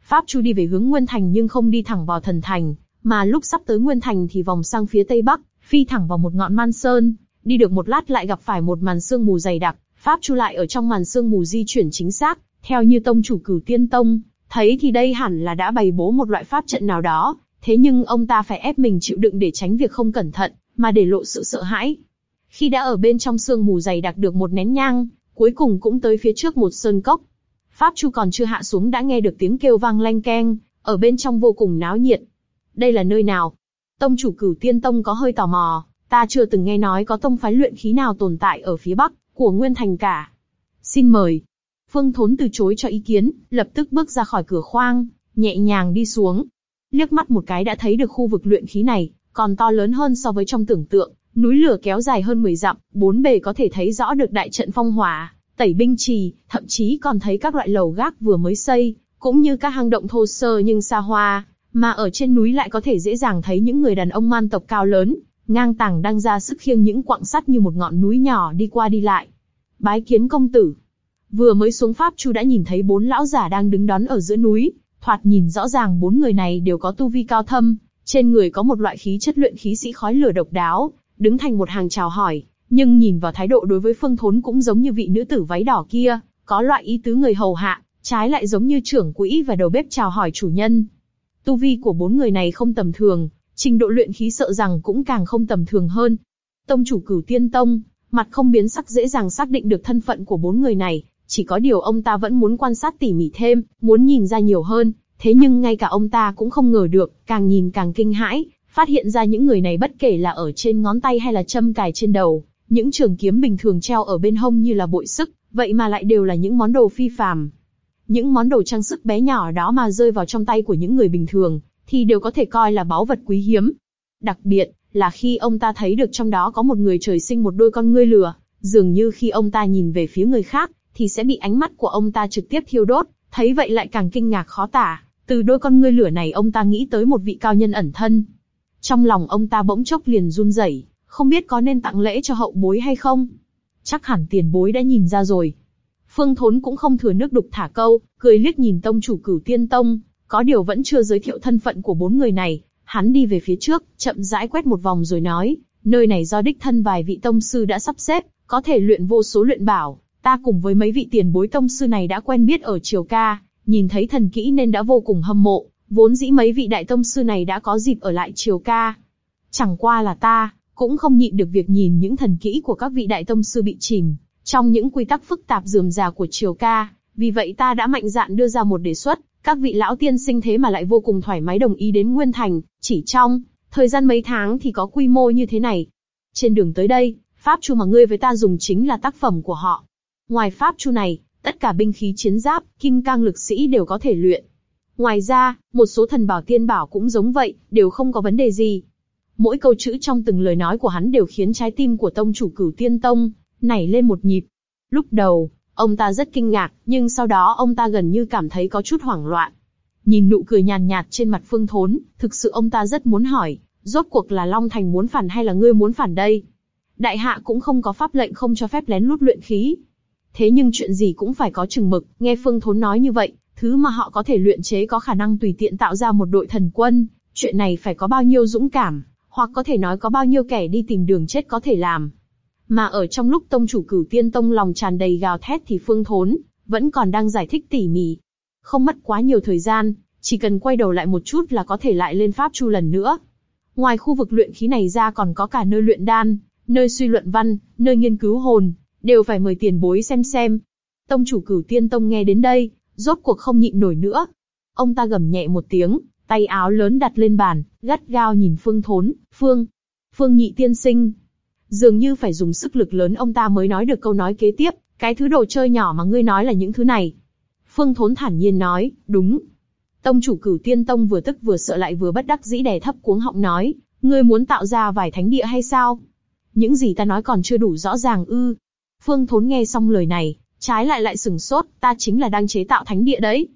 Pháp Chu đi về hướng Nguyên Thành nhưng không đi thẳng vào thần thành, mà lúc sắp tới Nguyên Thành thì vòng sang phía tây bắc, phi thẳng vào một ngọn man sơn, đi được một lát lại gặp phải một màn sương mù dày đặc, Pháp Chu lại ở trong màn sương mù di chuyển chính xác, theo như tông chủ cửu tiên tông, thấy thì đây hẳn là đã bày bố một loại pháp trận nào đó, thế nhưng ông ta phải ép mình chịu đựng để tránh việc không cẩn thận, mà để lộ sự sợ hãi. Khi đã ở bên trong sương mù dày đặc được một nén nhang, cuối cùng cũng tới phía trước một sơn cốc. Pháp Chu còn chưa hạ xuống đã nghe được tiếng kêu vang lanh keng, ở bên trong vô cùng náo nhiệt. Đây là nơi nào? Tông chủ cửu tiên tông có hơi tò mò, ta chưa từng nghe nói có tông phái luyện khí nào tồn tại ở phía bắc của Nguyên Thành cả. Xin mời. Phương Thốn từ chối cho ý kiến, lập tức bước ra khỏi cửa khoang, nhẹ nhàng đi xuống. Liếc mắt một cái đã thấy được khu vực luyện khí này, còn to lớn hơn so với trong tưởng tượng, núi lửa kéo dài hơn 10 dặm, bốn bề có thể thấy rõ được đại trận phong hỏa, tẩy binh trì, thậm chí còn thấy các loại lầu gác vừa mới xây, cũng như các hang động thô sơ nhưng xa hoa, mà ở trên núi lại có thể dễ dàng thấy những người đàn ông man tộc cao lớn, ngang tàng đang ra sức khiêng những quặng sắt như một ngọn núi nhỏ đi qua đi lại. Bái kiến công tử. Vừa mới xuống pháp chu đã nhìn thấy bốn lão giả đang đứng đón ở giữa núi, thoạt nhìn rõ ràng bốn người này đều có tu vi cao thâm, trên người có một loại khí chất luyện khí sĩ khói lửa độc đáo, đứng thành một hàng chào hỏi, nhưng nhìn vào thái độ đối với Phương Thốn cũng giống như vị nữ tử váy đỏ kia, có loại ý tứ người hầu hạ, trái lại giống như trưởng quỹ và đầu bếp chào hỏi chủ nhân. Tu vi của bốn người này không tầm thường, trình độ luyện khí sợ rằng cũng càng không tầm thường hơn. Tông chủ cửu tiên tông, mặt không biến sắc dễ dàng xác định được thân phận của bốn người này, chỉ có điều ông ta vẫn muốn quan sát tỉ mỉ thêm, muốn nhìn ra nhiều hơn, thế nhưng ngay cả ông ta cũng không ngờ được, càng nhìn càng kinh hãi, phát hiện ra những người này bất kể là ở trên ngón tay hay là châm cài trên đầu, những trường kiếm bình thường treo ở bên hông như là bội sức, vậy mà lại đều là những món đồ phi phàm. Những món đồ trang sức bé nhỏ đó mà rơi vào trong tay của những người bình thường, thì đều có thể coi là báu vật quý hiếm. Đặc biệt, là khi ông ta thấy được trong đó có một người trời sinh một đôi con ngươi lửa, dường như khi ông ta nhìn về phía người khác, thì sẽ bị ánh mắt của ông ta trực tiếp thiêu đốt, thấy vậy lại càng kinh ngạc khó tả. Từ đôi con ngươi lửa này ông ta nghĩ tới một vị cao nhân ẩn thân. Trong lòng ông ta bỗng chốc liền run rẩy, không biết có nên tặng lễ cho hậu bối hay không. Chắc hẳn tiền bối đã nhìn ra rồi. Phương Thốn cũng không thừa nước đục thả câu, cười liếc nhìn tông chủ cửu tiên tông, có điều vẫn chưa giới thiệu thân phận của bốn người này. Hắn đi về phía trước, chậm rãi quét một vòng rồi nói, nơi này do đích thân vài vị tông sư đã sắp xếp, có thể luyện vô số luyện bảo. Ta cùng với mấy vị tiền bối tông sư này đã quen biết ở triều ca, nhìn thấy thần kỹ nên đã vô cùng hâm mộ. Vốn dĩ mấy vị đại tông sư này đã có dịp ở lại triều ca. Chẳng qua là ta, cũng không nhịn được việc nhìn những thần kỹ của các vị đại tông sư bị chìm trong những quy tắc phức tạp dườm già của triều ca. Vì vậy ta đã mạnh dạn đưa ra một đề xuất, các vị lão tiên sinh thế mà lại vô cùng thoải mái đồng ý đến Nguyên Thành, chỉ trong thời gian mấy tháng thì có quy mô như thế này. Trên đường tới đây, pháp chu mà ngươi với ta dùng chính là tác phẩm của họ. Ngoài pháp chu này, tất cả binh khí chiến giáp, kim cang lực sĩ đều có thể luyện. Ngoài ra, một số thần bảo tiên bảo cũng giống vậy, đều không có vấn đề gì. Mỗi câu chữ trong từng lời nói của hắn đều khiến trái tim của tông chủ cửu tiên tông nảy lên một nhịp. Lúc đầu, ông ta rất kinh ngạc, nhưng sau đó ông ta gần như cảm thấy có chút hoảng loạn. Nhìn nụ cười nhàn nhạt trên mặt Phương Thốn, thực sự ông ta rất muốn hỏi, rốt cuộc là Long Thành muốn phản hay là ngươi muốn phản đây? Đại hạ cũng không có pháp lệnh không cho phép lén lút luyện khí. Thế nhưng chuyện gì cũng phải có chừng mực, nghe Phương Thốn nói như vậy, thứ mà họ có thể luyện chế có khả năng tùy tiện tạo ra một đội thần quân, chuyện này phải có bao nhiêu dũng cảm, hoặc có thể nói có bao nhiêu kẻ đi tìm đường chết có thể làm. Mà ở trong lúc tông chủ cửu tiên tông lòng tràn đầy gào thét thì Phương Thốn vẫn còn đang giải thích tỉ mỉ. Không mất quá nhiều thời gian, chỉ cần quay đầu lại một chút là có thể lại lên pháp chu lần nữa. Ngoài khu vực luyện khí này ra còn có cả nơi luyện đan, nơi suy luận văn, nơi nghiên cứu hồn, đều phải mời tiền bối xem xem. Tông chủ cửu tiên tông nghe đến đây, rốt cuộc không nhịn nổi nữa. Ông ta gầm nhẹ một tiếng, tay áo lớn đặt lên bàn, gắt gao nhìn Phương Thốn, Phương, Phương nhị tiên sinh. Dường như phải dùng sức lực lớn ông ta mới nói được câu nói kế tiếp, cái thứ đồ chơi nhỏ mà ngươi nói là những thứ này. Phương Thốn thản nhiên nói, đúng. Tông chủ cửu tiên tông vừa tức vừa sợ lại vừa bất đắc dĩ đè thấp cuống họng nói, ngươi muốn tạo ra vài thánh địa hay sao? Những gì ta nói còn chưa đủ rõ ràng ư? Phương Thốn nghe xong lời này, trái lại lại sừng sốt, ta chính là đang chế tạo thánh địa đấy.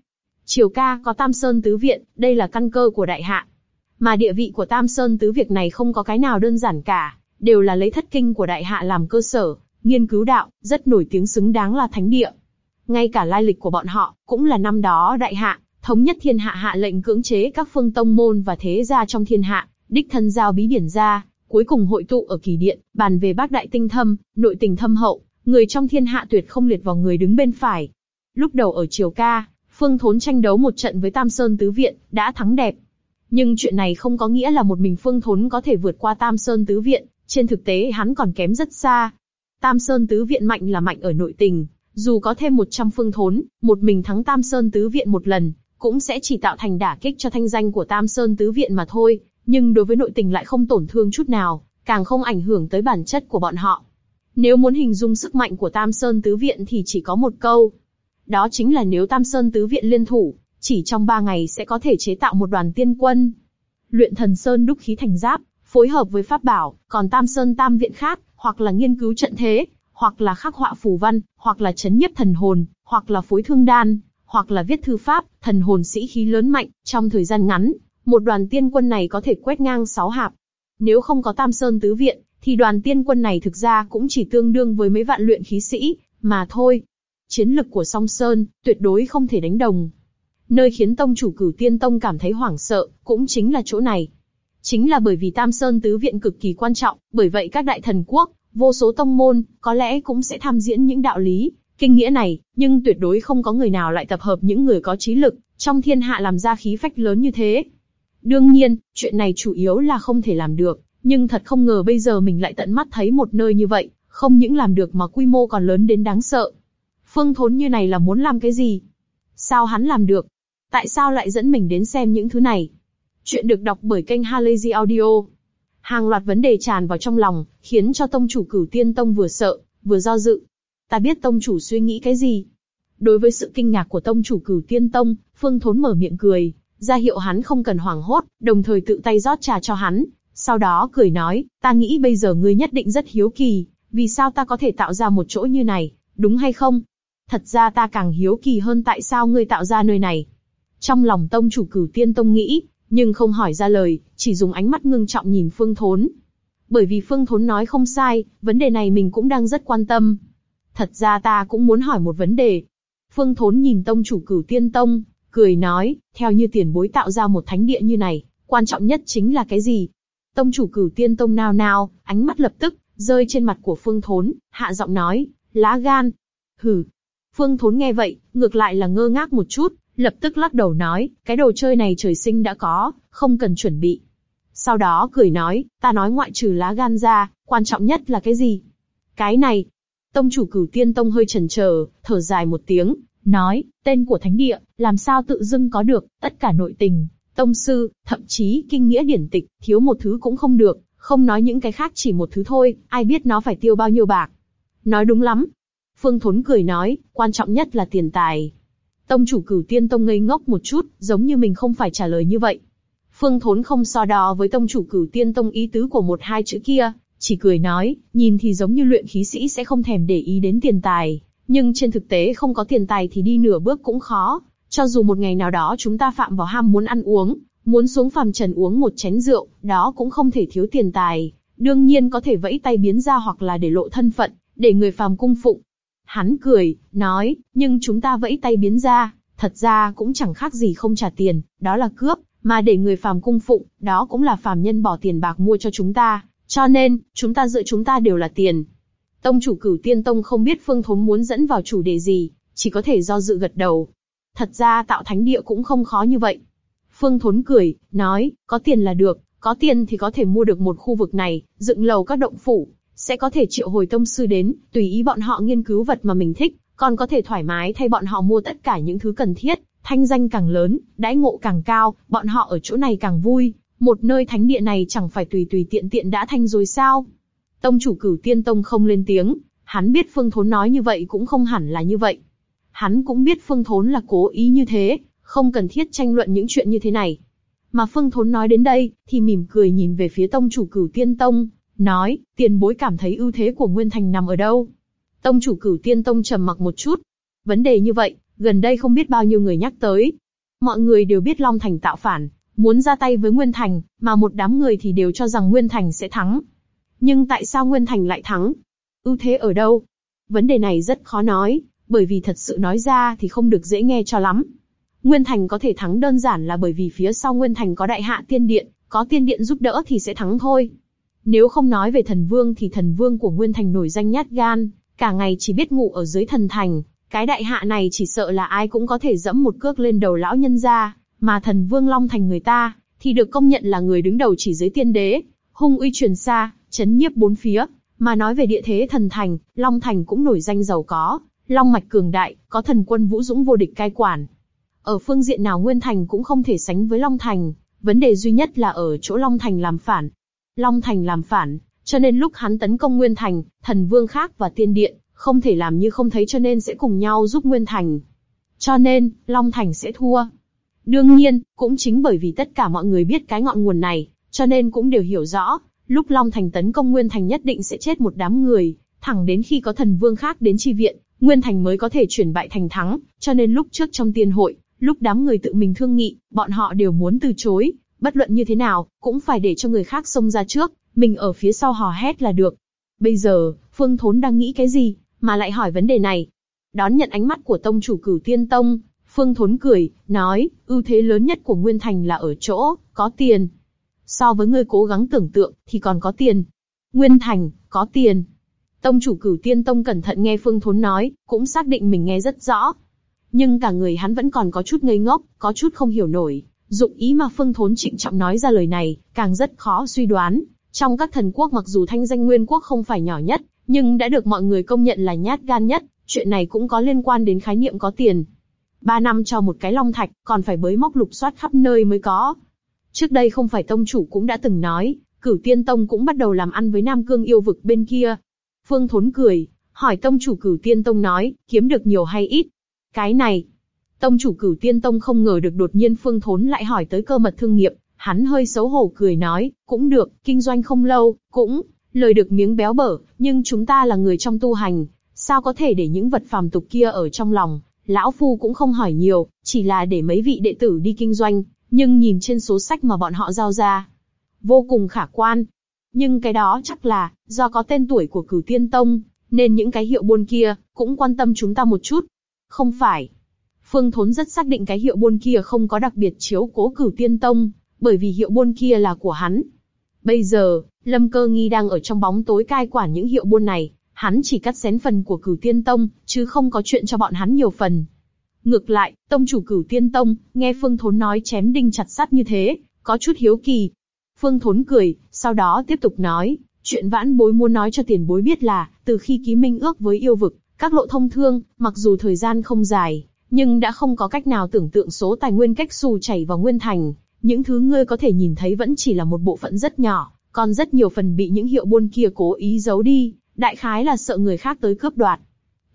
Triều ca có Tam Sơn Tứ Viện, đây là căn cơ của đại hạ. Mà địa vị của Tam Sơn Tứ Việc này không có cái nào đơn giản cả, đều là lấy thất kinh của đại hạ làm cơ sở, nghiên cứu đạo, rất nổi tiếng xứng đáng là thánh địa. Ngay cả lai lịch của bọn họ, cũng là năm đó đại hạ, thống nhất thiên hạ hạ lệnh cưỡng chế các phương tông môn và thế gia trong thiên hạ, đích thân giao bí điển ra, cuối cùng hội tụ ở kỳ điện, bàn về bác đại tinh thâm, nội tình thâm hậu, người trong thiên hạ tuyệt không liệt vào người đứng bên phải. Lúc đầu ở Triều Ca, Phương Thốn tranh đấu một trận với Tam Sơn Tứ Viện, đã thắng đẹp. Nhưng chuyện này không có nghĩa là một mình Phương Thốn có thể vượt qua Tam Sơn Tứ Viện, trên thực tế hắn còn kém rất xa. Tam Sơn Tứ Viện mạnh là mạnh ở nội tình, dù có thêm 100 Phương Thốn, một mình thắng Tam Sơn Tứ Viện một lần, cũng sẽ chỉ tạo thành đả kích cho thanh danh của Tam Sơn Tứ Viện mà thôi, nhưng đối với nội tình lại không tổn thương chút nào, càng không ảnh hưởng tới bản chất của bọn họ. Nếu muốn hình dung sức mạnh của Tam Sơn Tứ Viện thì chỉ có một câu. Đó chính là nếu Tam Sơn Tứ Viện liên thủ, chỉ trong ba ngày sẽ có thể chế tạo một đoàn tiên quân. Luyện thần Sơn đúc khí thành giáp, phối hợp với pháp bảo, còn Tam Sơn Tam Viện khác, hoặc là nghiên cứu trận thế, hoặc là khắc họa phù văn, hoặc là chấn nhiếp thần hồn, hoặc là phối thương đan, hoặc là viết thư pháp, thần hồn sĩ khí lớn mạnh, trong thời gian ngắn, một đoàn tiên quân này có thể quét ngang sáu hạp. Nếu không có Tam Sơn Tứ Viện, thì đoàn tiên quân này thực ra cũng chỉ tương đương với mấy vạn luyện khí sĩ, mà thôi. Chiến lực của Song Sơn, tuyệt đối không thể đánh đồng. Nơi khiến tông chủ cửu tiên tông cảm thấy hoảng sợ, cũng chính là chỗ này. Chính là bởi vì Tam Sơn Tứ Viện cực kỳ quan trọng, bởi vậy các đại thần quốc, vô số tông môn, có lẽ cũng sẽ tham diễn những đạo lý, kinh nghĩa này, nhưng tuyệt đối không có người nào lại tập hợp những người có trí lực, trong thiên hạ làm ra khí phách lớn như thế. Đương nhiên, chuyện này chủ yếu là không thể làm được, nhưng thật không ngờ bây giờ mình lại tận mắt thấy một nơi như vậy, không những làm được mà quy mô còn lớn đến đáng sợ. Phương Thốn như này là muốn làm cái gì? Sao hắn làm được? Tại sao lại dẫn mình đến xem những thứ này? Chuyện được đọc bởi kênh Halazy Audio. Hàng loạt vấn đề tràn vào trong lòng, khiến cho tông chủ cửu tiên tông vừa sợ, vừa do dự. Ta biết tông chủ suy nghĩ cái gì. Đối với sự kinh ngạc của tông chủ cửu tiên tông, Phương Thốn mở miệng cười, ra hiệu hắn không cần hoảng hốt, đồng thời tự tay rót trà cho hắn. Sau đó cười nói, ta nghĩ bây giờ ngươi nhất định rất hiếu kỳ, vì sao ta có thể tạo ra một chỗ như này, đúng hay không? Thật ra ta càng hiếu kỳ hơn tại sao ngươi tạo ra nơi này. Trong lòng tông chủ cửu tiên tông nghĩ, nhưng không hỏi ra lời, chỉ dùng ánh mắt ngưng trọng nhìn Phương Thốn. Bởi vì Phương Thốn nói không sai, vấn đề này mình cũng đang rất quan tâm. Thật ra ta cũng muốn hỏi một vấn đề. Phương Thốn nhìn tông chủ cửu tiên tông, cười nói, theo như tiền bối tạo ra một thánh địa như này, quan trọng nhất chính là cái gì? Tông chủ cửu tiên tông nao nao ánh mắt lập tức, rơi trên mặt của Phương Thốn, hạ giọng nói, lá gan. Hừ. Phương Thốn nghe vậy, ngược lại là ngơ ngác một chút, lập tức lắc đầu nói, cái đồ chơi này trời sinh đã có, không cần chuẩn bị. Sau đó cười nói, ta nói ngoại trừ lá gan ra, quan trọng nhất là cái gì? Cái này. Tông chủ cửu tiên tông hơi chần chờ, thở dài một tiếng, nói, tên của thánh địa, làm sao tự dưng có được, tất cả nội tình, tông sư, thậm chí kinh nghĩa điển tịch, thiếu một thứ cũng không được, không nói những cái khác chỉ một thứ thôi, ai biết nó phải tiêu bao nhiêu bạc. Nói đúng lắm. Phương Thốn cười nói, quan trọng nhất là tiền tài. Tông chủ cửu tiên tông ngây ngốc một chút, giống như mình không phải trả lời như vậy. Phương Thốn không so đo với tông chủ cửu tiên tông ý tứ của một hai chữ kia, chỉ cười nói, nhìn thì giống như luyện khí sĩ sẽ không thèm để ý đến tiền tài, nhưng trên thực tế không có tiền tài thì đi nửa bước cũng khó. Cho dù một ngày nào đó chúng ta phạm vào ham muốn ăn uống, muốn xuống phàm trần uống một chén rượu, đó cũng không thể thiếu tiền tài. Đương nhiên có thể vẫy tay biến ra hoặc là để lộ thân phận, để người phàm cung phụng. Hắn cười, nói, nhưng chúng ta vẫy tay biến ra, thật ra cũng chẳng khác gì không trả tiền, đó là cướp, mà để người phàm cung phụng, đó cũng là phàm nhân bỏ tiền bạc mua cho chúng ta. Cho nên, chúng ta dựa chúng ta đều là tiền, Tông chủ cửu tiên tông không biết Phương Thốn muốn dẫn vào chủ đề gì, chỉ có thể do dự gật đầu. Thật ra tạo thánh địa cũng không khó như vậy. Phương Thốn cười, nói, có tiền là được, có tiền thì có thể mua được một khu vực này, dựng lầu các động phủ, sẽ có thể triệu hồi tông sư đến, tùy ý bọn họ nghiên cứu vật mà mình thích, còn có thể thoải mái thay bọn họ mua tất cả những thứ cần thiết, thanh danh càng lớn, đãi ngộ càng cao, bọn họ ở chỗ này càng vui. Một nơi thánh địa này chẳng phải tùy tùy tiện tiện đã thanh rồi sao? Tông chủ cửu tiên tông không lên tiếng, hắn biết Phương Thốn nói như vậy cũng không hẳn là như vậy. Hắn cũng biết Phương Thốn là cố ý như thế, không cần thiết tranh luận những chuyện như thế này. Mà Phương Thốn nói đến đây, thì mỉm cười nhìn về phía tông chủ cửu tiên tông, nói, tiền bối cảm thấy ưu thế của Nguyên Thành nằm ở đâu? Tông chủ cửu tiên tông trầm mặc một chút. Vấn đề như vậy, gần đây không biết bao nhiêu người nhắc tới. Mọi người đều biết Long Thành tạo phản, muốn ra tay với Nguyên Thành, mà một đám người thì đều cho rằng Nguyên Thành sẽ thắng. Nhưng tại sao Nguyên Thành lại thắng? Ưu thế ở đâu? Vấn đề này rất khó nói, bởi vì thật sự nói ra thì không được dễ nghe cho lắm. Nguyên Thành có thể thắng đơn giản là bởi vì phía sau Nguyên Thành có đại hạ tiên điện, có tiên điện giúp đỡ thì sẽ thắng thôi. Nếu không nói về thần vương thì thần vương của Nguyên Thành nổi danh nhát gan, cả ngày chỉ biết ngủ ở dưới thần thành, cái đại hạ này chỉ sợ là ai cũng có thể dẫm một cước lên đầu lão nhân ra, mà thần vương Long Thành người ta, thì được công nhận là người đứng đầu chỉ dưới tiên đế, hung uy truyền xa, chấn nhiếp bốn phía. Mà nói về địa thế thần thành, Long Thành cũng nổi danh giàu có, Long mạch cường đại, có thần quân vũ dũng vô địch cai quản. Ở phương diện nào Nguyên Thành cũng không thể sánh với Long Thành, vấn đề duy nhất là ở chỗ Long Thành làm phản. Long Thành làm phản, cho nên lúc hắn tấn công Nguyên Thành, thần vương khác và tiên điện, không thể làm như không thấy cho nên sẽ cùng nhau giúp Nguyên Thành. Cho nên, Long Thành sẽ thua. Đương nhiên, cũng chính bởi vì tất cả mọi người biết cái ngọn nguồn này, cho nên cũng đều hiểu rõ, lúc Long Thành tấn công Nguyên Thành nhất định sẽ chết một đám người, thẳng đến khi có thần vương khác đến chi viện, Nguyên Thành mới có thể chuyển bại thành thắng, cho nên lúc trước trong tiên hội, lúc đám người tự mình thương nghị, bọn họ đều muốn từ chối, bất luận như thế nào, cũng phải để cho người khác xông ra trước, mình ở phía sau hò hét là được. Bây giờ, Phương Thốn đang nghĩ cái gì, mà lại hỏi vấn đề này? Đón nhận ánh mắt của tông chủ cửu tiên tông, Phương Thốn cười, nói, ưu thế lớn nhất của Nguyên Thành là ở chỗ, có tiền. So với ngươi cố gắng tưởng tượng, thì còn có tiền. Nguyên Thành, có tiền. Tông chủ cửu tiên tông cẩn thận nghe Phương Thốn nói, cũng xác định mình nghe rất rõ. Nhưng cả người hắn vẫn còn có chút ngây ngốc, có chút không hiểu nổi. Dụng ý mà Phương Thốn trịnh trọng nói ra lời này, càng rất khó suy đoán. Trong các thần quốc mặc dù thanh danh nguyên quốc không phải nhỏ nhất, nhưng đã được mọi người công nhận là nhát gan nhất, chuyện này cũng có liên quan đến khái niệm có tiền. Ba năm cho một cái long thạch, còn phải bới móc lục soát khắp nơi mới có. Trước đây không phải tông chủ cũng đã từng nói, cửu tiên tông cũng bắt đầu làm ăn với Nam Cương yêu vực bên kia. Phương Thốn cười, hỏi tông chủ cửu tiên tông nói, kiếm được nhiều hay ít? Cái này, tông chủ cửu tiên tông không ngờ được đột nhiên Phương Thốn lại hỏi tới cơ mật thương nghiệp, hắn hơi xấu hổ cười nói, cũng được, kinh doanh không lâu, cũng, lời được miếng béo bở, nhưng chúng ta là người trong tu hành, sao có thể để những vật phàm tục kia ở trong lòng, lão phu cũng không hỏi nhiều, chỉ là để mấy vị đệ tử đi kinh doanh, nhưng nhìn trên số sách mà bọn họ giao ra, vô cùng khả quan. Nhưng cái đó chắc là, do có tên tuổi của cửu tiên tông, nên những cái hiệu buôn kia, cũng quan tâm chúng ta một chút. Không phải. Phương Thốn rất xác định cái hiệu buôn kia không có đặc biệt chiếu cố cửu tiên tông, bởi vì hiệu buôn kia là của hắn. Bây giờ, Lâm Cơ Nghi đang ở trong bóng tối cai quản những hiệu buôn này, hắn chỉ cắt xén phần của cửu tiên tông, chứ không có chuyện cho bọn hắn nhiều phần. Ngược lại, tông chủ cửu tiên tông, nghe Phương Thốn nói chém đinh chặt sắt như thế, có chút hiếu kỳ. Phương Thốn cười, sau đó tiếp tục nói, chuyện vãn bối muốn nói cho tiền bối biết là, từ khi ký minh ước với yêu vực, các lộ thông thương, mặc dù thời gian không dài, nhưng đã không có cách nào tưởng tượng số tài nguyên cách xù chảy vào nguyên thành. Những thứ ngươi có thể nhìn thấy vẫn chỉ là một bộ phận rất nhỏ, còn rất nhiều phần bị những hiệu buôn kia cố ý giấu đi, đại khái là sợ người khác tới cướp đoạt.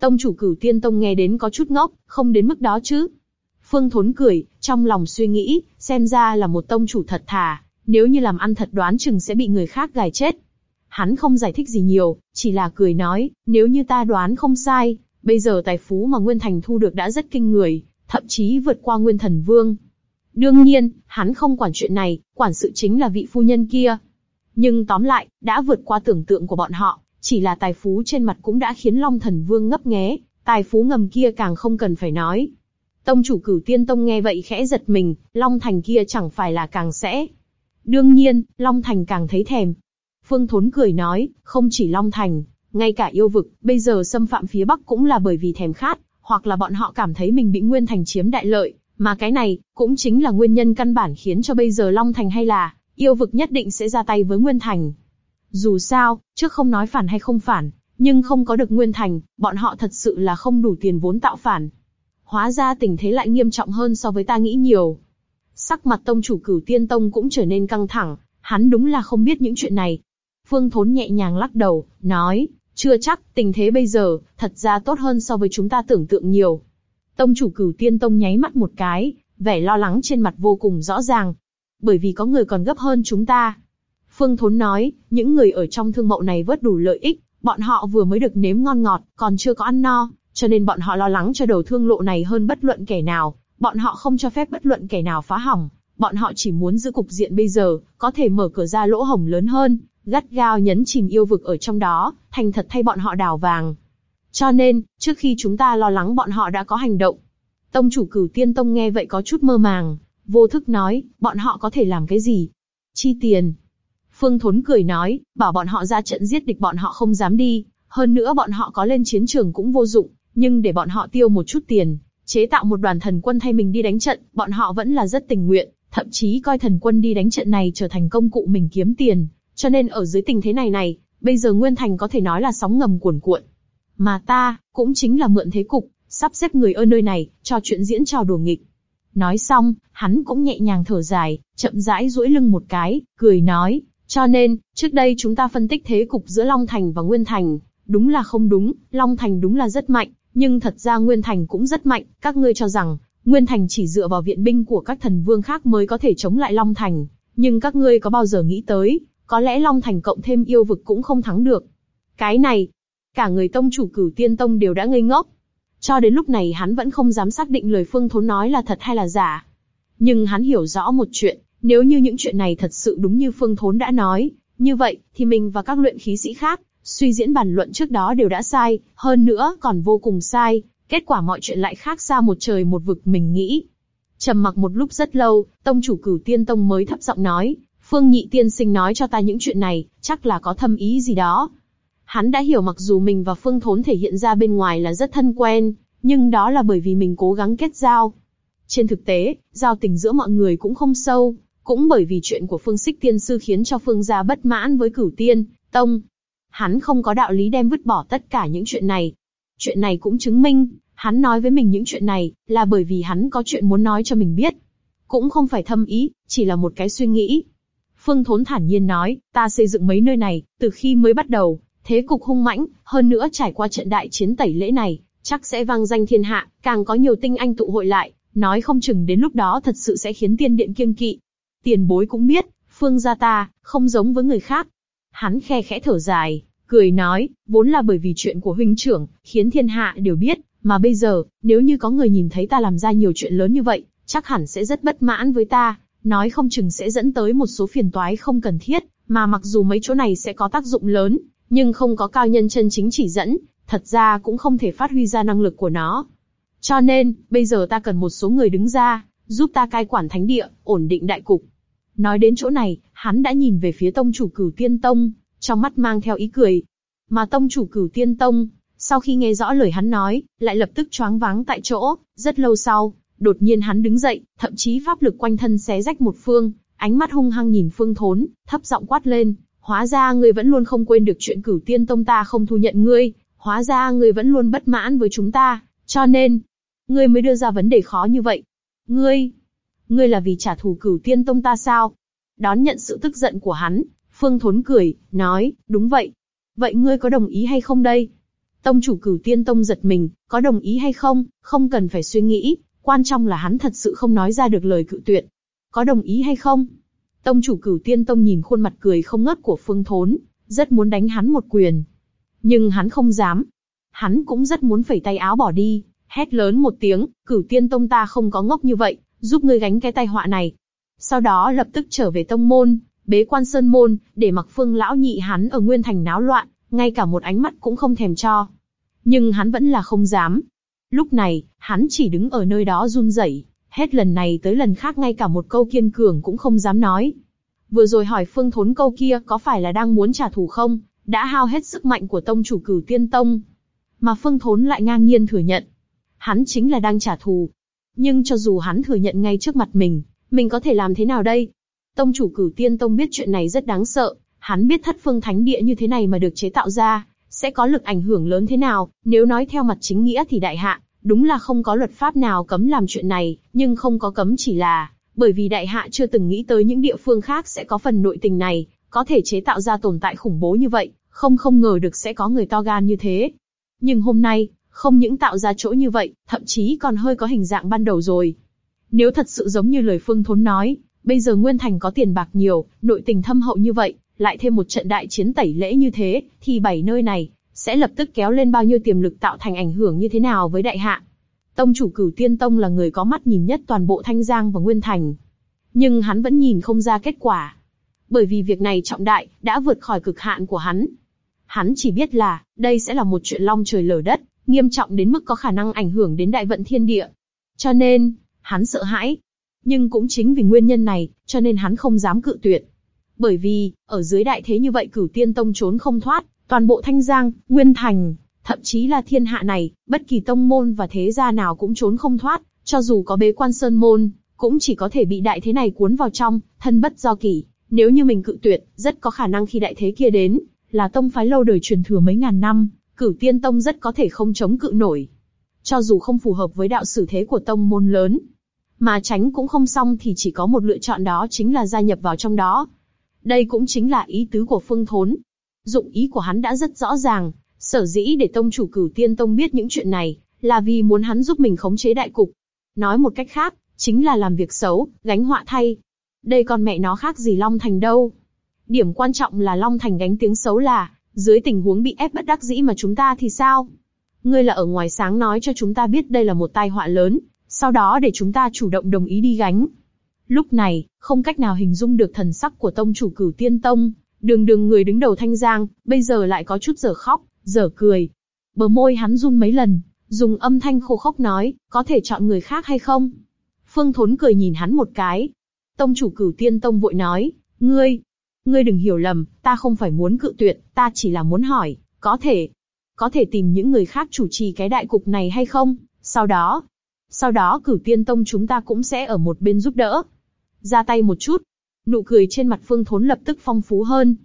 Tông chủ cửu tiên tông nghe đến có chút ngốc, không đến mức đó chứ. Phương Thốn cười, trong lòng suy nghĩ, xem ra là một tông chủ thật thà, nếu như làm ăn thật đoán chừng sẽ bị người khác gài chết. Hắn không giải thích gì nhiều, chỉ là cười nói, nếu như ta đoán không sai, bây giờ tài phú mà Nguyên Thành thu được đã rất kinh người, thậm chí vượt qua Nguyên Thần Vương. Đương nhiên, hắn không quản chuyện này, quản sự chính là vị phu nhân kia. Nhưng tóm lại, đã vượt qua tưởng tượng của bọn họ, chỉ là tài phú trên mặt cũng đã khiến Long Thần Vương ngấp nghé, tài phú ngầm kia càng không cần phải nói. Tông chủ cửu tiên tông nghe vậy khẽ giật mình, Long Thành kia chẳng phải là càng sẽ. Đương nhiên, Long Thành càng thấy thèm. Phương Thốn cười nói, không chỉ Long Thành, ngay cả yêu vực, bây giờ xâm phạm phía Bắc cũng là bởi vì thèm khát, hoặc là bọn họ cảm thấy mình bị Nguyên Thành chiếm đại lợi, mà cái này, cũng chính là nguyên nhân căn bản khiến cho bây giờ Long Thành hay là, yêu vực nhất định sẽ ra tay với Nguyên Thành. Dù sao, trước không nói phản hay không phản, nhưng không có được Nguyên Thành, bọn họ thật sự là không đủ tiền vốn tạo phản. Hóa ra tình thế lại nghiêm trọng hơn so với ta nghĩ nhiều. Sắc mặt tông chủ cửu tiên tông cũng trở nên căng thẳng, hắn đúng là không biết những chuyện này. Phương Thốn nhẹ nhàng lắc đầu, nói, chưa chắc, tình thế bây giờ, thật ra tốt hơn so với chúng ta tưởng tượng nhiều. Tông chủ cửu tiên tông nháy mắt một cái, vẻ lo lắng trên mặt vô cùng rõ ràng. Bởi vì có người còn gấp hơn chúng ta. Phương Thốn nói, những người ở trong thương mậu này vớt đủ lợi ích, bọn họ vừa mới được nếm ngon ngọt, còn chưa có ăn no, cho nên bọn họ lo lắng cho đầu thương lộ này hơn bất luận kẻ nào. Bọn họ không cho phép bất luận kẻ nào phá hỏng, bọn họ chỉ muốn giữ cục diện bây giờ, có thể mở cửa ra lỗ hổng lớn hơn, gắt gao nhấn chìm yêu vực ở trong đó, thành thật thay bọn họ đào vàng. Cho nên, trước khi chúng ta lo lắng bọn họ đã có hành động. Tông chủ cửu tiên tông nghe vậy có chút mơ màng, vô thức nói, bọn họ có thể làm cái gì? Chi tiền. Phương Thốn cười nói, bảo bọn họ ra trận giết địch bọn họ không dám đi, hơn nữa bọn họ có lên chiến trường cũng vô dụng, nhưng để bọn họ tiêu một chút tiền, chế tạo một đoàn thần quân thay mình đi đánh trận, bọn họ vẫn là rất tình nguyện, thậm chí coi thần quân đi đánh trận này trở thành công cụ mình kiếm tiền. Cho nên ở dưới tình thế này này, bây giờ Nguyên Thành có thể nói là sóng ngầm cuồn cuộn. Mà ta, cũng chính là mượn thế cục, sắp xếp người ở nơi này, cho chuyện diễn trò đùa nghịch. Nói xong, hắn cũng nhẹ nhàng thở dài, chậm rãi duỗi lưng một cái, cười nói, cho nên, trước đây chúng ta phân tích thế cục giữa Long Thành và Nguyên Thành, đúng là không đúng, Long Thành đúng là rất mạnh, nhưng thật ra Nguyên Thành cũng rất mạnh, các ngươi cho rằng, Nguyên Thành chỉ dựa vào viện binh của các thần vương khác mới có thể chống lại Long Thành, nhưng các ngươi có bao giờ nghĩ tới, có lẽ Long Thành cộng thêm yêu vực cũng không thắng được. Cái này, cả người tông chủ cửu tiên tông đều đã ngây ngốc. Cho đến lúc này hắn vẫn không dám xác định lời Phương Thốn nói là thật hay là giả. Nhưng hắn hiểu rõ một chuyện, nếu như những chuyện này thật sự đúng như Phương Thốn đã nói, như vậy, thì mình và các luyện khí sĩ khác, suy diễn bàn luận trước đó đều đã sai, hơn nữa còn vô cùng sai, kết quả mọi chuyện lại khác xa một trời một vực mình nghĩ. trầm mặc một lúc rất lâu, tông chủ cửu tiên tông mới thấp giọng nói, Phương Nhị Tiên Sinh nói cho ta những chuyện này, chắc là có thâm ý gì đó. Hắn đã hiểu mặc dù mình và Phương Thốn thể hiện ra bên ngoài là rất thân quen, nhưng đó là bởi vì mình cố gắng kết giao. Trên thực tế, giao tình giữa mọi người cũng không sâu, cũng bởi vì chuyện của Phương Sích Tiên Sư khiến cho Phương gia bất mãn với Cửu Tiên, Tông. Hắn không có đạo lý đem vứt bỏ tất cả những chuyện này. Chuyện này cũng chứng minh, hắn nói với mình những chuyện này, là bởi vì hắn có chuyện muốn nói cho mình biết. Cũng không phải thâm ý, chỉ là một cái suy nghĩ. Phương Thốn thản nhiên nói, ta xây dựng mấy nơi này, từ khi mới bắt đầu, thế cục hung mãnh, hơn nữa trải qua trận đại chiến tẩy lễ này, chắc sẽ vang danh thiên hạ, càng có nhiều tinh anh tụ hội lại, nói không chừng đến lúc đó thật sự sẽ khiến tiên điện kiêng kỵ. Tiền bối cũng biết, phương gia ta, không giống với người khác. Hắn khe khẽ thở dài, cười nói, vốn là bởi vì chuyện của huynh trưởng, khiến thiên hạ đều biết, mà bây giờ, nếu như có người nhìn thấy ta làm ra nhiều chuyện lớn như vậy, chắc hẳn sẽ rất bất mãn với ta, nói không chừng sẽ dẫn tới một số phiền toái không cần thiết, mà mặc dù mấy chỗ này sẽ có tác dụng lớn, nhưng không có cao nhân chân chính chỉ dẫn, thật ra cũng không thể phát huy ra năng lực của nó. Cho nên, bây giờ ta cần một số người đứng ra, giúp ta cai quản thánh địa, ổn định đại cục. Nói đến chỗ này, hắn đã nhìn về phía tông chủ cửu tiên tông, trong mắt mang theo ý cười. Mà tông chủ cửu tiên tông, sau khi nghe rõ lời hắn nói, lại lập tức choáng váng tại chỗ, rất lâu sau, đột nhiên hắn đứng dậy, thậm chí pháp lực quanh thân xé rách một phương, ánh mắt hung hăng nhìn phương thốn, thấp giọng quát lên, hóa ra ngươi vẫn luôn không quên được chuyện cửu tiên tông ta không thu nhận ngươi, hóa ra ngươi vẫn luôn bất mãn với chúng ta, cho nên, ngươi mới đưa ra vấn đề khó như vậy. Ngươi, ngươi là vì trả thù cửu tiên tông ta sao? Đón nhận sự tức giận của hắn, Phương Thốn cười, nói, đúng vậy. Vậy ngươi có đồng ý hay không đây? Tông chủ cửu tiên tông giật mình, có đồng ý hay không, không cần phải suy nghĩ, quan trọng là hắn thật sự không nói ra được lời cự tuyệt. Có đồng ý hay không? Tông chủ cửu tiên tông nhìn khuôn mặt cười không ngớt của Phương Thốn, rất muốn đánh hắn một quyền. Nhưng hắn không dám. Hắn cũng rất muốn phẩy tay áo bỏ đi, hét lớn một tiếng, cửu tiên tông ta không có ngốc như vậy, giúp ngươi gánh cái tai họa này. Sau đó lập tức trở về tông môn, bế quan sơn môn, để mặc phương lão nhị hắn ở nguyên thành náo loạn, ngay cả một ánh mắt cũng không thèm cho. Nhưng hắn vẫn là không dám. Lúc này, hắn chỉ đứng ở nơi đó run rẩy, hết lần này tới lần khác ngay cả một câu kiên cường cũng không dám nói. Vừa rồi hỏi Phương Thốn câu kia có phải là đang muốn trả thù không, đã hao hết sức mạnh của tông chủ cửu tiên tông. Mà Phương Thốn lại ngang nhiên thừa nhận. Hắn chính là đang trả thù. Nhưng cho dù hắn thừa nhận ngay trước mặt mình, mình có thể làm thế nào đây? Tông chủ cửu tiên tông biết chuyện này rất đáng sợ, hắn biết thất phương thánh địa như thế này mà được chế tạo ra, sẽ có lực ảnh hưởng lớn thế nào, nếu nói theo mặt chính nghĩa thì đại hạ, đúng là không có luật pháp nào cấm làm chuyện này, nhưng không có cấm chỉ là, bởi vì đại hạ chưa từng nghĩ tới những địa phương khác sẽ có phần nội tình này, có thể chế tạo ra tồn tại khủng bố như vậy, không không ngờ được sẽ có người to gan như thế. Nhưng hôm nay, không những tạo ra chỗ như vậy, thậm chí còn hơi có hình dạng ban đầu rồi. Nếu thật sự giống như lời Phương Thốn nói, bây giờ Nguyên Thành có tiền bạc nhiều, nội tình thâm hậu như vậy, lại thêm một trận đại chiến tẩy lễ như thế, thì bảy nơi này sẽ lập tức kéo lên bao nhiêu tiềm lực tạo thành ảnh hưởng như thế nào với đại hạ. Tông chủ Cửu Tiên Tông là người có mắt nhìn nhất toàn bộ Thanh Giang và Nguyên Thành, nhưng hắn vẫn nhìn không ra kết quả, Bởi vì việc này trọng đại, đã vượt khỏi cực hạn của hắn. Hắn chỉ biết là, đây sẽ là một chuyện long trời lở đất, nghiêm trọng đến mức có khả năng ảnh hưởng đến đại vận thiên địa. Cho nên, hắn sợ hãi. Nhưng cũng chính vì nguyên nhân này, cho nên hắn không dám cự tuyệt. Bởi vì, ở dưới đại thế như vậy cửu tiên tông trốn không thoát, toàn bộ Thanh Giang, Nguyên Thành, thậm chí là thiên hạ này, bất kỳ tông môn và thế gia nào cũng trốn không thoát, cho dù có bế quan sơn môn, cũng chỉ có thể bị đại thế này cuốn vào trong, thân bất do kỳ. Nếu như mình cự tuyệt, rất có khả năng khi đại thế kia đến, là tông phái lâu đời truyền thừa mấy ngàn năm, cửu tiên tông rất có thể không chống cự nổi. Cho dù không phù hợp với đạo sử thế của tông môn lớn, mà tránh cũng không xong thì chỉ có một lựa chọn đó chính là gia nhập vào trong đó. Đây cũng chính là ý tứ của Phương Thốn. Dụng ý của hắn đã rất rõ ràng, sở dĩ để tông chủ cửu tiên tông biết những chuyện này, là vì muốn hắn giúp mình khống chế đại cục. Nói một cách khác, chính là làm việc xấu, gánh họa thay. Đây còn mẹ nó khác gì Long Thành đâu. Điểm quan trọng là Long Thành gánh tiếng xấu là, dưới tình huống bị ép bất đắc dĩ mà chúng ta thì sao? Ngươi là ở ngoài sáng nói cho chúng ta biết đây là một tai họa lớn, sau đó để chúng ta chủ động đồng ý đi gánh. Lúc này, không cách nào hình dung được thần sắc của tông chủ cửu tiên tông, đường đường người đứng đầu thanh giang, bây giờ lại có chút giờ khóc, giờ cười. Bờ môi hắn run mấy lần, dùng âm thanh khô khốc nói, có thể chọn người khác hay không? Phương Thốn cười nhìn hắn một cái. Tông chủ cửu tiên tông vội nói, ngươi, ngươi đừng hiểu lầm, ta không phải muốn cự tuyệt, ta chỉ là muốn hỏi, có thể, có thể tìm những người khác chủ trì cái đại cục này hay không? Sau đó, sau đó cửu tiên tông chúng ta cũng sẽ ở một bên giúp đỡ. Ra tay một chút. Nụ cười trên mặt Phương Thốn lập tức phong phú hơn.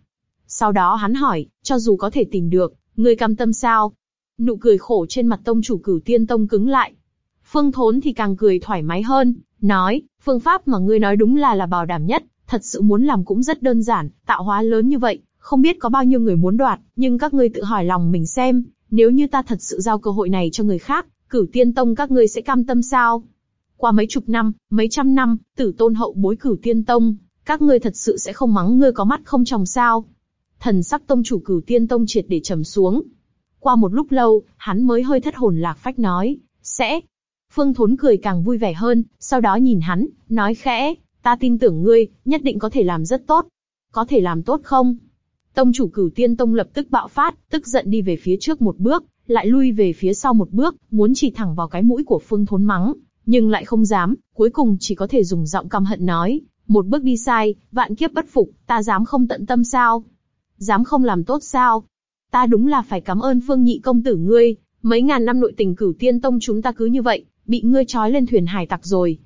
Sau đó hắn hỏi, cho dù có thể tìm được, ngươi cam tâm sao? Nụ cười khổ trên mặt tông chủ cửu tiên tông cứng lại. Phương Thốn thì càng cười thoải mái hơn, nói, phương pháp mà ngươi nói đúng là là bảo đảm nhất, thật sự muốn làm cũng rất đơn giản, tạo hóa lớn như vậy, không biết có bao nhiêu người muốn đoạt, nhưng các ngươi tự hỏi lòng mình xem, nếu như ta thật sự giao cơ hội này cho người khác, cửu tiên tông các ngươi sẽ cam tâm sao? Qua mấy chục năm, mấy trăm năm, tử tôn hậu bối cửu tiên tông, các ngươi thật sự sẽ không mắng ngươi có mắt không tròng sao? Thần sắc tông chủ cửu tiên tông triệt để trầm xuống. Qua một lúc lâu, hắn mới hơi thất hồn lạc phách nói, sẽ. Phương Thốn cười càng vui vẻ hơn, sau đó nhìn hắn, nói khẽ, ta tin tưởng ngươi, nhất định có thể làm rất tốt. Có thể làm tốt không? Tông chủ cửu tiên tông lập tức bạo phát, tức giận đi về phía trước một bước, lại lui về phía sau một bước, muốn chỉ thẳng vào cái mũi của Phương Thốn mắng, nhưng lại không dám, cuối cùng chỉ có thể dùng giọng căm hận nói, một bước đi sai, vạn kiếp bất phục, ta dám không tận tâm sao? Dám không làm tốt sao? Ta đúng là phải cảm ơn Phương Nhị công tử ngươi, mấy ngàn năm nội tình cửu tiên tông chúng ta cứ như vậy, bị ngươi trói lên thuyền hải tặc rồi.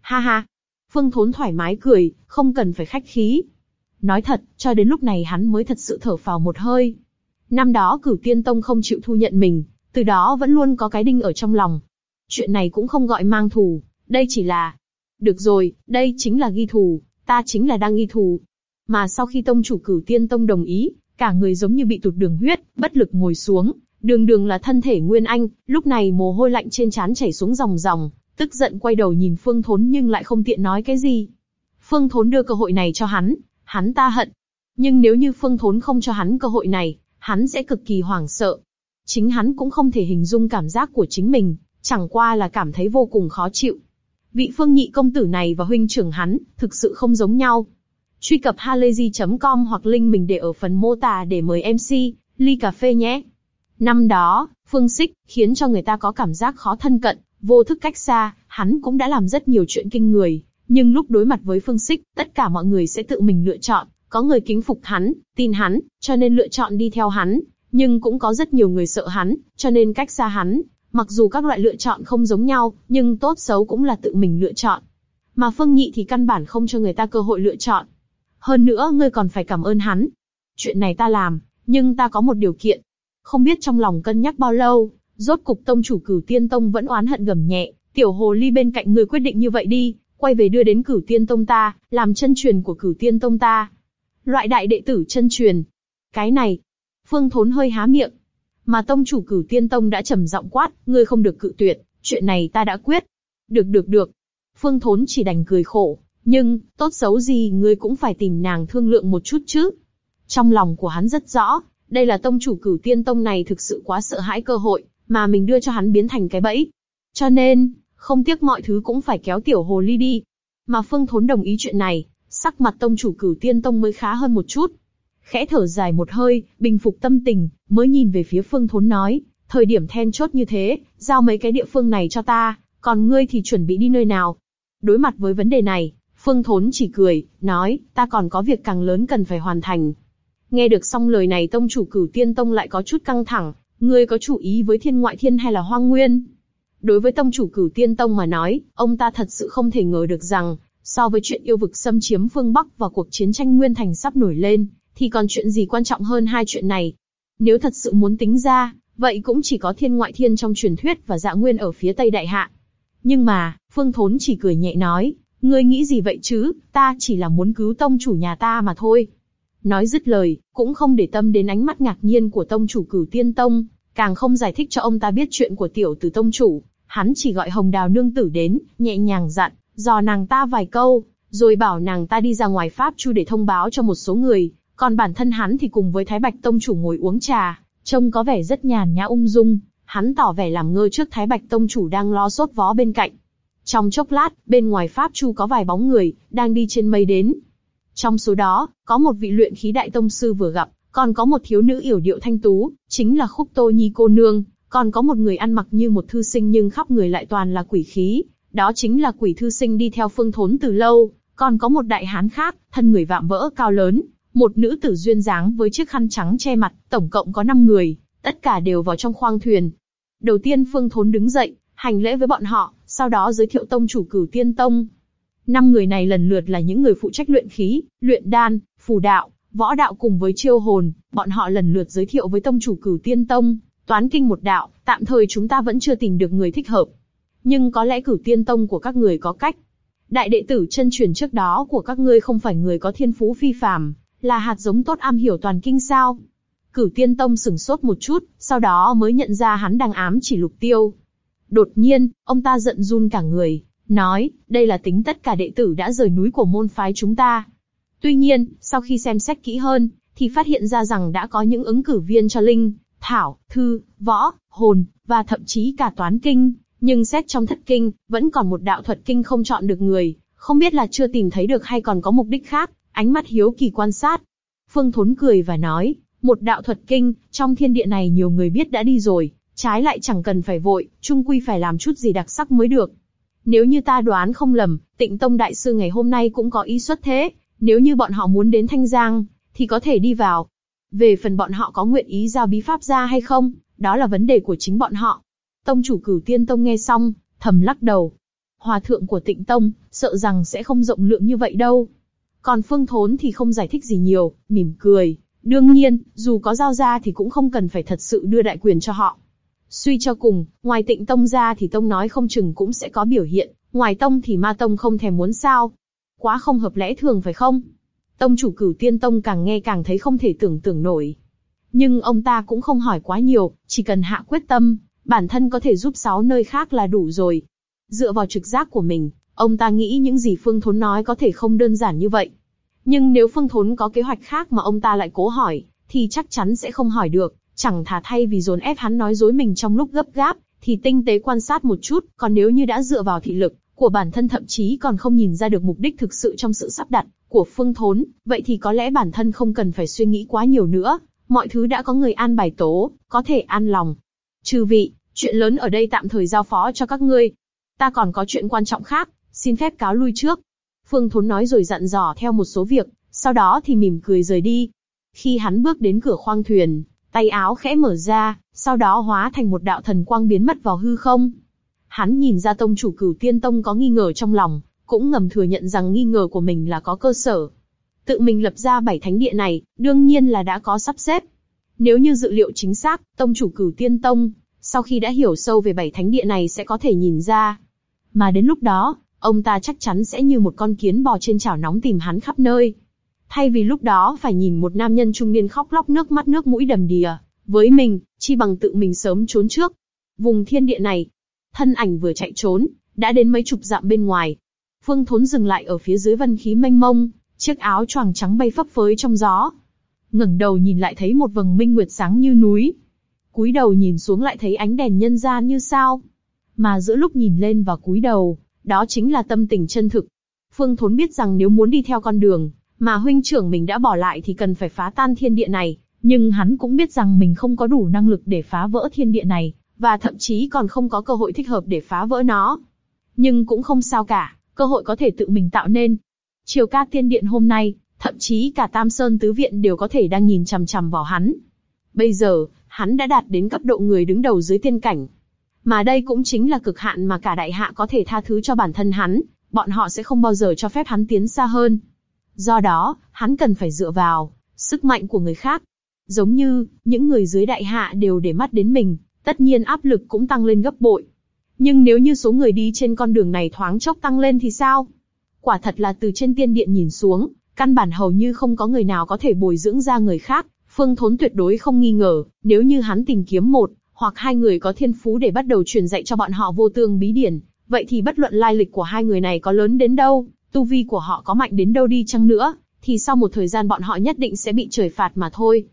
Ha ha. Phương Thốn thoải mái cười, không cần phải khách khí. Nói thật, cho đến lúc này hắn mới thật sự thở phào một hơi. Năm đó cửu tiên tông không chịu thu nhận mình, từ đó vẫn luôn có cái đinh ở trong lòng. Chuyện này cũng không gọi mang thù, đây chỉ là... Được rồi, đây chính là ghi thù, ta chính là đang ghi thù. Mà sau khi tông chủ cửu tiên tông đồng ý, cả người giống như bị tụt đường huyết, bất lực ngồi xuống. Đường đường là thân thể nguyên anh, lúc này mồ hôi lạnh trên trán chảy xuống dòng dòng, tức giận quay đầu nhìn Phương Thốn nhưng lại không tiện nói cái gì. Phương Thốn đưa cơ hội này cho hắn, hắn ta hận. Nhưng nếu như Phương Thốn không cho hắn cơ hội này, hắn sẽ cực kỳ hoảng sợ. Chính hắn cũng không thể hình dung cảm giác của chính mình, chẳng qua là cảm thấy vô cùng khó chịu. Vị phương nhị công tử này và huynh trưởng hắn, thực sự không giống nhau. Truy cập halayzi.com hoặc link mình để ở phần mô tả để mời MC, ly cà phê nhé. Năm đó, Phương Sích, khiến cho người ta có cảm giác khó thân cận, vô thức cách xa, hắn cũng đã làm rất nhiều chuyện kinh người. Nhưng lúc đối mặt với Phương Sích, tất cả mọi người sẽ tự mình lựa chọn, có người kính phục hắn, tin hắn, cho nên lựa chọn đi theo hắn, nhưng cũng có rất nhiều người sợ hắn, cho nên cách xa hắn. Mặc dù các loại lựa chọn không giống nhau, nhưng tốt xấu cũng là tự mình lựa chọn. Mà Phương Nhị thì căn bản không cho người ta cơ hội lựa chọn. Hơn nữa ngươi còn phải cảm ơn hắn. Chuyện này ta làm, nhưng ta có một điều kiện. Không biết trong lòng cân nhắc bao lâu, rốt cục tông chủ cửu tiên tông vẫn oán hận gầm nhẹ, tiểu hồ ly bên cạnh người quyết định như vậy đi, quay về đưa đến cửu tiên tông ta, làm chân truyền của cửu tiên tông ta. Loại đại đệ tử chân truyền. Cái này, Phương Thốn hơi há miệng. Mà tông chủ cửu tiên tông đã trầm giọng quát, ngươi không được cự tuyệt, chuyện này ta đã quyết. Được được được. Phương Thốn chỉ đành cười khổ, nhưng, tốt xấu gì ngươi cũng phải tìm nàng thương lượng một chút chứ. Trong lòng của hắn rất rõ, đây là tông chủ cửu tiên tông này thực sự quá sợ hãi cơ hội, mà mình đưa cho hắn biến thành cái bẫy. Cho nên, không tiếc mọi thứ cũng phải kéo tiểu hồ ly đi. Mà Phương Thốn đồng ý chuyện này, sắc mặt tông chủ cửu tiên tông mới khá hơn một chút. Khẽ thở dài một hơi, bình phục tâm tình, mới nhìn về phía phương thốn nói, thời điểm then chốt như thế, giao mấy cái địa phương này cho ta, còn ngươi thì chuẩn bị đi nơi nào. Đối mặt với vấn đề này, phương thốn chỉ cười, nói, ta còn có việc càng lớn cần phải hoàn thành. Nghe được xong lời này tông chủ cửu tiên tông lại có chút căng thẳng, ngươi có chủ ý với thiên ngoại thiên hay là hoang nguyên? Đối với tông chủ cửu tiên tông mà nói, ông ta thật sự không thể ngờ được rằng, so với chuyện yêu vực xâm chiếm phương Bắc và cuộc chiến tranh Nguyên Thành sắp nổi lên, thì còn chuyện gì quan trọng hơn hai chuyện này. Nếu thật sự muốn tính ra, vậy cũng chỉ có thiên ngoại thiên trong truyền thuyết và dạ nguyên ở phía tây đại hạ. Nhưng mà, Phương Thốn chỉ cười nhẹ nói, ngươi nghĩ gì vậy chứ, ta chỉ là muốn cứu tông chủ nhà ta mà thôi. Nói dứt lời, cũng không để tâm đến ánh mắt ngạc nhiên của tông chủ cửu tiên tông, càng không giải thích cho ông ta biết chuyện của tiểu tử tông chủ, hắn chỉ gọi hồng đào nương tử đến, nhẹ nhàng dặn, dò nàng ta vài câu, rồi bảo nàng ta đi ra ngoài pháp chu để thông báo cho một số người, còn bản thân hắn thì cùng với Thái Bạch Tông chủ ngồi uống trà, trông có vẻ rất nhàn nhã ung dung, hắn tỏ vẻ làm ngơ trước Thái Bạch Tông chủ đang lo sốt vó bên cạnh. Trong chốc lát, bên ngoài pháp chu có vài bóng người, đang đi trên mây đến. Trong số đó, có một vị luyện khí đại tông sư vừa gặp, còn có một thiếu nữ yểu điệu thanh tú, chính là Khúc Tô Nhi cô nương, còn có một người ăn mặc như một thư sinh nhưng khắp người lại toàn là quỷ khí, đó chính là quỷ thư sinh đi theo phương thốn từ lâu, còn có một đại hán khác, thân người vạm vỡ cao lớn, một nữ tử duyên dáng với chiếc khăn trắng che mặt, tổng cộng có 5 người, tất cả đều vào trong khoang thuyền. Đầu tiên Phương Thốn đứng dậy, hành lễ với bọn họ, sau đó giới thiệu tông chủ cửu tiên tông. Năm người này lần lượt là những người phụ trách luyện khí, luyện đan, phù đạo, võ đạo cùng với chiêu hồn, bọn họ lần lượt giới thiệu với tông chủ cửu tiên tông, toán kinh một đạo, tạm thời chúng ta vẫn chưa tìm được người thích hợp. Nhưng có lẽ cửu tiên tông của các người có cách. Đại đệ tử chân truyền trước đó của các ngươi không phải người có thiên phú phi phàm, là hạt giống tốt am hiểu toàn kinh sao? Cửu tiên tông sừng sốt một chút, sau đó mới nhận ra hắn đang ám chỉ lục tiêu. Đột nhiên, ông ta giận run cả người, nói, đây là tính tất cả đệ tử đã rời núi của môn phái chúng ta. Tuy nhiên, sau khi xem xét kỹ hơn, thì phát hiện ra rằng đã có những ứng cử viên cho linh, thảo, thư, võ, hồn, và thậm chí cả toán kinh, nhưng xét trong thất kinh, vẫn còn một đạo thuật kinh không chọn được người, không biết là chưa tìm thấy được hay còn có mục đích khác, ánh mắt hiếu kỳ quan sát. Phương Thốn cười và nói, một đạo thuật kinh, trong thiên địa này nhiều người biết đã đi rồi, trái lại chẳng cần phải vội, trung quy phải làm chút gì đặc sắc mới được. Nếu như ta đoán không lầm, Tịnh Tông đại sư ngày hôm nay cũng có ý xuất thế, nếu như bọn họ muốn đến Thanh Giang, thì có thể đi vào. Về phần bọn họ có nguyện ý giao bí pháp ra hay không, đó là vấn đề của chính bọn họ. Tông chủ Cửu Tiên Tông nghe xong, thầm lắc đầu. Hòa thượng của Tịnh Tông, sợ rằng sẽ không rộng lượng như vậy đâu. Còn Phương Thốn thì không giải thích gì nhiều, mỉm cười. Đương nhiên, dù có giao ra thì cũng không cần phải thật sự đưa đại quyền cho họ. Suy cho cùng, ngoài tịnh tông ra thì tông nói không chừng cũng sẽ có biểu hiện, ngoài tông thì ma tông không thèm muốn sao. Quá không hợp lẽ thường phải không? Tông chủ cửu tiên tông càng nghe càng thấy không thể tưởng tượng nổi. Nhưng ông ta cũng không hỏi quá nhiều, chỉ cần hạ quyết tâm, bản thân có thể giúp sáu nơi khác là đủ rồi. Dựa vào trực giác của mình, Ông ta nghĩ những gì Phương Thốn nói có thể không đơn giản như vậy. Nhưng nếu Phương Thốn có kế hoạch khác mà ông ta lại cố hỏi, thì chắc chắn sẽ không hỏi được, chẳng thà thay vì dồn ép hắn nói dối mình trong lúc gấp gáp, thì tinh tế quan sát một chút, còn nếu như đã dựa vào thị lực của bản thân thậm chí còn không nhìn ra được mục đích thực sự trong sự sắp đặt của Phương Thốn, vậy thì có lẽ bản thân không cần phải suy nghĩ quá nhiều nữa, mọi thứ đã có người an bài tố, có thể an lòng. Trừ vị, chuyện lớn ở đây tạm thời giao phó cho các ngươi. Ta còn có chuyện quan trọng khác, xin phép cáo lui trước. Phương Thốn nói rồi dặn dò theo một số việc, sau đó thì mỉm cười rời đi. Khi hắn bước đến cửa khoang thuyền, tay áo khẽ mở ra, sau đó hóa thành một đạo thần quang biến mất vào hư không. Hắn nhìn ra tông chủ cửu tiên tông có nghi ngờ trong lòng, cũng ngầm thừa nhận rằng nghi ngờ của mình là có cơ sở. Tự mình lập ra bảy thánh địa này, đương nhiên là đã có sắp xếp. Nếu như dự liệu chính xác, tông chủ cửu tiên tông, sau khi đã hiểu sâu về bảy thánh địa này sẽ có thể nhìn ra. Mà đến lúc đó, ông ta chắc chắn sẽ như một con kiến bò trên chảo nóng tìm hắn khắp nơi. Thay vì lúc đó phải nhìn một nam nhân trung niên khóc lóc nước mắt nước mũi đầm đìa, với mình, chi bằng tự mình sớm trốn trước. Vùng thiên địa này, thân ảnh vừa chạy trốn, đã đến mấy chục dặm bên ngoài. Phương Thốn dừng lại ở phía dưới vân khí mênh mông, chiếc áo choàng trắng bay phấp phới trong gió. ngẩng đầu nhìn lại thấy một vầng minh nguyệt sáng như núi. cúi đầu nhìn xuống lại thấy ánh đèn nhân gian như sao. Mà giữa lúc nhìn lên và cúi đầu, đó chính là tâm tình chân thực. Phương Thốn biết rằng nếu muốn đi theo con đường mà huynh trưởng mình đã bỏ lại thì cần phải phá tan thiên địa này, nhưng hắn cũng biết rằng mình không có đủ năng lực để phá vỡ thiên địa này, và thậm chí còn không có cơ hội thích hợp để phá vỡ nó. Nhưng cũng không sao cả, cơ hội có thể tự mình tạo nên. Triều ca tiên điện hôm nay, thậm chí cả Tam Sơn Tứ Viện đều có thể đang nhìn chằm chằm vào hắn. Bây giờ, hắn đã đạt đến cấp độ người đứng đầu dưới tiên cảnh. Mà đây cũng chính là cực hạn mà cả đại hạ có thể tha thứ cho bản thân hắn, bọn họ sẽ không bao giờ cho phép hắn tiến xa hơn. Do đó, hắn cần phải dựa vào sức mạnh của người khác. Giống như, những người dưới đại hạ đều để mắt đến mình, tất nhiên áp lực cũng tăng lên gấp bội. Nhưng nếu như số người đi trên con đường này thoáng chốc tăng lên thì sao? Quả thật là từ trên tiên điện nhìn xuống, căn bản hầu như không có người nào có thể bồi dưỡng ra người khác. Phương Thốn tuyệt đối không nghi ngờ, nếu như hắn tìm kiếm một hoặc hai người có thiên phú để bắt đầu truyền dạy cho bọn họ vô tương bí điển, vậy thì bất luận lai lịch của hai người này có lớn đến đâu, tu vi của họ có mạnh đến đâu đi chăng nữa, thì sau một thời gian bọn họ nhất định sẽ bị trời phạt mà thôi.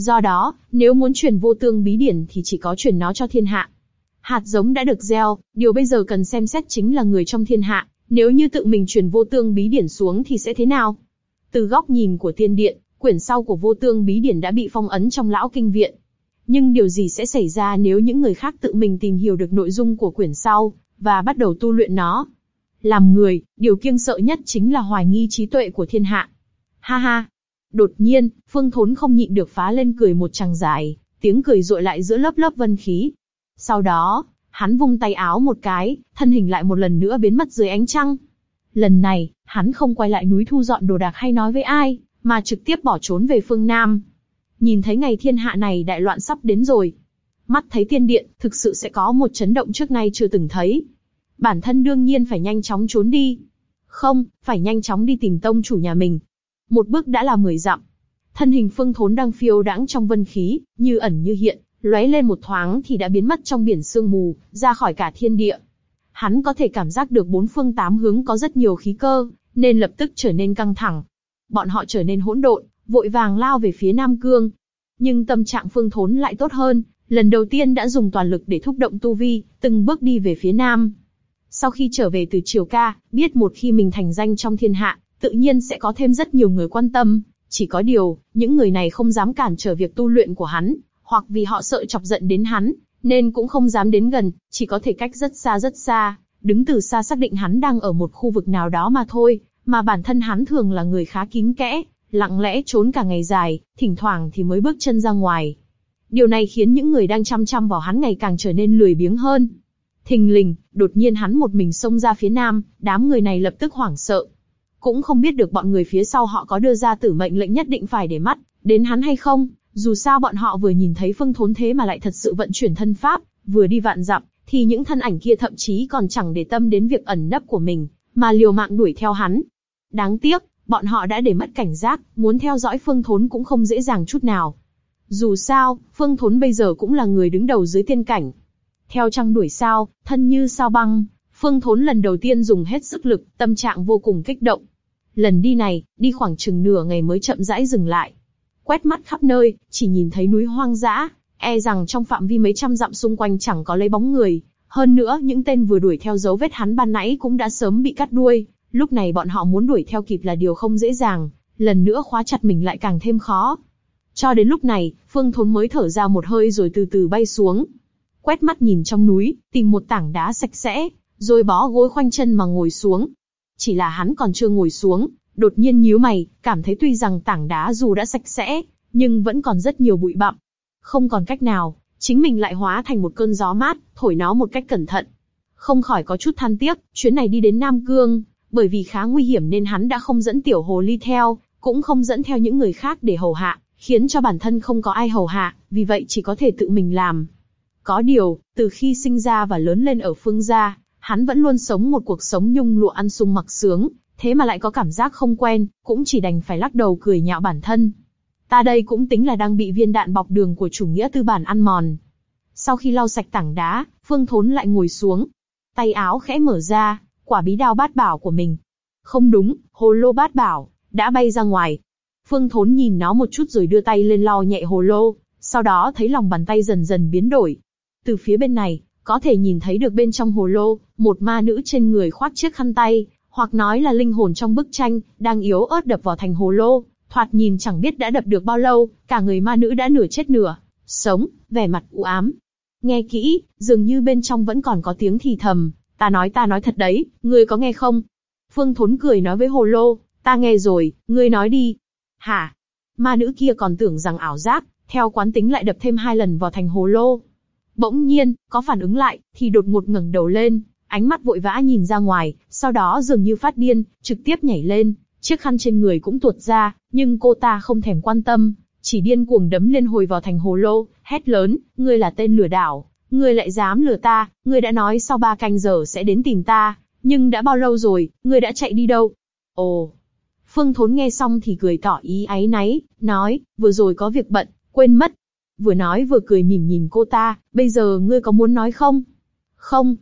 Do đó, nếu muốn truyền vô tương bí điển thì chỉ có truyền nó cho thiên hạ. Hạt giống đã được gieo, điều bây giờ cần xem xét chính là người trong thiên hạ, nếu như tự mình truyền vô tương bí điển xuống thì sẽ thế nào? Từ góc nhìn của tiên điện, quyển sau của vô tương bí điển đã bị phong ấn trong lão kinh viện. Nhưng điều gì sẽ xảy ra nếu những người khác tự mình tìm hiểu được nội dung của quyển sau, và bắt đầu tu luyện nó? Làm người, điều kiêng sợ nhất chính là hoài nghi trí tuệ của thiên hạ. Ha ha! Đột nhiên, Phương Thốn không nhịn được phá lên cười một tràng dài, tiếng cười rội lại giữa lớp lớp vân khí. Sau đó, hắn vung tay áo một cái, thân hình lại một lần nữa biến mất dưới ánh trăng. Lần này, hắn không quay lại núi thu dọn đồ đạc hay nói với ai, mà trực tiếp bỏ trốn về phương Nam. Nhìn thấy ngày thiên hạ này đại loạn sắp đến rồi. Mắt thấy tiên điện, thực sự sẽ có một chấn động trước nay chưa từng thấy. Bản thân đương nhiên phải nhanh chóng trốn đi. Không, phải nhanh chóng đi tìm tông chủ nhà mình. Một bước đã là mười dặm. Thân hình phương thốn đang phiêu đãng trong vân khí, như ẩn như hiện, lóe lên một thoáng thì đã biến mất trong biển sương mù, ra khỏi cả thiên địa. Hắn có thể cảm giác được bốn phương tám hướng có rất nhiều khí cơ, nên lập tức trở nên căng thẳng. Bọn họ trở nên hỗn độn, vội vàng lao về phía Nam Cương. Nhưng tâm trạng Phương Thốn lại tốt hơn, lần đầu tiên đã dùng toàn lực để thúc động tu vi, từng bước đi về phía Nam. Sau khi trở về từ Triều Ca, biết một khi mình thành danh trong thiên hạ, tự nhiên sẽ có thêm rất nhiều người quan tâm. Chỉ có điều, những người này không dám cản trở việc tu luyện của hắn, hoặc vì họ sợ chọc giận đến hắn, nên cũng không dám đến gần, chỉ có thể cách rất xa rất xa, đứng từ xa xác định hắn đang ở một khu vực nào đó mà thôi, mà bản thân hắn thường là người khá kín kẽ, lặng lẽ trốn cả ngày dài, thỉnh thoảng thì mới bước chân ra ngoài. Điều này khiến những người đang chăm chăm vào hắn ngày càng trở nên lười biếng hơn. Thình lình, đột nhiên hắn một mình xông ra phía nam, đám người này lập tức hoảng sợ. Cũng không biết được bọn người phía sau họ có đưa ra tử mệnh lệnh nhất định phải để mắt, đến hắn hay không, dù sao bọn họ vừa nhìn thấy phương thốn thế mà lại thật sự vận chuyển thân pháp, vừa đi vạn dặm, thì những thân ảnh kia thậm chí còn chẳng để tâm đến việc ẩn nấp của mình, mà liều mạng đuổi theo hắn. Đáng tiếc, bọn họ đã để mất cảnh giác, muốn theo dõi phương thốn cũng không dễ dàng chút nào. Dù sao, phương thốn bây giờ cũng là người đứng đầu dưới tiên cảnh. Theo trăng đuổi sao, thân như sao băng, phương thốn lần đầu tiên dùng hết sức lực, tâm trạng vô cùng kích động. Lần đi này, đi khoảng chừng nửa ngày mới chậm rãi dừng lại quét mắt khắp nơi, chỉ nhìn thấy núi hoang dã, e rằng trong phạm vi mấy trăm dặm xung quanh chẳng có lấy bóng người. Hơn nữa, những tên vừa đuổi theo dấu vết hắn ban nãy cũng đã sớm bị cắt đuôi, lúc này bọn họ muốn đuổi theo kịp là điều không dễ dàng, lần nữa khóa chặt mình lại càng thêm khó. Cho đến lúc này, Phương Thốn mới thở ra một hơi rồi từ từ bay xuống. Quét mắt nhìn trong núi, tìm một tảng đá sạch sẽ, rồi bó gối khoanh chân mà ngồi xuống. Chỉ là hắn còn chưa ngồi xuống, đột nhiên nhíu mày, cảm thấy tuy rằng tảng đá dù đã sạch sẽ, nhưng vẫn còn rất nhiều bụi bặm. Không còn cách nào, chính mình lại hóa thành một cơn gió mát, thổi nó một cách cẩn thận. Không khỏi có chút than tiếc, chuyến này đi đến Nam Cương, bởi vì khá nguy hiểm nên hắn đã không dẫn tiểu hồ ly theo, cũng không dẫn theo những người khác để hầu hạ, khiến cho bản thân không có ai hầu hạ, vì vậy chỉ có thể tự mình làm. Có điều, từ khi sinh ra và lớn lên ở phương gia, hắn vẫn luôn sống một cuộc sống nhung lụa ăn sung mặc sướng, thế mà lại có cảm giác không quen, cũng chỉ đành phải lắc đầu cười nhạo bản thân. Ta đây cũng tính là đang bị viên đạn bọc đường của chủ nghĩa tư bản ăn mòn. Sau khi lau sạch tảng đá, Phương Thốn lại ngồi xuống, tay áo khẽ mở ra, quả bí đao bát bảo của mình. Không đúng, hồ lô bát bảo đã bay ra ngoài. Phương Thốn nhìn nó một chút rồi đưa tay lên lau nhẹ hồ lô, sau đó thấy lòng bàn tay dần dần biến đổi. Từ phía bên này, có thể nhìn thấy được bên trong hồ lô, một ma nữ trên người khoác chiếc khăn tay, hoặc nói là linh hồn trong bức tranh, đang yếu ớt đập vào thành hồ lô, thoạt nhìn chẳng biết đã đập được bao lâu, cả người ma nữ đã nửa chết nửa, sống, vẻ mặt u ám. Nghe kỹ, dường như bên trong vẫn còn có tiếng thì thầm, ta nói ta nói thật đấy, ngươi có nghe không? Phương Thốn cười nói với hồ lô, ta nghe rồi, ngươi nói đi. Hả? Ma nữ kia còn tưởng rằng ảo giác, theo quán tính lại đập thêm hai lần vào thành hồ lô. Bỗng nhiên, có phản ứng lại, thì đột ngột ngẩng đầu lên, ánh mắt vội vã nhìn ra ngoài, sau đó dường như phát điên, trực tiếp nhảy lên, chiếc khăn trên người cũng tuột ra, nhưng cô ta không thèm quan tâm, chỉ điên cuồng đấm liên hồi vào thành hồ lô, hét lớn, ngươi là tên lừa đảo, ngươi lại dám lừa ta, ngươi đã nói sau ba canh giờ sẽ đến tìm ta, nhưng đã bao lâu rồi, ngươi đã chạy đi đâu? Ồ, Phương Thốn nghe xong thì cười tỏ ý áy náy, nói, vừa rồi có việc bận, quên mất. Vừa nói vừa cười mỉm nhìn cô ta, bây giờ ngươi có muốn nói không? Không.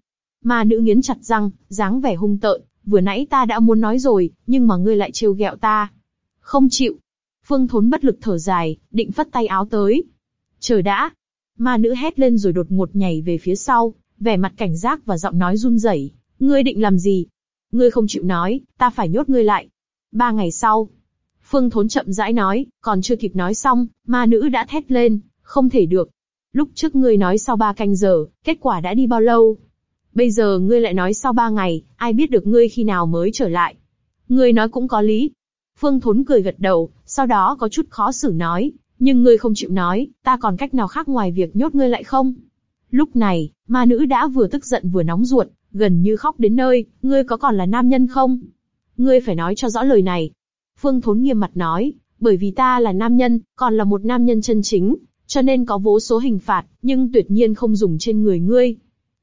ma nữ nghiến chặt răng, dáng vẻ hung tợn, vừa nãy ta đã muốn nói rồi, nhưng mà ngươi lại trêu ghẹo ta. Không chịu. Phương Thốn bất lực thở dài, định phất tay áo tới. Chờ đã. Ma nữ hét lên rồi đột ngột nhảy về phía sau, vẻ mặt cảnh giác và giọng nói run rẩy. Ngươi định làm gì? Ngươi không chịu nói, ta phải nhốt ngươi lại. Ba ngày sau, Phương Thốn chậm rãi nói, còn chưa kịp nói xong, ma nữ đã thét lên, không thể được. Lúc trước ngươi nói sau ba canh giờ, kết quả đã đi bao lâu? Bây giờ ngươi lại nói sau ba ngày, ai biết được ngươi khi nào mới trở lại? Ngươi nói cũng có lý. Phương Thốn cười gật đầu, sau đó có chút khó xử nói, nhưng ngươi không chịu nói, ta còn cách nào khác ngoài việc nhốt ngươi lại không? Lúc này, ma nữ đã vừa tức giận vừa nóng ruột, gần như khóc đến nơi, ngươi có còn là nam nhân không? Ngươi phải nói cho rõ lời này. Phương Thốn nghiêm mặt nói, bởi vì ta là nam nhân, còn là một nam nhân chân chính, cho nên có vô số hình phạt, nhưng tuyệt nhiên không dùng trên người ngươi.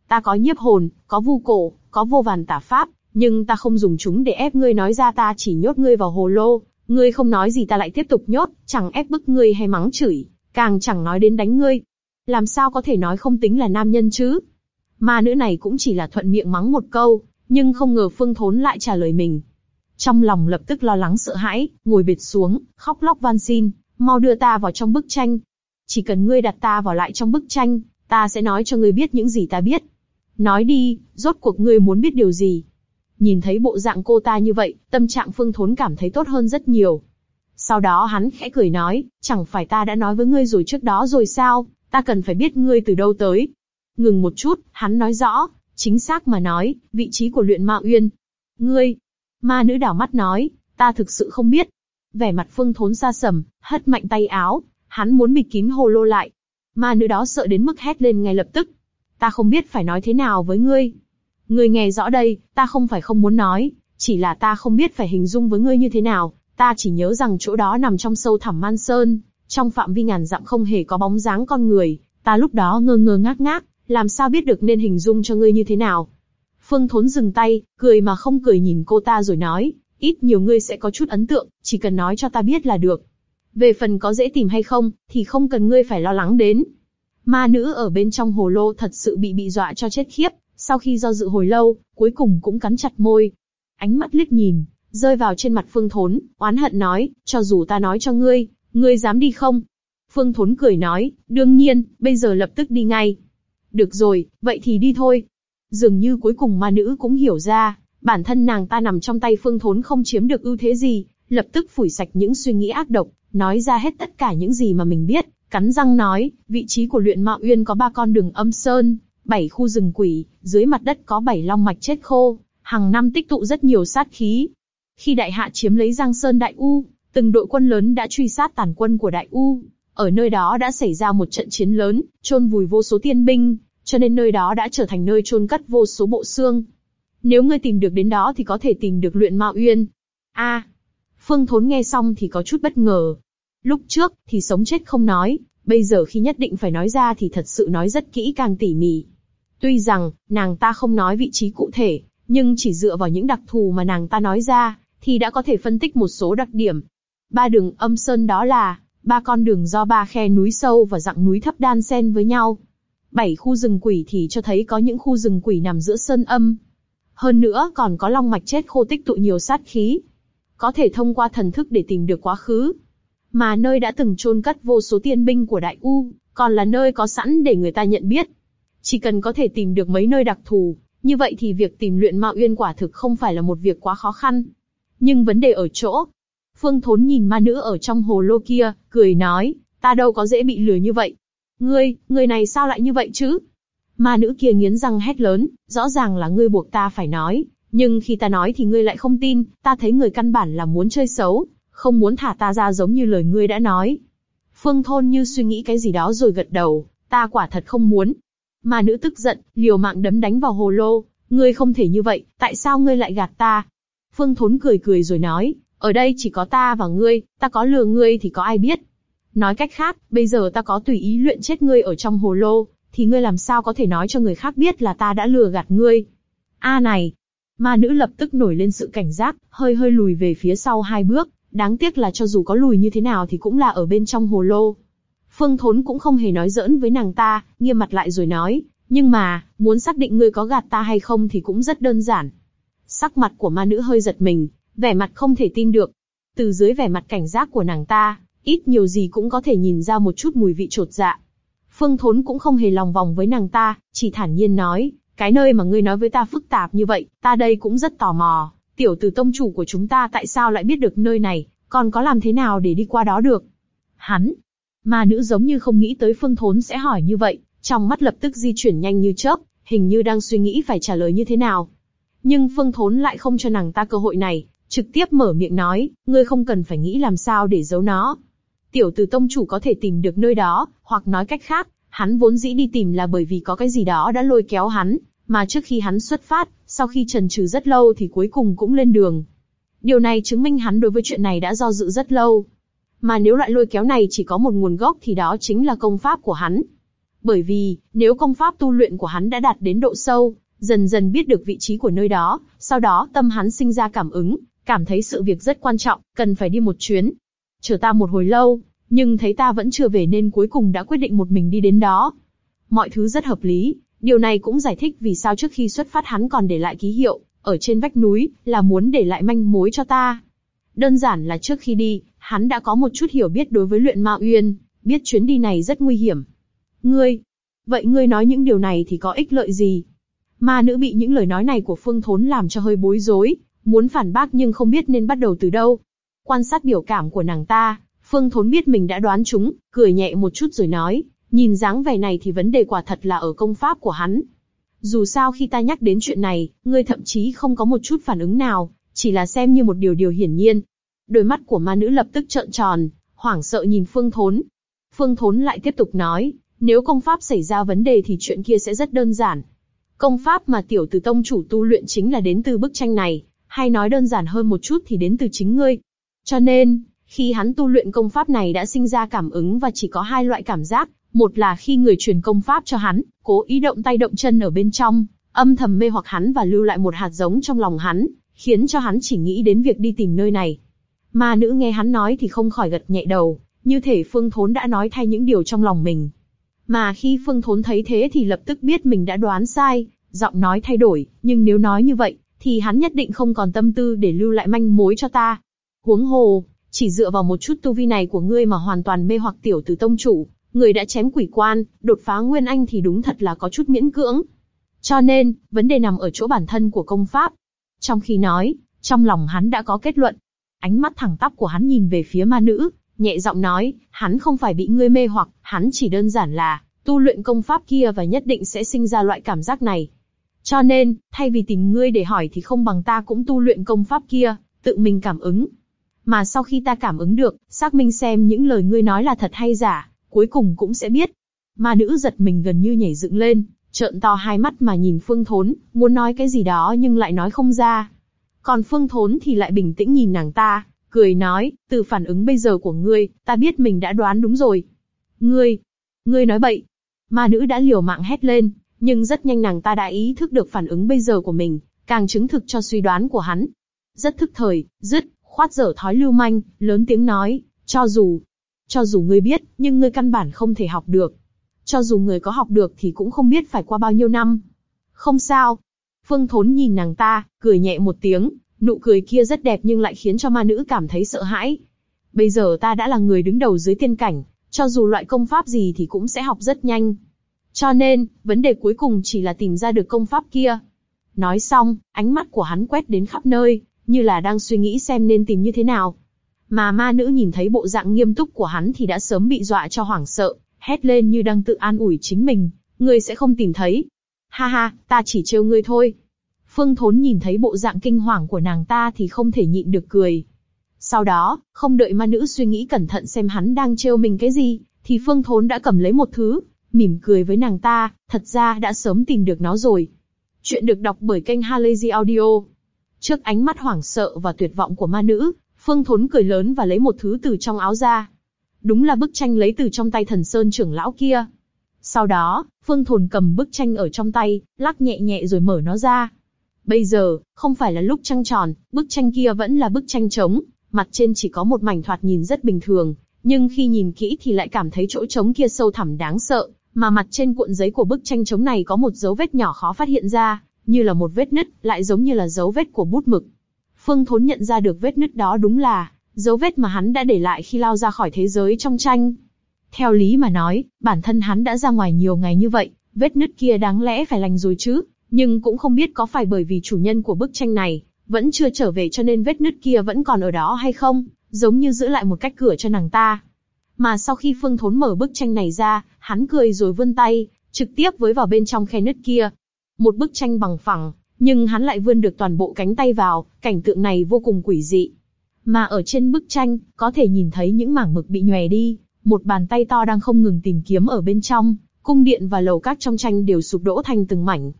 Ta có nhiếp hồn, có vu cổ, có vô vàn tả pháp, nhưng ta không dùng chúng để ép ngươi nói ra ta chỉ nhốt ngươi vào hồ lô. Ngươi không nói gì ta lại tiếp tục nhốt, chẳng ép bức ngươi hay mắng chửi, càng chẳng nói đến đánh ngươi. Làm sao có thể nói không tính là nam nhân chứ? Ma nữ này cũng chỉ là thuận miệng mắng một câu, nhưng không ngờ Phương Thốn lại trả lời mình, trong lòng lập tức lo lắng sợ hãi, ngồi bệt xuống, khóc lóc van xin, mau đưa ta vào trong bức tranh. Chỉ cần ngươi đặt ta vào lại trong bức tranh, ta sẽ nói cho ngươi biết những gì ta biết. Nói đi, rốt cuộc ngươi muốn biết điều gì? Nhìn thấy bộ dạng cô ta như vậy, tâm trạng Phương Thốn cảm thấy tốt hơn rất nhiều. Sau đó hắn khẽ cười nói, chẳng phải ta đã nói với ngươi rồi trước đó rồi sao, ta cần phải biết ngươi từ đâu tới. Ngừng một chút, hắn nói rõ, chính xác mà nói, vị trí của luyện ma uyên. Ngươi, Ma nữ đảo mắt nói, ta thực sự không biết. Vẻ mặt phương thốn xa sầm, hất mạnh tay áo, hắn muốn bịt kín hồ lô lại. Ma nữ đó sợ đến mức hét lên ngay lập tức. Ta không biết phải nói thế nào với ngươi. Ngươi nghe rõ đây, ta không phải không muốn nói, chỉ là ta không biết phải hình dung với ngươi như thế nào. Ta chỉ nhớ rằng chỗ đó nằm trong sâu thẳm man sơn, trong phạm vi ngàn dặm không hề có bóng dáng con người. Ta lúc đó ngơ ngơ ngác ngác, làm sao biết được nên hình dung cho ngươi như thế nào? Phương Thốn dừng tay, cười mà không cười nhìn cô ta rồi nói, ít nhiều ngươi sẽ có chút ấn tượng, chỉ cần nói cho ta biết là được. Về phần có dễ tìm hay không, thì không cần ngươi phải lo lắng đến. Ma nữ ở bên trong hồ lô thật sự bị bị dọa cho chết khiếp, sau khi do dự hồi lâu, cuối cùng cũng cắn chặt môi. Ánh mắt liếc nhìn, rơi vào trên mặt Phương Thốn, oán hận nói, cho dù ta nói cho ngươi, ngươi dám đi không? Phương Thốn cười nói, đương nhiên, bây giờ lập tức đi ngay. Được rồi, vậy thì đi thôi. Dường như cuối cùng ma nữ cũng hiểu ra, bản thân nàng ta nằm trong tay phương thốn không chiếm được ưu thế gì, lập tức phủi sạch những suy nghĩ ác độc, nói ra hết tất cả những gì mà mình biết, cắn răng nói, vị trí của luyện mạo uyên có ba con đường âm sơn, bảy khu rừng quỷ, dưới mặt đất có bảy long mạch chết khô, hàng năm tích tụ rất nhiều sát khí. Khi đại hạ chiếm lấy Giang Sơn Đại U, từng đội quân lớn đã truy sát tàn quân của Đại U, ở nơi đó đã xảy ra một trận chiến lớn, chôn vùi vô số tiên binh, cho nên nơi đó đã trở thành nơi chôn cất vô số bộ xương. Nếu ngươi tìm được đến đó thì có thể tìm được luyện ma uyên. A, Phương Thốn nghe xong thì có chút bất ngờ. Lúc trước thì sống chết không nói, bây giờ khi nhất định phải nói ra thì thật sự nói rất kỹ càng tỉ mỉ. Tuy rằng nàng ta không nói vị trí cụ thể, nhưng chỉ dựa vào những đặc thù mà nàng ta nói ra, thì đã có thể phân tích một số đặc điểm. Ba đường âm sơn đó là ba con đường do ba khe núi sâu và dạng núi thấp đan xen với nhau. Bảy khu rừng quỷ thì cho thấy có những khu rừng quỷ nằm giữa sơn âm. Hơn nữa còn có long mạch chết khô tích tụ nhiều sát khí. Có thể thông qua thần thức để tìm được quá khứ. Mà nơi đã từng chôn cất vô số tiên binh của Đại U, còn là nơi có sẵn để người ta nhận biết. Chỉ cần có thể tìm được mấy nơi đặc thù, Như vậy thì việc tìm luyện ma uyên quả thực không phải là một việc quá khó khăn. Nhưng vấn đề ở chỗ. Phương Thốn nhìn ma nữ ở trong hồ lô kia, cười nói, ta đâu có dễ bị lừa như vậy. Ngươi, người này sao lại như vậy chứ? Ma nữ kia nghiến răng hét lớn, rõ ràng là ngươi buộc ta phải nói, nhưng khi ta nói thì ngươi lại không tin, ta thấy người căn bản là muốn chơi xấu, không muốn thả ta ra giống như lời ngươi đã nói. Phương Thôn như suy nghĩ cái gì đó rồi gật đầu, ta quả thật không muốn. Mà nữ tức giận, liều mạng đấm đánh vào hồ lô, ngươi không thể như vậy, tại sao ngươi lại gạt ta? Phương Thốn cười cười rồi nói, ở đây chỉ có ta và ngươi, ta có lừa ngươi thì có ai biết. Nói cách khác, bây giờ ta có tùy ý luyện chết ngươi ở trong hồ lô, thì ngươi làm sao có thể nói cho người khác biết là ta đã lừa gạt ngươi? A à này! Ma nữ lập tức nổi lên sự cảnh giác, hơi hơi lùi về phía sau hai bước, đáng tiếc là cho dù có lùi như thế nào thì cũng là ở bên trong hồ lô. Phương Thốn cũng không hề nói giỡn với nàng ta, nghiêm mặt lại rồi nói, nhưng mà, muốn xác định ngươi có gạt ta hay không thì cũng rất đơn giản. Sắc mặt của ma nữ hơi giật mình, vẻ mặt không thể tin được. Từ dưới vẻ mặt cảnh giác của nàng ta, ít nhiều gì cũng có thể nhìn ra một chút mùi vị trột dạ. Phương Thốn cũng không hề lòng vòng với nàng ta, chỉ thản nhiên nói, cái nơi mà ngươi nói với ta phức tạp như vậy, ta đây cũng rất tò mò. Tiểu tử tông chủ của chúng ta tại sao lại biết được nơi này, còn có làm thế nào để đi qua đó được? Hắn, ma nữ giống như không nghĩ tới Phương Thốn sẽ hỏi như vậy, trong mắt lập tức di chuyển nhanh như chớp, hình như đang suy nghĩ phải trả lời như thế nào. Nhưng Phương Thốn lại không cho nàng ta cơ hội này, trực tiếp mở miệng nói, ngươi không cần phải nghĩ làm sao để giấu nó. Tiểu tử tông chủ có thể tìm được nơi đó, hoặc nói cách khác, hắn vốn dĩ đi tìm là bởi vì có cái gì đó đã lôi kéo hắn, mà trước khi hắn xuất phát, sau khi trần trừ rất lâu thì cuối cùng cũng lên đường. Điều này chứng minh hắn đối với chuyện này đã do dự rất lâu. Mà nếu loại lôi kéo này chỉ có một nguồn gốc thì đó chính là công pháp của hắn. Bởi vì, nếu công pháp tu luyện của hắn đã đạt đến độ sâu, dần dần biết được vị trí của nơi đó, sau đó tâm hắn sinh ra cảm ứng, cảm thấy sự việc rất quan trọng, cần phải đi một chuyến. Chờ ta một hồi lâu, nhưng thấy ta vẫn chưa về nên cuối cùng đã quyết định một mình đi đến đó. Mọi thứ rất hợp lý, điều này cũng giải thích vì sao trước khi xuất phát hắn còn để lại ký hiệu, ở trên vách núi, là muốn để lại manh mối cho ta. Đơn giản là trước khi đi, hắn đã có một chút hiểu biết đối với luyện ma uyên, biết chuyến đi này rất nguy hiểm. Ngươi, vậy ngươi nói những điều này thì có ích lợi gì? Ma nữ bị những lời nói này của Phương Thốn làm cho hơi bối rối, muốn phản bác nhưng không biết nên bắt đầu từ đâu. Quan sát biểu cảm của nàng ta, Phương Thốn biết mình đã đoán chúng, cười nhẹ một chút rồi nói, nhìn dáng vẻ này thì vấn đề quả thật là ở công pháp của hắn. Dù sao khi ta nhắc đến chuyện này, ngươi thậm chí không có một chút phản ứng nào, chỉ là xem như một điều điều hiển nhiên. Đôi mắt của ma nữ lập tức trợn tròn, hoảng sợ nhìn Phương Thốn. Phương Thốn lại tiếp tục nói, nếu công pháp xảy ra vấn đề thì chuyện kia sẽ rất đơn giản. Công pháp mà tiểu tử tông chủ tu luyện chính là đến từ bức tranh này, hay nói đơn giản hơn một chút thì đến từ chính ngươi. Cho nên, khi hắn tu luyện công pháp này đã sinh ra cảm ứng và chỉ có hai loại cảm giác, một là khi người truyền công pháp cho hắn, cố ý động tay động chân ở bên trong, âm thầm mê hoặc hắn và lưu lại một hạt giống trong lòng hắn, khiến cho hắn chỉ nghĩ đến việc đi tìm nơi này. Ma nữ nghe hắn nói thì không khỏi gật nhẹ đầu, như thể Phương Thốn đã nói thay những điều trong lòng mình. Mà khi Phương Thốn thấy thế thì lập tức biết mình đã đoán sai, giọng nói thay đổi, nhưng nếu nói như vậy, thì hắn nhất định không còn tâm tư để lưu lại manh mối cho ta. Huống hồ, chỉ dựa vào một chút tu vi này của ngươi mà hoàn toàn mê hoặc tiểu tử tông chủ, người đã chém quỷ quan, đột phá nguyên anh thì đúng thật là có chút miễn cưỡng. Cho nên, vấn đề nằm ở chỗ bản thân của công pháp. Trong khi nói, trong lòng hắn đã có kết luận. Ánh mắt thẳng tắp của hắn nhìn về phía ma nữ, nhẹ giọng nói, hắn không phải bị ngươi mê hoặc, hắn chỉ đơn giản là tu luyện công pháp kia và nhất định sẽ sinh ra loại cảm giác này. Cho nên, thay vì tìm ngươi để hỏi thì không bằng ta cũng tu luyện công pháp kia, tự mình cảm ứng. Mà sau khi ta cảm ứng được, xác minh xem những lời ngươi nói là thật hay giả, cuối cùng cũng sẽ biết. Ma nữ giật mình gần như nhảy dựng lên, trợn to hai mắt mà nhìn Phương Thốn, muốn nói cái gì đó nhưng lại nói không ra. Còn Phương Thốn thì lại bình tĩnh nhìn nàng ta, cười nói, từ phản ứng bây giờ của ngươi, ta biết mình đã đoán đúng rồi. Ngươi, ngươi nói bậy. Ma nữ đã liều mạng hét lên, nhưng rất nhanh nàng ta đã ý thức được phản ứng bây giờ của mình, càng chứng thực cho suy đoán của hắn. Rất thức thời, dứt, khoát dở thói lưu manh, lớn tiếng nói, cho dù, cho dù ngươi biết, nhưng ngươi căn bản không thể học được. Cho dù người có học được thì cũng không biết phải qua bao nhiêu năm. Không sao. Phương Thốn nhìn nàng ta, cười nhẹ một tiếng, nụ cười kia rất đẹp nhưng lại khiến cho ma nữ cảm thấy sợ hãi. Bây giờ ta đã là người đứng đầu dưới tiên cảnh, cho dù loại công pháp gì thì cũng sẽ học rất nhanh. Cho nên, vấn đề cuối cùng chỉ là tìm ra được công pháp kia. Nói xong, ánh mắt của hắn quét đến khắp nơi, như là đang suy nghĩ xem nên tìm như thế nào. Mà ma nữ nhìn thấy bộ dạng nghiêm túc của hắn thì đã sớm bị dọa cho hoảng sợ, hét lên như đang tự an ủi chính mình, ngươi sẽ không tìm thấy. Ha ha, ta chỉ trêu ngươi thôi. Phương Thốn nhìn thấy bộ dạng kinh hoàng của nàng ta thì không thể nhịn được cười. Sau đó, không đợi ma nữ suy nghĩ cẩn thận xem hắn đang trêu mình cái gì, thì Phương Thốn đã cầm lấy một thứ, mỉm cười với nàng ta, thật ra đã sớm tìm được nó rồi. Chuyện được đọc bởi kênh Halazy Audio. Trước ánh mắt hoảng sợ và tuyệt vọng của ma nữ, Phương Thốn cười lớn và lấy một thứ từ trong áo ra. Đúng là bức tranh lấy từ trong tay thần sơn trưởng lão kia. Sau đó, Phương Thốn cầm bức tranh ở trong tay, lắc nhẹ nhẹ rồi mở nó ra. Bây giờ, không phải là lúc trăng tròn, bức tranh kia vẫn là bức tranh trống, mặt trên chỉ có một mảnh thoạt nhìn rất bình thường, nhưng khi nhìn kỹ thì lại cảm thấy chỗ trống kia sâu thẳm đáng sợ, mà mặt trên cuộn giấy của bức tranh trống này có một dấu vết nhỏ khó phát hiện ra, như là một vết nứt, lại giống như là dấu vết của bút mực. Phương Thốn nhận ra được vết nứt đó đúng là dấu vết mà hắn đã để lại khi lao ra khỏi thế giới trong tranh. Theo lý mà nói, bản thân hắn đã ra ngoài nhiều ngày như vậy, vết nứt kia đáng lẽ phải lành rồi chứ, nhưng cũng không biết có phải bởi vì chủ nhân của bức tranh này vẫn chưa trở về cho nên vết nứt kia vẫn còn ở đó hay không, giống như giữ lại một cách cửa cho nàng ta. Mà sau khi Phương Thốn mở bức tranh này ra, hắn cười rồi vươn tay, trực tiếp với vào bên trong khe nứt kia. Một bức tranh bằng phẳng, nhưng hắn lại vươn được toàn bộ cánh tay vào, cảnh tượng này vô cùng quỷ dị. Mà ở trên bức tranh, có thể nhìn thấy những mảng mực bị nhòe đi, một bàn tay to đang không ngừng tìm kiếm ở bên trong, cung điện và lầu các trong tranh đều sụp đổ thành từng mảnh.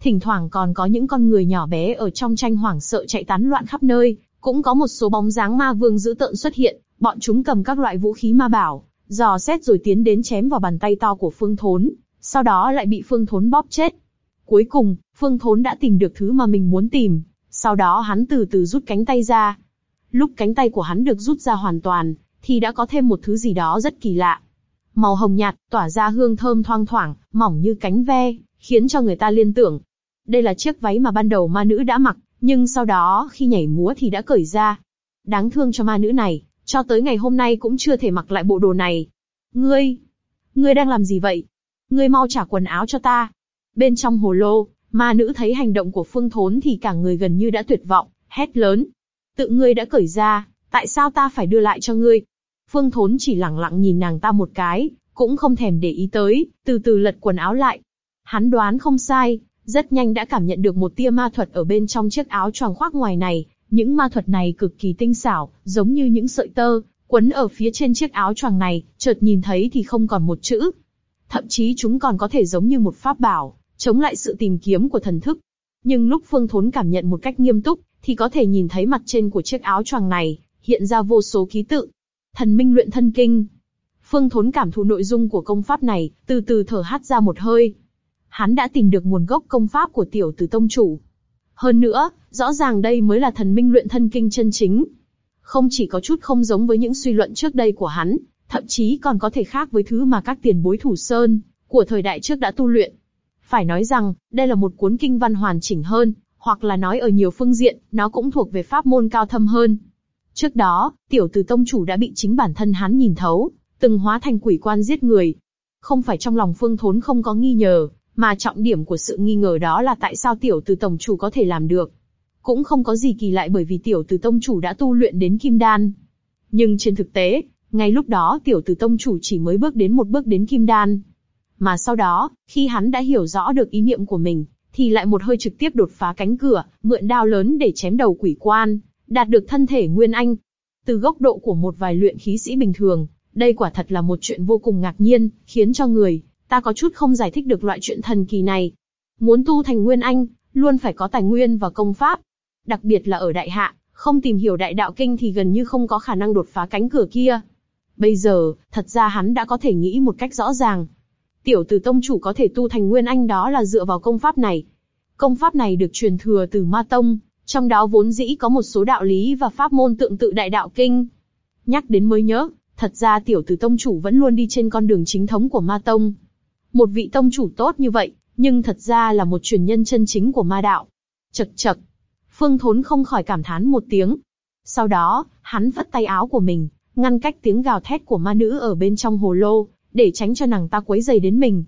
Thỉnh thoảng còn có những con người nhỏ bé ở trong tranh hoảng sợ chạy tán loạn khắp nơi, cũng có một số bóng dáng ma vương dữ tợn xuất hiện, bọn chúng cầm các loại vũ khí ma bảo, dò xét rồi tiến đến chém vào bàn tay to của Phương Thốn, sau đó lại bị Phương Thốn bóp chết. Cuối cùng, Phương Thốn đã tìm được thứ mà mình muốn tìm, sau đó hắn từ từ rút cánh tay ra. Lúc cánh tay của hắn được rút ra hoàn toàn, thì đã có thêm một thứ gì đó rất kỳ lạ. Màu hồng nhạt, tỏa ra hương thơm thoang thoảng, mỏng như cánh ve, khiến cho người ta liên tưởng. Đây là chiếc váy mà ban đầu ma nữ đã mặc, nhưng sau đó khi nhảy múa thì đã cởi ra. Đáng thương cho ma nữ này, cho tới ngày hôm nay cũng chưa thể mặc lại bộ đồ này. Ngươi, ngươi đang làm gì vậy? Ngươi mau trả quần áo cho ta. Bên trong hồ lô, ma nữ thấy hành động của Phương Thốn thì cả người gần như đã tuyệt vọng, hét lớn. Tự ngươi đã cởi ra, tại sao ta phải đưa lại cho ngươi? Phương Thốn chỉ lặng lặng nhìn nàng ta một cái, cũng không thèm để ý tới, từ từ lật quần áo lại. Hắn đoán không sai, rất nhanh đã cảm nhận được một tia ma thuật ở bên trong chiếc áo choàng khoác ngoài này. Những ma thuật này cực kỳ tinh xảo, giống như những sợi tơ, quấn ở phía trên chiếc áo choàng này, chợt nhìn thấy thì không còn một chữ. Thậm chí chúng còn có thể giống như một pháp bảo, chống lại sự tìm kiếm của thần thức. Nhưng lúc Phương Thốn cảm nhận một cách nghiêm túc, thì có thể nhìn thấy mặt trên của chiếc áo choàng này, hiện ra vô số ký tự. Thần minh luyện thân kinh. Phương Thốn cảm thụ nội dung của công pháp này, từ từ thở hắt ra một hơi. Hắn đã tìm được nguồn gốc công pháp của tiểu tử tông chủ. Hơn nữa, rõ ràng đây mới là thần minh luyện thân kinh chân chính. Không chỉ có chút không giống với những suy luận trước đây của hắn, thậm chí còn có thể khác với thứ mà các tiền bối thủ sơn của thời đại trước đã tu luyện. Phải nói rằng, đây là một cuốn kinh văn hoàn chỉnh hơn, hoặc là nói ở nhiều phương diện, nó cũng thuộc về pháp môn cao thâm hơn. Trước đó, tiểu tử tông chủ đã bị chính bản thân hắn nhìn thấu, từng hóa thành quỷ quan giết người. Không phải trong lòng phương thốn không có nghi ngờ, mà trọng điểm của sự nghi ngờ đó là tại sao tiểu tử tổng chủ có thể làm được. Cũng không có gì kỳ lạ bởi vì tiểu tử tông chủ đã tu luyện đến kim đan. Nhưng trên thực tế, ngay lúc đó tiểu tử tông chủ chỉ mới bước đến một bước đến kim đan. Mà sau đó, khi hắn đã hiểu rõ được ý niệm của mình, thì lại một hơi trực tiếp đột phá cánh cửa, mượn đao lớn để chém đầu quỷ quan, đạt được thân thể nguyên anh. Từ góc độ của một vài luyện khí sĩ bình thường, đây quả thật là một chuyện vô cùng ngạc nhiên, khiến cho người ta có chút không giải thích được loại chuyện thần kỳ này. Muốn tu thành nguyên anh, luôn phải có tài nguyên và công pháp. Đặc biệt là ở đại hạ, không tìm hiểu đại đạo kinh thì gần như không có khả năng đột phá cánh cửa kia. Bây giờ, thật ra hắn đã có thể nghĩ một cách rõ ràng. Tiểu tử tông chủ có thể tu thành nguyên anh đó là dựa vào công pháp này. Công pháp này được truyền thừa từ ma tông, trong đó vốn dĩ có một số đạo lý và pháp môn tượng tự đại đạo kinh. Nhắc đến mới nhớ, thật ra tiểu tử tông chủ vẫn luôn đi trên con đường chính thống của ma tông. Một vị tông chủ tốt như vậy, nhưng thật ra là một truyền nhân chân chính của ma đạo. Chật chật. Phương Thốn không khỏi cảm thán một tiếng. Sau đó, hắn vất tay áo của mình, ngăn cách tiếng gào thét của ma nữ ở bên trong hồ lô, để tránh cho nàng ta quấy rầy đến mình.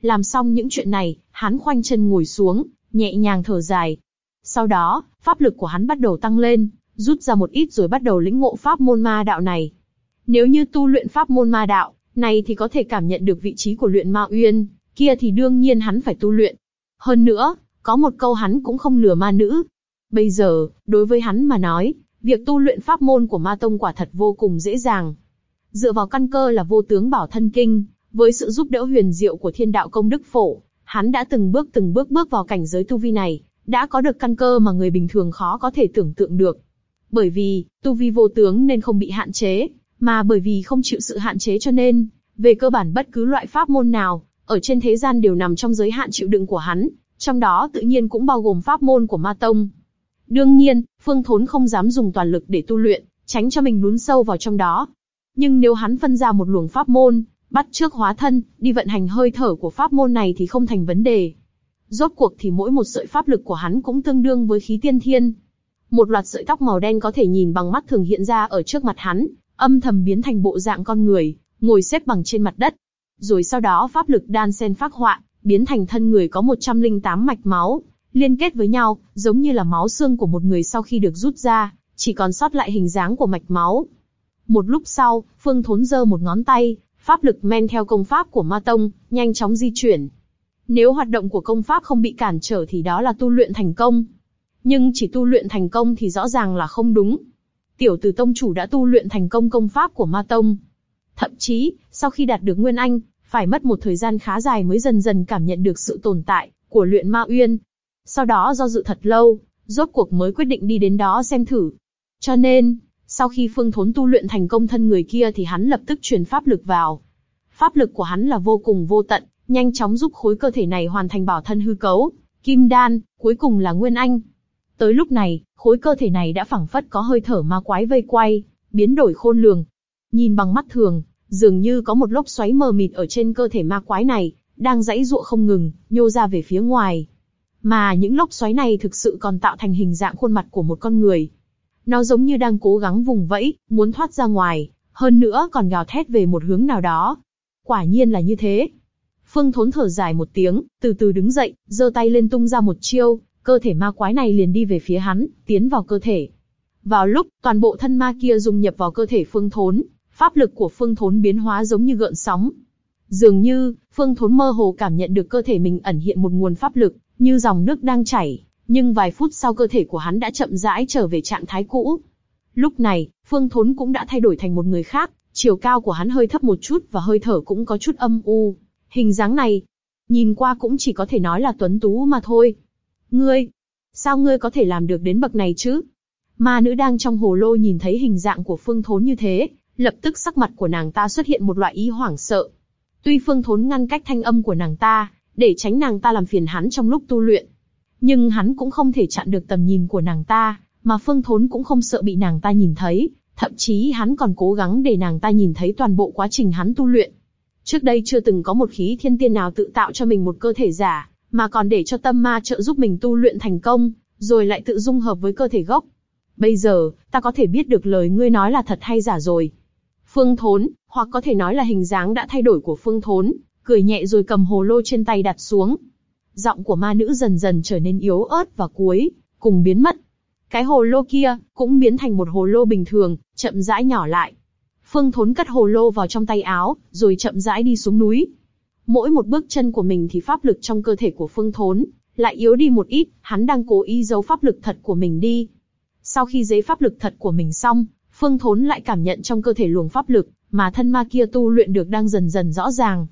Làm xong những chuyện này, hắn khoanh chân ngồi xuống, nhẹ nhàng thở dài. Sau đó, pháp lực của hắn bắt đầu tăng lên, rút ra một ít rồi bắt đầu lĩnh ngộ pháp môn ma đạo này. Nếu như tu luyện pháp môn ma đạo, này thì có thể cảm nhận được vị trí của luyện ma uyên, kia thì đương nhiên hắn phải tu luyện. Hơn nữa, có một câu hắn cũng không lừa ma nữ. Bây giờ, đối với hắn mà nói, việc tu luyện pháp môn của ma tông quả thật vô cùng dễ dàng. Dựa vào căn cơ là vô tướng bảo thân kinh, với sự giúp đỡ huyền diệu của thiên đạo công đức phổ, hắn đã từng bước từng bước bước vào cảnh giới tu vi này, đã có được căn cơ mà người bình thường khó có thể tưởng tượng được. Bởi vì, tu vi vô tướng nên không bị hạn chế, mà bởi vì không chịu sự hạn chế cho nên, về cơ bản bất cứ loại pháp môn nào, ở trên thế gian đều nằm trong giới hạn chịu đựng của hắn, trong đó tự nhiên cũng bao gồm pháp môn của ma tông. Đương nhiên, Phương Thốn không dám dùng toàn lực để tu luyện, tránh cho mình lún sâu vào trong đó. Nhưng nếu hắn phân ra một luồng pháp môn, bắt trước hóa thân, đi vận hành hơi thở của pháp môn này thì không thành vấn đề. Rốt cuộc thì mỗi một sợi pháp lực của hắn cũng tương đương với khí tiên thiên. Một loạt sợi tóc màu đen có thể nhìn bằng mắt thường hiện ra ở trước mặt hắn, âm thầm biến thành bộ dạng con người, ngồi xếp bằng trên mặt đất. Rồi sau đó pháp lực đan sen phát họa, biến thành thân người có 108 mạch máu, liên kết với nhau, giống như là máu xương của một người sau khi được rút ra, chỉ còn sót lại hình dáng của mạch máu. Một lúc sau, Phương Thốn giơ một ngón tay, pháp lực men theo công pháp của Ma Tông, nhanh chóng di chuyển. Nếu hoạt động của công pháp không bị cản trở thì đó là tu luyện thành công. Nhưng chỉ tu luyện thành công thì rõ ràng là không đúng. Tiểu Tử Tông chủ đã tu luyện thành công công pháp của Ma Tông. Thậm chí, sau khi đạt được Nguyên Anh, phải mất một thời gian khá dài mới dần dần cảm nhận được sự tồn tại của luyện ma uyên. Sau đó do dự thật lâu, rốt cuộc mới quyết định đi đến đó xem thử. Cho nên, sau khi Phương Thốn tu luyện thành công thân người kia thì hắn lập tức truyền pháp lực vào. Pháp lực của hắn là vô cùng vô tận, nhanh chóng giúp khối cơ thể này hoàn thành bảo thân hư cấu, kim đan, cuối cùng là nguyên anh. Tới lúc này, khối cơ thể này đã phảng phất có hơi thở ma quái vây quay, biến đổi khôn lường. Nhìn bằng mắt thường, dường như có một lốc xoáy mờ mịt ở trên cơ thể ma quái này, đang dãy dụa không ngừng, nhô ra về phía ngoài. Mà những lốc xoáy này thực sự còn tạo thành hình dạng khuôn mặt của một con người. Nó giống như đang cố gắng vùng vẫy, muốn thoát ra ngoài, hơn nữa còn gào thét về một hướng nào đó. Quả nhiên là như thế. Phương Thốn thở dài một tiếng, từ từ đứng dậy, giơ tay lên tung ra một chiêu, cơ thể ma quái này liền đi về phía hắn, tiến vào cơ thể. Vào lúc toàn bộ thân ma kia dung nhập vào cơ thể Phương Thốn, pháp lực của Phương Thốn biến hóa giống như gợn sóng. Dường như, Phương Thốn mơ hồ cảm nhận được cơ thể mình ẩn hiện một nguồn pháp lực, như dòng nước đang chảy, nhưng vài phút sau cơ thể của hắn đã chậm rãi trở về trạng thái cũ. Lúc này, Phương Thốn cũng đã thay đổi thành một người khác, chiều cao của hắn hơi thấp một chút và hơi thở cũng có chút âm u. Hình dáng này, nhìn qua cũng chỉ có thể nói là tuấn tú mà thôi. Ngươi, sao ngươi có thể làm được đến bậc này chứ? Ma nữ đang trong hồ lô nhìn thấy hình dạng của Phương Thốn như thế, lập tức sắc mặt của nàng ta xuất hiện một loại ý hoảng sợ. Tuy Phương Thốn ngăn cách thanh âm của nàng ta, để tránh nàng ta làm phiền hắn trong lúc tu luyện, nhưng hắn cũng không thể chặn được tầm nhìn của nàng ta, mà Phương Thốn cũng không sợ bị nàng ta nhìn thấy, thậm chí hắn còn cố gắng để nàng ta nhìn thấy toàn bộ quá trình hắn tu luyện. Trước đây chưa từng có một khí thiên tiên nào tự tạo cho mình một cơ thể giả, mà còn để cho tâm ma trợ giúp mình tu luyện thành công, rồi lại tự dung hợp với cơ thể gốc. Bây giờ, ta có thể biết được lời ngươi nói là thật hay giả rồi. Phương Thốn, hoặc có thể nói là hình dáng đã thay đổi của Phương Thốn, cười nhẹ rồi cầm hồ lô trên tay đặt xuống. Giọng của ma nữ dần dần trở nên yếu ớt và cuối, cùng biến mất. Cái hồ lô kia, cũng biến thành một hồ lô bình thường, chậm rãi nhỏ lại. Phương Thốn cất hồ lô vào trong tay áo, rồi chậm rãi đi xuống núi. Mỗi một bước chân của mình thì pháp lực trong cơ thể của Phương Thốn lại yếu đi một ít, hắn đang cố ý giấu pháp lực thật của mình đi. Sau khi giấy pháp lực thật của mình xong, Phương Thốn lại cảm nhận trong cơ thể luồng pháp lực mà thân ma kia tu luyện được đang dần dần rõ ràng.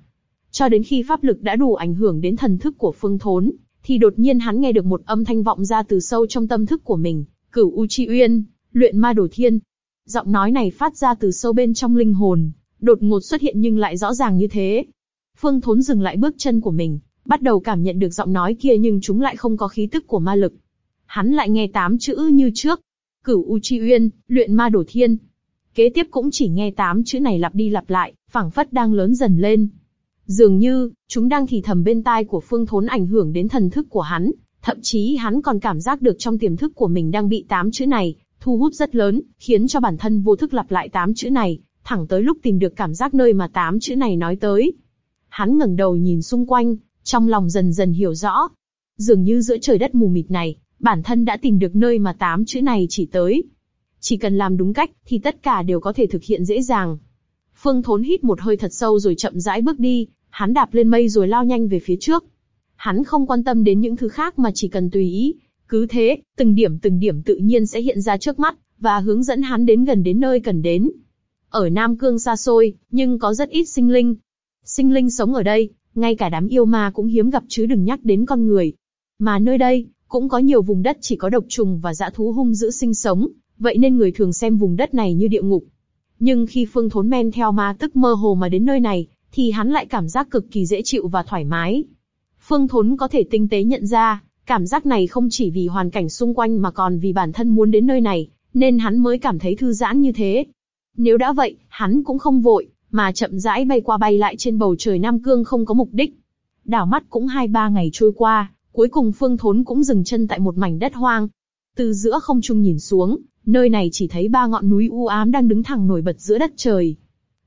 Cho đến khi pháp lực đã đủ ảnh hưởng đến thần thức của Phương Thốn, thì đột nhiên hắn nghe được một âm thanh vọng ra từ sâu trong tâm thức của mình, Cửu U Chi Uyên, luyện ma đổ thiên. Giọng nói này phát ra từ sâu bên trong linh hồn, đột ngột xuất hiện nhưng lại rõ ràng như thế. Phương Thốn dừng lại bước chân của mình, bắt đầu cảm nhận được giọng nói kia nhưng chúng lại không có khí tức của ma lực. Hắn lại nghe tám chữ như trước, Cửu U Chi Uyên, luyện ma đổ thiên. Kế tiếp cũng chỉ nghe tám chữ này lặp đi lặp lại, phảng phất đang lớn dần lên. Dường như, chúng đang thì thầm bên tai của Phương Thốn ảnh hưởng đến thần thức của hắn, thậm chí hắn còn cảm giác được trong tiềm thức của mình đang bị tám chữ này thu hút rất lớn, khiến cho bản thân vô thức lặp lại tám chữ này, thẳng tới lúc tìm được cảm giác nơi mà tám chữ này nói tới. Hắn ngẩng đầu nhìn xung quanh, trong lòng dần dần hiểu rõ. Dường như giữa trời đất mù mịt này, bản thân đã tìm được nơi mà tám chữ này chỉ tới. Chỉ cần làm đúng cách, thì tất cả đều có thể thực hiện dễ dàng. Phương Thốn hít một hơi thật sâu rồi chậm rãi bước đi, hắn đạp lên mây rồi lao nhanh về phía trước. Hắn không quan tâm đến những thứ khác mà chỉ cần tùy ý. Cứ thế, từng điểm từng điểm tự nhiên sẽ hiện ra trước mắt, và hướng dẫn hắn đến gần đến nơi cần đến. Ở Nam Cương xa xôi, nhưng có rất ít sinh linh. Sinh linh sống ở đây, ngay cả đám yêu ma cũng hiếm gặp chứ đừng nhắc đến con người. Mà nơi đây, cũng có nhiều vùng đất chỉ có độc trùng và dã thú hung dữ sinh sống, vậy nên người thường xem vùng đất này như địa ngục. Nhưng khi Phương Thốn men theo ma tức mơ hồ mà đến nơi này, thì hắn lại cảm giác cực kỳ dễ chịu và thoải mái. Phương Thốn có thể tinh tế nhận ra, cảm giác này không chỉ vì hoàn cảnh xung quanh mà còn vì bản thân muốn đến nơi này, nên hắn mới cảm thấy thư giãn như thế. Nếu đã vậy, hắn cũng không vội, mà chậm rãi bay qua bay lại trên bầu trời Nam Cương không có mục đích. Đảo mắt cũng hai ba ngày trôi qua, cuối cùng Phương Thốn cũng dừng chân tại một mảnh đất hoang. Từ giữa không trung nhìn xuống, nơi này chỉ thấy ba ngọn núi u ám đang đứng thẳng nổi bật giữa đất trời.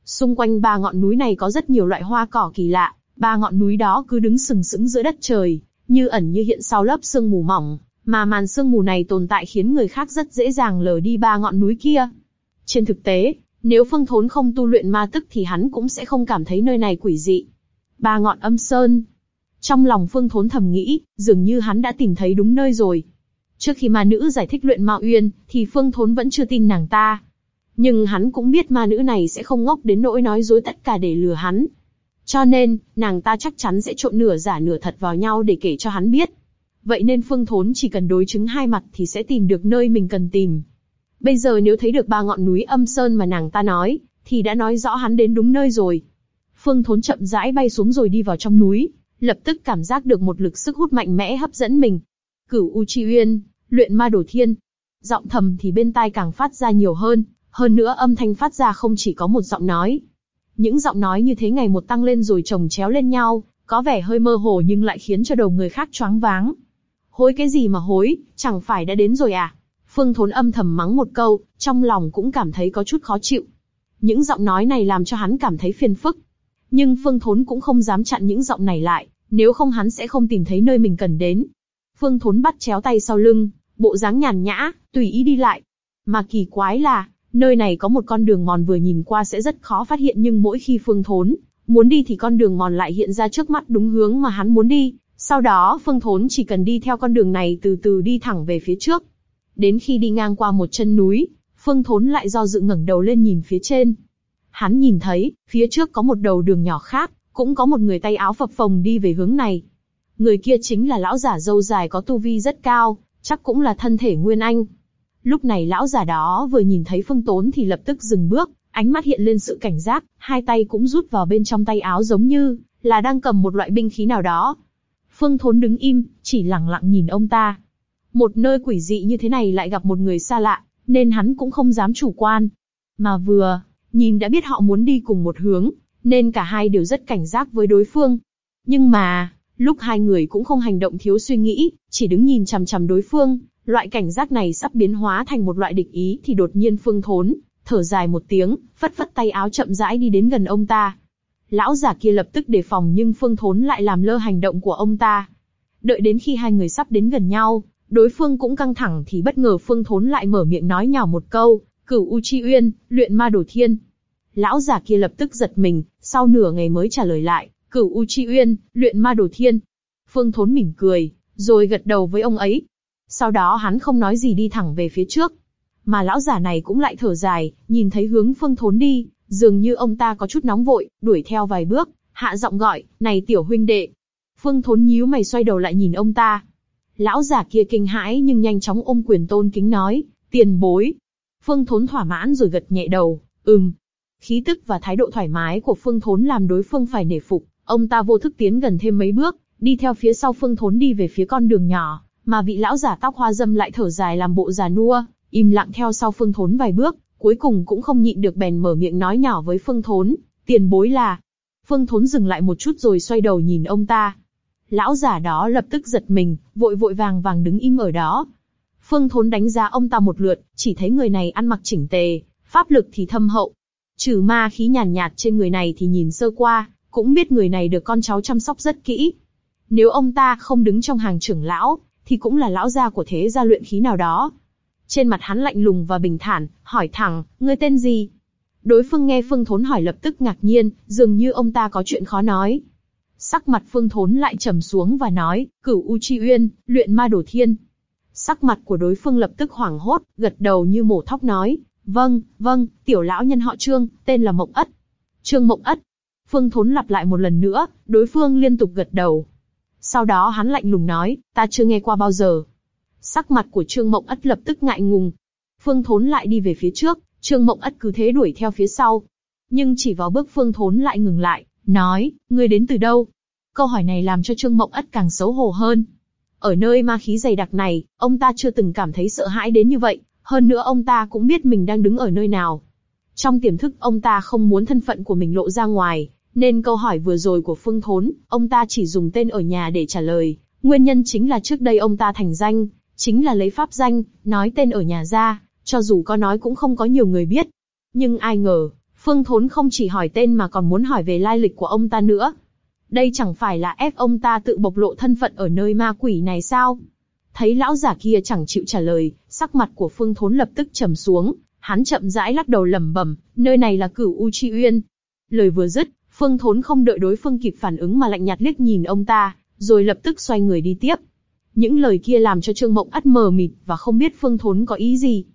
Xung quanh ba ngọn núi này có rất nhiều loại hoa cỏ kỳ lạ, ba ngọn núi đó cứ đứng sừng sững giữa đất trời, như ẩn như hiện sau lớp sương mù mỏng, mà màn sương mù này tồn tại khiến người khác rất dễ dàng lờ đi ba ngọn núi kia. Trên thực tế, nếu Phương Thốn không tu luyện ma tức thì hắn cũng sẽ không cảm thấy nơi này quỷ dị. Ba ngọn âm sơn. Trong lòng Phương Thốn thầm nghĩ, dường như hắn đã tìm thấy đúng nơi rồi. Trước khi ma nữ giải thích luyện ma uyên, thì Phương Thốn vẫn chưa tin nàng ta. Nhưng hắn cũng biết ma nữ này sẽ không ngốc đến nỗi nói dối tất cả để lừa hắn. Cho nên, nàng ta chắc chắn sẽ trộn nửa giả nửa thật vào nhau để kể cho hắn biết. Vậy nên Phương Thốn chỉ cần đối chứng hai mặt thì sẽ tìm được nơi mình cần tìm. Bây giờ nếu thấy được ba ngọn núi âm sơn mà nàng ta nói, thì đã nói rõ hắn đến đúng nơi rồi. Phương Thốn chậm rãi bay xuống rồi đi vào trong núi, lập tức cảm giác được một lực sức hút mạnh mẽ hấp dẫn mình. Cửu U Chi Uyên, luyện ma đổ thiên. Giọng thầm thì bên tai càng phát ra nhiều hơn, hơn nữa âm thanh phát ra không chỉ có một giọng nói. Những giọng nói như thế ngày một tăng lên rồi chồng chéo lên nhau, có vẻ hơi mơ hồ nhưng lại khiến cho đầu người khác choáng váng. Hối cái gì mà hối, chẳng phải đã đến rồi à? Phương Thốn âm thầm mắng một câu, trong lòng cũng cảm thấy có chút khó chịu. Những giọng nói này làm cho hắn cảm thấy phiền phức. Nhưng Phương Thốn cũng không dám chặn những giọng này lại, nếu không hắn sẽ không tìm thấy nơi mình cần đến. Phương Thốn bắt chéo tay sau lưng, bộ dáng nhàn nhã, tùy ý đi lại. Mà kỳ quái là, nơi này có một con đường mòn vừa nhìn qua sẽ rất khó phát hiện nhưng mỗi khi Phương Thốn muốn đi thì con đường mòn lại hiện ra trước mắt đúng hướng mà hắn muốn đi. Sau đó Phương Thốn chỉ cần đi theo con đường này từ từ đi thẳng về phía trước. Đến khi đi ngang qua một chân núi, Phương Thốn lại do dự ngẩng đầu lên nhìn phía trên. Hắn nhìn thấy, phía trước có một đầu đường nhỏ khác, cũng có một người tay áo phập phồng đi về hướng này. Người kia chính là lão giả dâu dài có tu vi rất cao, chắc cũng là thân thể nguyên anh. Lúc này lão giả đó vừa nhìn thấy Phương Tốn thì lập tức dừng bước, ánh mắt hiện lên sự cảnh giác, hai tay cũng rút vào bên trong tay áo giống như là đang cầm một loại binh khí nào đó. Phương Thốn đứng im, chỉ lặng lặng nhìn ông ta. Một nơi quỷ dị như thế này lại gặp một người xa lạ, nên hắn cũng không dám chủ quan. Mà vừa, nhìn đã biết họ muốn đi cùng một hướng, nên cả hai đều rất cảnh giác với đối phương. Nhưng mà, lúc hai người cũng không hành động thiếu suy nghĩ, chỉ đứng nhìn chằm chằm đối phương, loại cảnh giác này sắp biến hóa thành một loại địch ý thì đột nhiên phương thốn, thở dài một tiếng, phất phất tay áo chậm rãi đi đến gần ông ta. Lão giả kia lập tức đề phòng nhưng phương thốn lại làm lơ hành động của ông ta. Đợi đến khi hai người sắp đến gần nhau, đối phương cũng căng thẳng thì bất ngờ phương thốn lại mở miệng nói nhỏ một câu, cửu U Chi Uyên, luyện ma đổ thiên. Lão giả kia lập tức giật mình, sau nửa ngày mới trả lời lại, cửu U Chi Uyên, luyện ma đồ thiên. Phương Thốn mỉm cười, rồi gật đầu với ông ấy. Sau đó hắn không nói gì đi thẳng về phía trước. Mà lão giả này cũng lại thở dài, nhìn thấy hướng Phương Thốn đi, dường như ông ta có chút nóng vội, đuổi theo vài bước, hạ giọng gọi, này tiểu huynh đệ. Phương Thốn nhíu mày xoay đầu lại nhìn ông ta. Lão giả kia kinh hãi nhưng nhanh chóng ôm quyền tôn kính nói, tiền bối. Phương Thốn thỏa mãn rồi gật nhẹ đầu, ừm, Khí tức và thái độ thoải mái của Phương Thốn làm đối phương phải nể phục, ông ta vô thức tiến gần thêm mấy bước, đi theo phía sau Phương Thốn đi về phía con đường nhỏ, mà vị lão giả tóc hoa dâm lại thở dài làm bộ già nua, im lặng theo sau Phương Thốn vài bước, cuối cùng cũng không nhịn được bèn mở miệng nói nhỏ với Phương Thốn, tiền bối là. Phương Thốn dừng lại một chút rồi xoay đầu nhìn ông ta. Lão giả đó lập tức giật mình, vội vội vàng vàng đứng im ở đó. Phương Thốn đánh giá ông ta một lượt, chỉ thấy người này ăn mặc chỉnh tề, pháp lực thì thâm hậu, Trừ ma khí nhàn nhạt, trên người này thì nhìn sơ qua, cũng biết người này được con cháu chăm sóc rất kỹ. Nếu ông ta không đứng trong hàng trưởng lão, thì cũng là lão gia của thế gia luyện khí nào đó. Trên mặt hắn lạnh lùng và bình thản, hỏi thẳng, ngươi tên gì? Đối phương nghe Phương Thốn hỏi lập tức ngạc nhiên, dường như ông ta có chuyện khó nói. Sắc mặt Phương Thốn lại trầm xuống và nói, cửu U Chi Uyên, luyện ma đổ thiên. Sắc mặt của đối phương lập tức hoảng hốt, gật đầu như mổ thóc nói, vâng, vâng, tiểu lão nhân họ Trương, tên là Mộng Ất. Trương Mộng Ất. Phương Thốn lặp lại một lần nữa, đối phương liên tục gật đầu. Sau đó hắn lạnh lùng nói, ta chưa nghe qua bao giờ. Sắc mặt của Trương Mộng Ất lập tức ngại ngùng. Phương Thốn lại đi về phía trước, Trương Mộng Ất cứ thế đuổi theo phía sau. Nhưng chỉ vào bước Phương Thốn lại ngừng lại, nói, ngươi đến từ đâu? Câu hỏi này làm cho Trương Mộng Ất càng xấu hổ hơn. Ở nơi ma khí dày đặc này, ông ta chưa từng cảm thấy sợ hãi đến như vậy, hơn nữa ông ta cũng biết mình đang đứng ở nơi nào. Trong tiềm thức ông ta không muốn thân phận của mình lộ ra ngoài, nên câu hỏi vừa rồi của Phương Thốn, ông ta chỉ dùng tên ở nhà để trả lời. Nguyên nhân chính là trước đây ông ta thành danh, chính là lấy pháp danh, nói tên ở nhà ra, cho dù có nói cũng không có nhiều người biết. Nhưng ai ngờ, Phương Thốn không chỉ hỏi tên mà còn muốn hỏi về lai lịch của ông ta nữa. Đây chẳng phải là ép ông ta tự bộc lộ thân phận ở nơi ma quỷ này sao? Thấy lão giả kia chẳng chịu trả lời, sắc mặt của Phương Thốn lập tức trầm xuống, hắn chậm rãi lắc đầu lẩm bẩm, nơi này là Cửu U Chi Uyên. Lời vừa dứt, Phương Thốn không đợi đối phương kịp phản ứng mà lạnh nhạt liếc nhìn ông ta, rồi lập tức xoay người đi tiếp. Những lời kia làm cho Trương Mộng ắt mờ mịt và không biết Phương Thốn có ý gì.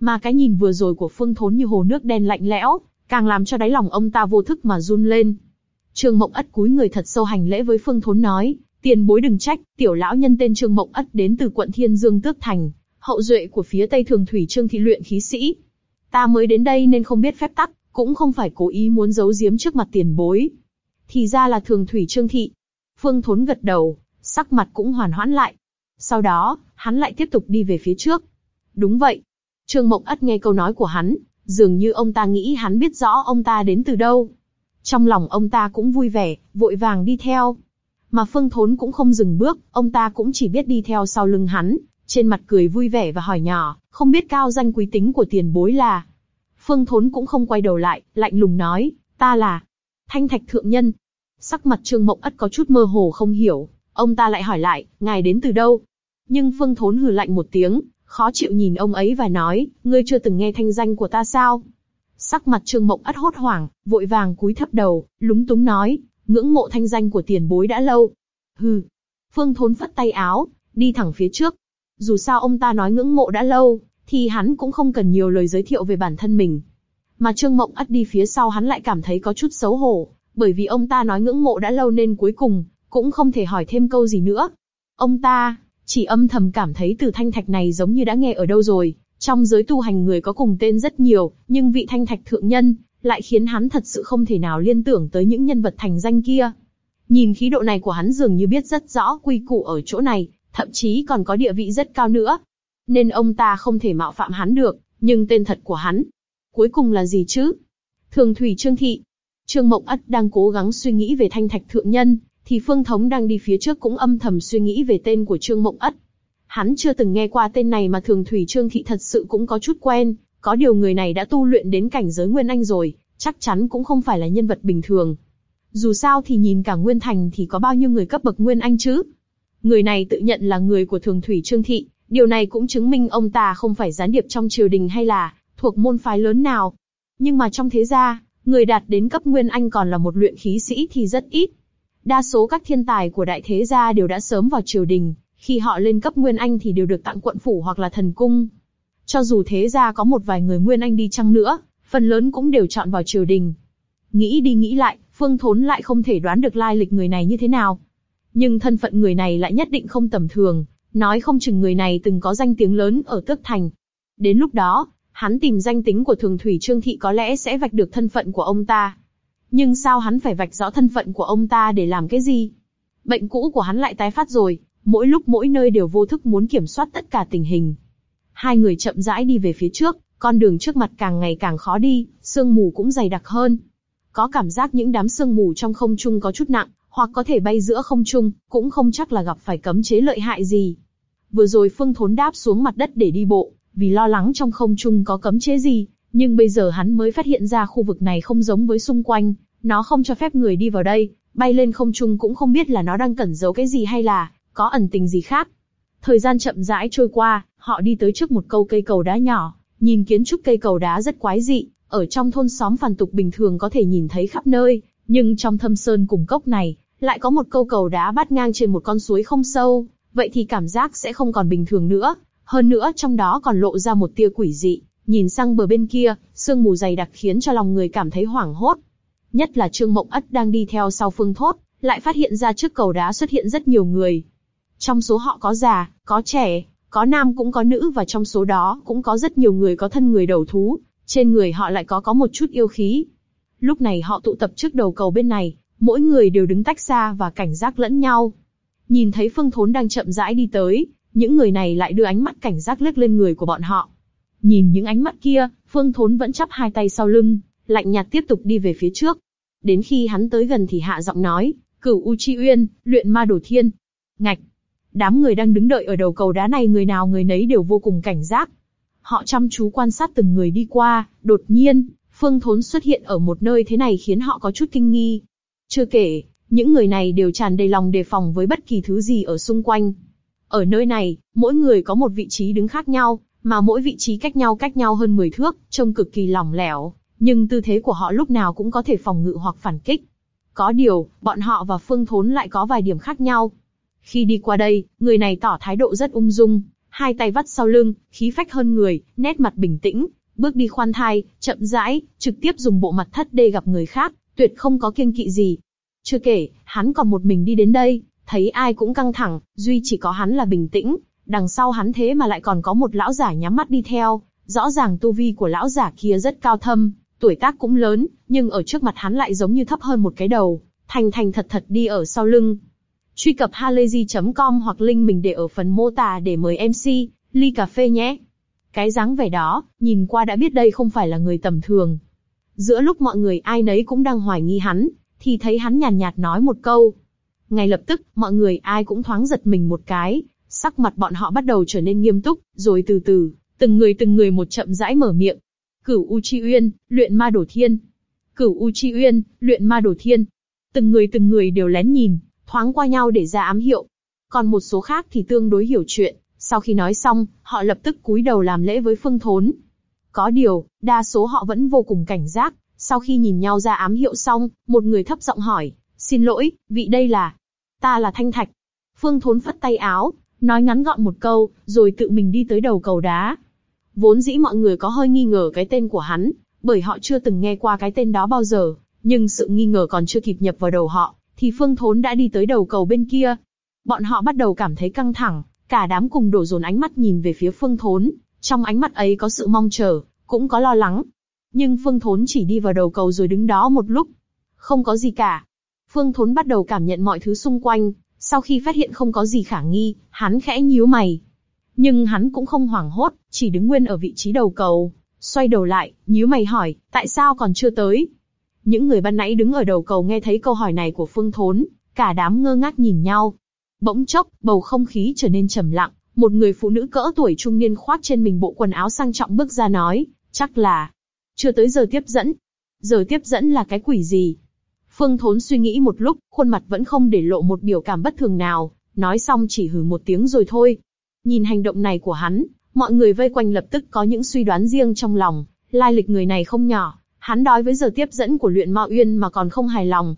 Mà cái nhìn vừa rồi của Phương Thốn như hồ nước đen lạnh lẽo, càng làm cho đáy lòng ông ta vô thức mà run lên. Trương Mộng ất cúi người thật sâu hành lễ với Phương Thốn nói, tiền bối đừng trách, tiểu lão nhân tên Trương Mộng ất đến từ quận Thiên Dương Tước Thành, hậu duệ của phía Tây Thường Thủy Trương Thị luyện khí sĩ. Ta mới đến đây nên không biết phép tắc, cũng không phải cố ý muốn giấu giếm trước mặt tiền bối. Thì ra là Thường Thủy Trương Thị. Phương Thốn gật đầu, sắc mặt cũng hoàn hoãn lại. Sau đó, hắn lại tiếp tục đi về phía trước. Đúng vậy. Trương Mộng ất nghe câu nói của hắn, dường như ông ta nghĩ hắn biết rõ ông ta đến từ đâu. Trong lòng ông ta cũng vui vẻ, vội vàng đi theo. Mà Phương Thốn cũng không dừng bước, ông ta cũng chỉ biết đi theo sau lưng hắn, trên mặt cười vui vẻ và hỏi nhỏ, không biết cao danh quý tính của tiền bối là. Phương Thốn cũng không quay đầu lại, lạnh lùng nói, ta là Thanh Thạch Thượng Nhân. Sắc mặt Trương Mộng Ất có chút mơ hồ không hiểu, ông ta lại hỏi lại, ngài đến từ đâu? Nhưng Phương Thốn hừ lạnh một tiếng, khó chịu nhìn ông ấy và nói, ngươi chưa từng nghe thanh danh của ta sao? Sắc mặt Trương Mộng ất hốt hoảng, vội vàng cúi thấp đầu, lúng túng nói, ngưỡng mộ thanh danh của tiền bối đã lâu. Hừ. Phương Thốn phất tay áo, đi thẳng phía trước. Dù sao ông ta nói ngưỡng mộ đã lâu, thì hắn cũng không cần nhiều lời giới thiệu về bản thân mình. Mà Trương Mộng ắt đi phía sau hắn lại cảm thấy có chút xấu hổ, bởi vì ông ta nói ngưỡng mộ đã lâu nên cuối cùng cũng không thể hỏi thêm câu gì nữa. Ông ta chỉ âm thầm cảm thấy từ thanh thạch này giống như đã nghe ở đâu rồi, trong giới tu hành người có cùng tên rất nhiều, nhưng vị thanh thạch thượng nhân, lại khiến hắn thật sự không thể nào liên tưởng tới những nhân vật thành danh kia. Nhìn khí độ này của hắn dường như biết rất rõ quy củ ở chỗ này, thậm chí còn có địa vị rất cao nữa. Nên ông ta không thể mạo phạm hắn được, nhưng tên thật của hắn, cuối cùng là gì chứ? Thường Thủy Trương Thị. Trương Mộng Ất đang cố gắng suy nghĩ về thanh thạch thượng nhân, thì Phương Thống đang đi phía trước cũng âm thầm suy nghĩ về tên của Trương Mộng Ất. Hắn chưa từng nghe qua tên này mà thường Thủy Trương Thị thật sự cũng có chút quen, có điều người này đã tu luyện đến cảnh giới Nguyên Anh rồi, chắc chắn cũng không phải là nhân vật bình thường. Dù sao thì nhìn cả Nguyên Thành thì có bao nhiêu người cấp bậc Nguyên Anh chứ? Người này tự nhận là người của thường Thủy Trương Thị, điều này cũng chứng minh ông ta không phải gián điệp trong triều đình hay là thuộc môn phái lớn nào. Nhưng mà trong thế gia, người đạt đến cấp Nguyên Anh còn là một luyện khí sĩ thì rất ít. Đa số các thiên tài của đại thế gia đều đã sớm vào triều đình, khi họ lên cấp Nguyên Anh thì đều được tặng quận phủ hoặc là thần cung. Cho dù thế gia có một vài người Nguyên Anh đi chăng nữa, phần lớn cũng đều chọn vào triều đình. Nghĩ đi nghĩ lại, Phương Thốn lại không thể đoán được lai lịch người này như thế nào. Nhưng thân phận người này lại nhất định không tầm thường, nói không chừng người này từng có danh tiếng lớn ở Tước Thành. Đến lúc đó, hắn tìm danh tính của Thường Thủy Trương Thị có lẽ sẽ vạch được thân phận của ông ta. Nhưng sao hắn phải vạch rõ thân phận của ông ta để làm cái gì? Bệnh cũ của hắn lại tái phát rồi, mỗi lúc mỗi nơi đều vô thức muốn kiểm soát tất cả tình hình. Hai người chậm rãi đi về phía trước, con đường trước mặt càng ngày càng khó đi, sương mù cũng dày đặc hơn. Có cảm giác những đám sương mù trong không trung có chút nặng, hoặc có thể bay giữa không trung, cũng không chắc là gặp phải cấm chế lợi hại gì. Vừa rồi Phương Thốn đáp xuống mặt đất để đi bộ, vì lo lắng trong không trung có cấm chế gì, nhưng bây giờ hắn mới phát hiện ra khu vực này không giống với xung quanh, nó không cho phép người đi vào đây, bay lên không trung cũng không biết là nó đang cẩn giấu cái gì hay là có ẩn tình gì khác. Thời gian chậm rãi trôi qua, họ đi tới trước một câu cây cầu đá nhỏ, nhìn kiến trúc cây cầu đá rất quái dị, ở trong thôn xóm phản tục bình thường có thể nhìn thấy khắp nơi, nhưng trong thâm sơn cùng cốc này, lại có một câu cầu đá bắt ngang trên một con suối không sâu, vậy thì cảm giác sẽ không còn bình thường nữa, hơn nữa trong đó còn lộ ra một tia quỷ dị, nhìn sang bờ bên kia, sương mù dày đặc khiến cho lòng người cảm thấy hoảng hốt. Nhất là Trương Mộng Ất đang đi theo sau Phương Thốt, lại phát hiện ra trước cầu đá xuất hiện rất nhiều người. Trong số họ có già, có trẻ, có nam cũng có nữ và trong số đó cũng có rất nhiều người có thân người đầu thú, trên người họ lại có có một chút yêu khí. Lúc này họ tụ tập trước đầu cầu bên này, mỗi người đều đứng tách xa và cảnh giác lẫn nhau. Nhìn thấy Phương Thốn đang chậm rãi đi tới, những người này lại đưa ánh mắt cảnh giác liếc lên người của bọn họ. Nhìn những ánh mắt kia, Phương Thốn vẫn chắp hai tay sau lưng, lạnh nhạt tiếp tục đi về phía trước. Đến khi hắn tới gần thì hạ giọng nói, cửu U Chi Uyên, luyện ma đồ thiên. Ngạch. Đám người đang đứng đợi ở đầu cầu đá này người nào người nấy đều vô cùng cảnh giác. Họ chăm chú quan sát từng người đi qua, đột nhiên, Phương Thốn xuất hiện ở một nơi thế này khiến họ có chút kinh nghi. Chưa kể, những người này đều tràn đầy lòng đề phòng với bất kỳ thứ gì ở xung quanh. Ở nơi này, mỗi người có một vị trí đứng khác nhau, mà mỗi vị trí cách nhau cách nhau hơn 10 thước, trông cực kỳ lỏng lẻo, nhưng tư thế của họ lúc nào cũng có thể phòng ngự hoặc phản kích. Có điều, bọn họ và Phương Thốn lại có vài điểm khác nhau. Khi đi qua đây, người này tỏ thái độ rất ung dung, hai tay vắt sau lưng, khí phách hơn người, nét mặt bình tĩnh, bước đi khoan thai, chậm rãi, trực tiếp dùng bộ mặt thất đê gặp người khác, tuyệt không có kiêng kỵ gì. Chưa kể, hắn còn một mình đi đến đây, thấy ai cũng căng thẳng, duy chỉ có hắn là bình tĩnh, đằng sau hắn thế mà lại còn có một lão giả nhắm mắt đi theo, rõ ràng tu vi của lão giả kia rất cao thâm, tuổi tác cũng lớn, nhưng ở trước mặt hắn lại giống như thấp hơn một cái đầu, thành thành thật thật đi ở sau lưng. Truy cập halayzi.com hoặc link mình để ở phần mô tả để mời MC, ly cà phê nhé. Cái dáng vẻ đó, nhìn qua đã biết đây không phải là người tầm thường. Giữa lúc mọi người ai nấy cũng đang hoài nghi hắn, thì thấy hắn nhàn nhạt, nhạt nói một câu. Ngay lập tức, mọi người ai cũng thoáng giật mình một cái, sắc mặt bọn họ bắt đầu trở nên nghiêm túc, rồi từ từ, từng người từng người một chậm rãi mở miệng. Cửu U Chi Uyên, luyện ma đổ thiên. Cửu U Chi Uyên, luyện ma đổ thiên. Từng người từng người đều lén nhìn, thoáng qua nhau để ra ám hiệu. Còn một số khác thì tương đối hiểu chuyện, sau khi nói xong, họ lập tức cúi đầu làm lễ với Phương Thốn. Có điều, đa số họ vẫn vô cùng cảnh giác, sau khi nhìn nhau ra ám hiệu xong, một người thấp giọng hỏi, xin lỗi, vị đây là... Ta là Thanh Thạch. Phương Thốn phất tay áo, nói ngắn gọn một câu, rồi tự mình đi tới đầu cầu đá. Vốn dĩ mọi người có hơi nghi ngờ cái tên của hắn, bởi họ chưa từng nghe qua cái tên đó bao giờ, nhưng sự nghi ngờ còn chưa kịp nhập vào đầu họ, thì Phương Thốn đã đi tới đầu cầu bên kia. Bọn họ bắt đầu cảm thấy căng thẳng, cả đám cùng đổ dồn ánh mắt nhìn về phía Phương Thốn, trong ánh mắt ấy có sự mong chờ, cũng có lo lắng. Nhưng Phương Thốn chỉ đi vào đầu cầu rồi đứng đó một lúc, không có gì cả. Phương Thốn bắt đầu cảm nhận mọi thứ xung quanh, sau khi phát hiện không có gì khả nghi, hắn khẽ nhíu mày. Nhưng hắn cũng không hoảng hốt, chỉ đứng nguyên ở vị trí đầu cầu, xoay đầu lại, nhíu mày hỏi, tại sao còn chưa tới? Những người ban nãy đứng ở đầu cầu nghe thấy câu hỏi này của Phương Thốn, cả đám ngơ ngác nhìn nhau. Bỗng chốc, bầu không khí trở nên trầm lặng, một người phụ nữ cỡ tuổi trung niên khoác trên mình bộ quần áo sang trọng bước ra nói, chắc là chưa tới giờ tiếp dẫn. Giờ tiếp dẫn là cái quỷ gì? Phương Thốn suy nghĩ một lúc, khuôn mặt vẫn không để lộ một biểu cảm bất thường nào, nói xong chỉ hừ một tiếng rồi thôi. Nhìn hành động này của hắn, mọi người vây quanh lập tức có những suy đoán riêng trong lòng, lai lịch người này không nhỏ, hắn đói với giờ tiếp dẫn của luyện ma uyên mà còn không hài lòng.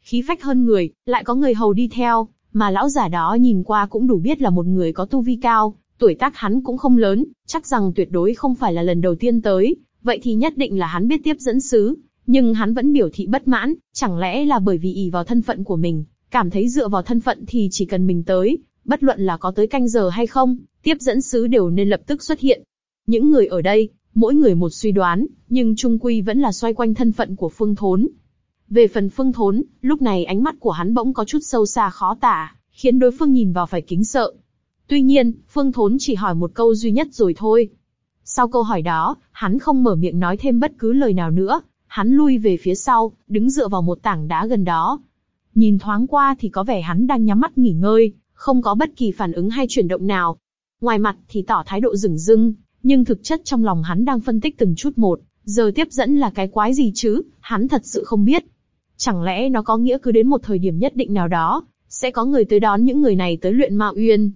Khí phách hơn người, lại có người hầu đi theo, mà lão giả đó nhìn qua cũng đủ biết là một người có tu vi cao, tuổi tác hắn cũng không lớn, chắc rằng tuyệt đối không phải là lần đầu tiên tới, vậy thì nhất định là hắn biết tiếp dẫn sứ, nhưng hắn vẫn biểu thị bất mãn, chẳng lẽ là bởi vì ỷ vào thân phận của mình, cảm thấy dựa vào thân phận thì chỉ cần mình tới, bất luận là có tới canh giờ hay không, tiếp dẫn sứ đều nên lập tức xuất hiện. Những người ở đây, mỗi người một suy đoán, nhưng trung quy vẫn là xoay quanh thân phận của Phương Thốn. Về phần Phương Thốn, lúc này ánh mắt của hắn bỗng có chút sâu xa khó tả, khiến đối phương nhìn vào phải kính sợ. Tuy nhiên, Phương Thốn chỉ hỏi một câu duy nhất rồi thôi. Sau câu hỏi đó, hắn không mở miệng nói thêm bất cứ lời nào nữa, hắn lui về phía sau, đứng dựa vào một tảng đá gần đó. Nhìn thoáng qua thì có vẻ hắn đang nhắm mắt nghỉ ngơi, không có bất kỳ phản ứng hay chuyển động nào. Ngoài mặt thì tỏ thái độ rừng rưng, nhưng thực chất trong lòng hắn đang phân tích từng chút một, giờ tiếp dẫn là cái quái gì chứ, hắn thật sự không biết. Chẳng lẽ nó có nghĩa cứ đến một thời điểm nhất định nào đó, sẽ có người tới đón những người này tới luyện ma uyên.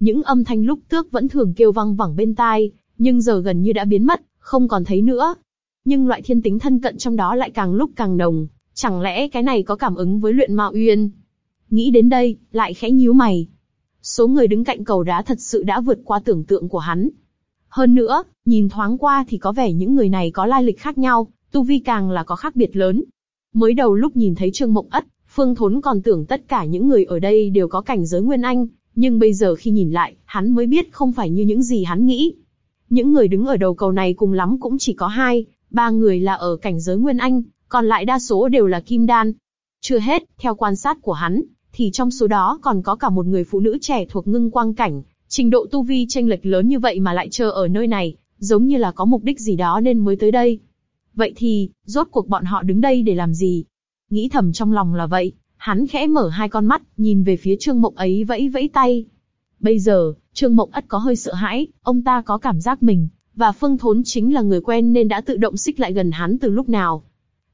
Những âm thanh lúc tước vẫn thường kêu vang vẳng bên tai, nhưng giờ gần như đã biến mất, không còn thấy nữa. Nhưng loại thiên tính thân cận trong đó lại càng lúc càng nồng, chẳng lẽ cái này có cảm ứng với luyện ma uyên? Nghĩ đến đây, lại khẽ nhíu mày. Số người đứng cạnh cầu đá thật sự đã vượt qua tưởng tượng của hắn. Hơn nữa, nhìn thoáng qua thì có vẻ những người này có lai lịch khác nhau, tu vi càng là có khác biệt lớn. Mới đầu lúc nhìn thấy Trương Mộng Ất, Phương Thốn còn tưởng tất cả những người ở đây đều có cảnh giới Nguyên Anh, nhưng bây giờ khi nhìn lại, hắn mới biết không phải như những gì hắn nghĩ. Những người đứng ở đầu cầu này cùng lắm cũng chỉ có hai, ba người là ở cảnh giới Nguyên Anh, còn lại đa số đều là Kim Đan. Chưa hết, theo quan sát của hắn, thì trong số đó còn có cả một người phụ nữ trẻ thuộc ngưng quang cảnh, trình độ tu vi chênh lệch lớn như vậy mà lại chờ ở nơi này, giống như là có mục đích gì đó nên mới tới đây. Vậy thì, rốt cuộc bọn họ đứng đây để làm gì? Nghĩ thầm trong lòng là vậy, hắn khẽ mở hai con mắt, nhìn về phía Trương Mộng ấy vẫy vẫy tay. Bây giờ, Trương Mộng ất có hơi sợ hãi, ông ta có cảm giác mình, và Phương Thốn chính là người quen nên đã tự động xích lại gần hắn từ lúc nào.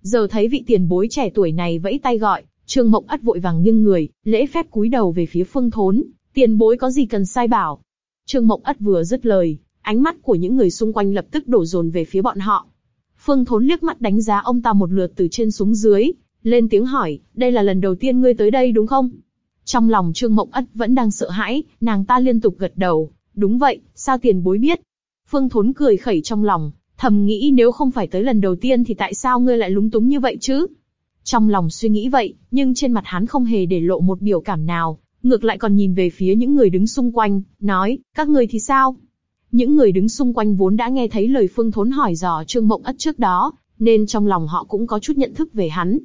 Giờ thấy vị tiền bối trẻ tuổi này vẫy tay gọi, Trương Mộng ất vội vàng nghiêng người, lễ phép cúi đầu về phía Phương Thốn, tiền bối có gì cần sai bảo. Trương Mộng ất vừa dứt lời, ánh mắt của những người xung quanh lập tức đổ dồn về phía bọn họ. Phương Thốn liếc mắt đánh giá ông ta một lượt từ trên xuống dưới, lên tiếng hỏi, đây là lần đầu tiên ngươi tới đây đúng không? Trong lòng Trương Mộng Ất vẫn đang sợ hãi, nàng ta liên tục gật đầu, đúng vậy, sao tiền bối biết? Phương Thốn cười khẩy trong lòng, thầm nghĩ nếu không phải tới lần đầu tiên thì tại sao ngươi lại lúng túng như vậy chứ? Trong lòng suy nghĩ vậy, nhưng trên mặt hắn không hề để lộ một biểu cảm nào, ngược lại còn nhìn về phía những người đứng xung quanh, nói, các người thì sao? Những người đứng xung quanh vốn đã nghe thấy lời Phương Thốn hỏi dò Trương Mộng Ất trước đó, nên trong lòng họ cũng có chút nhận thức về hắn.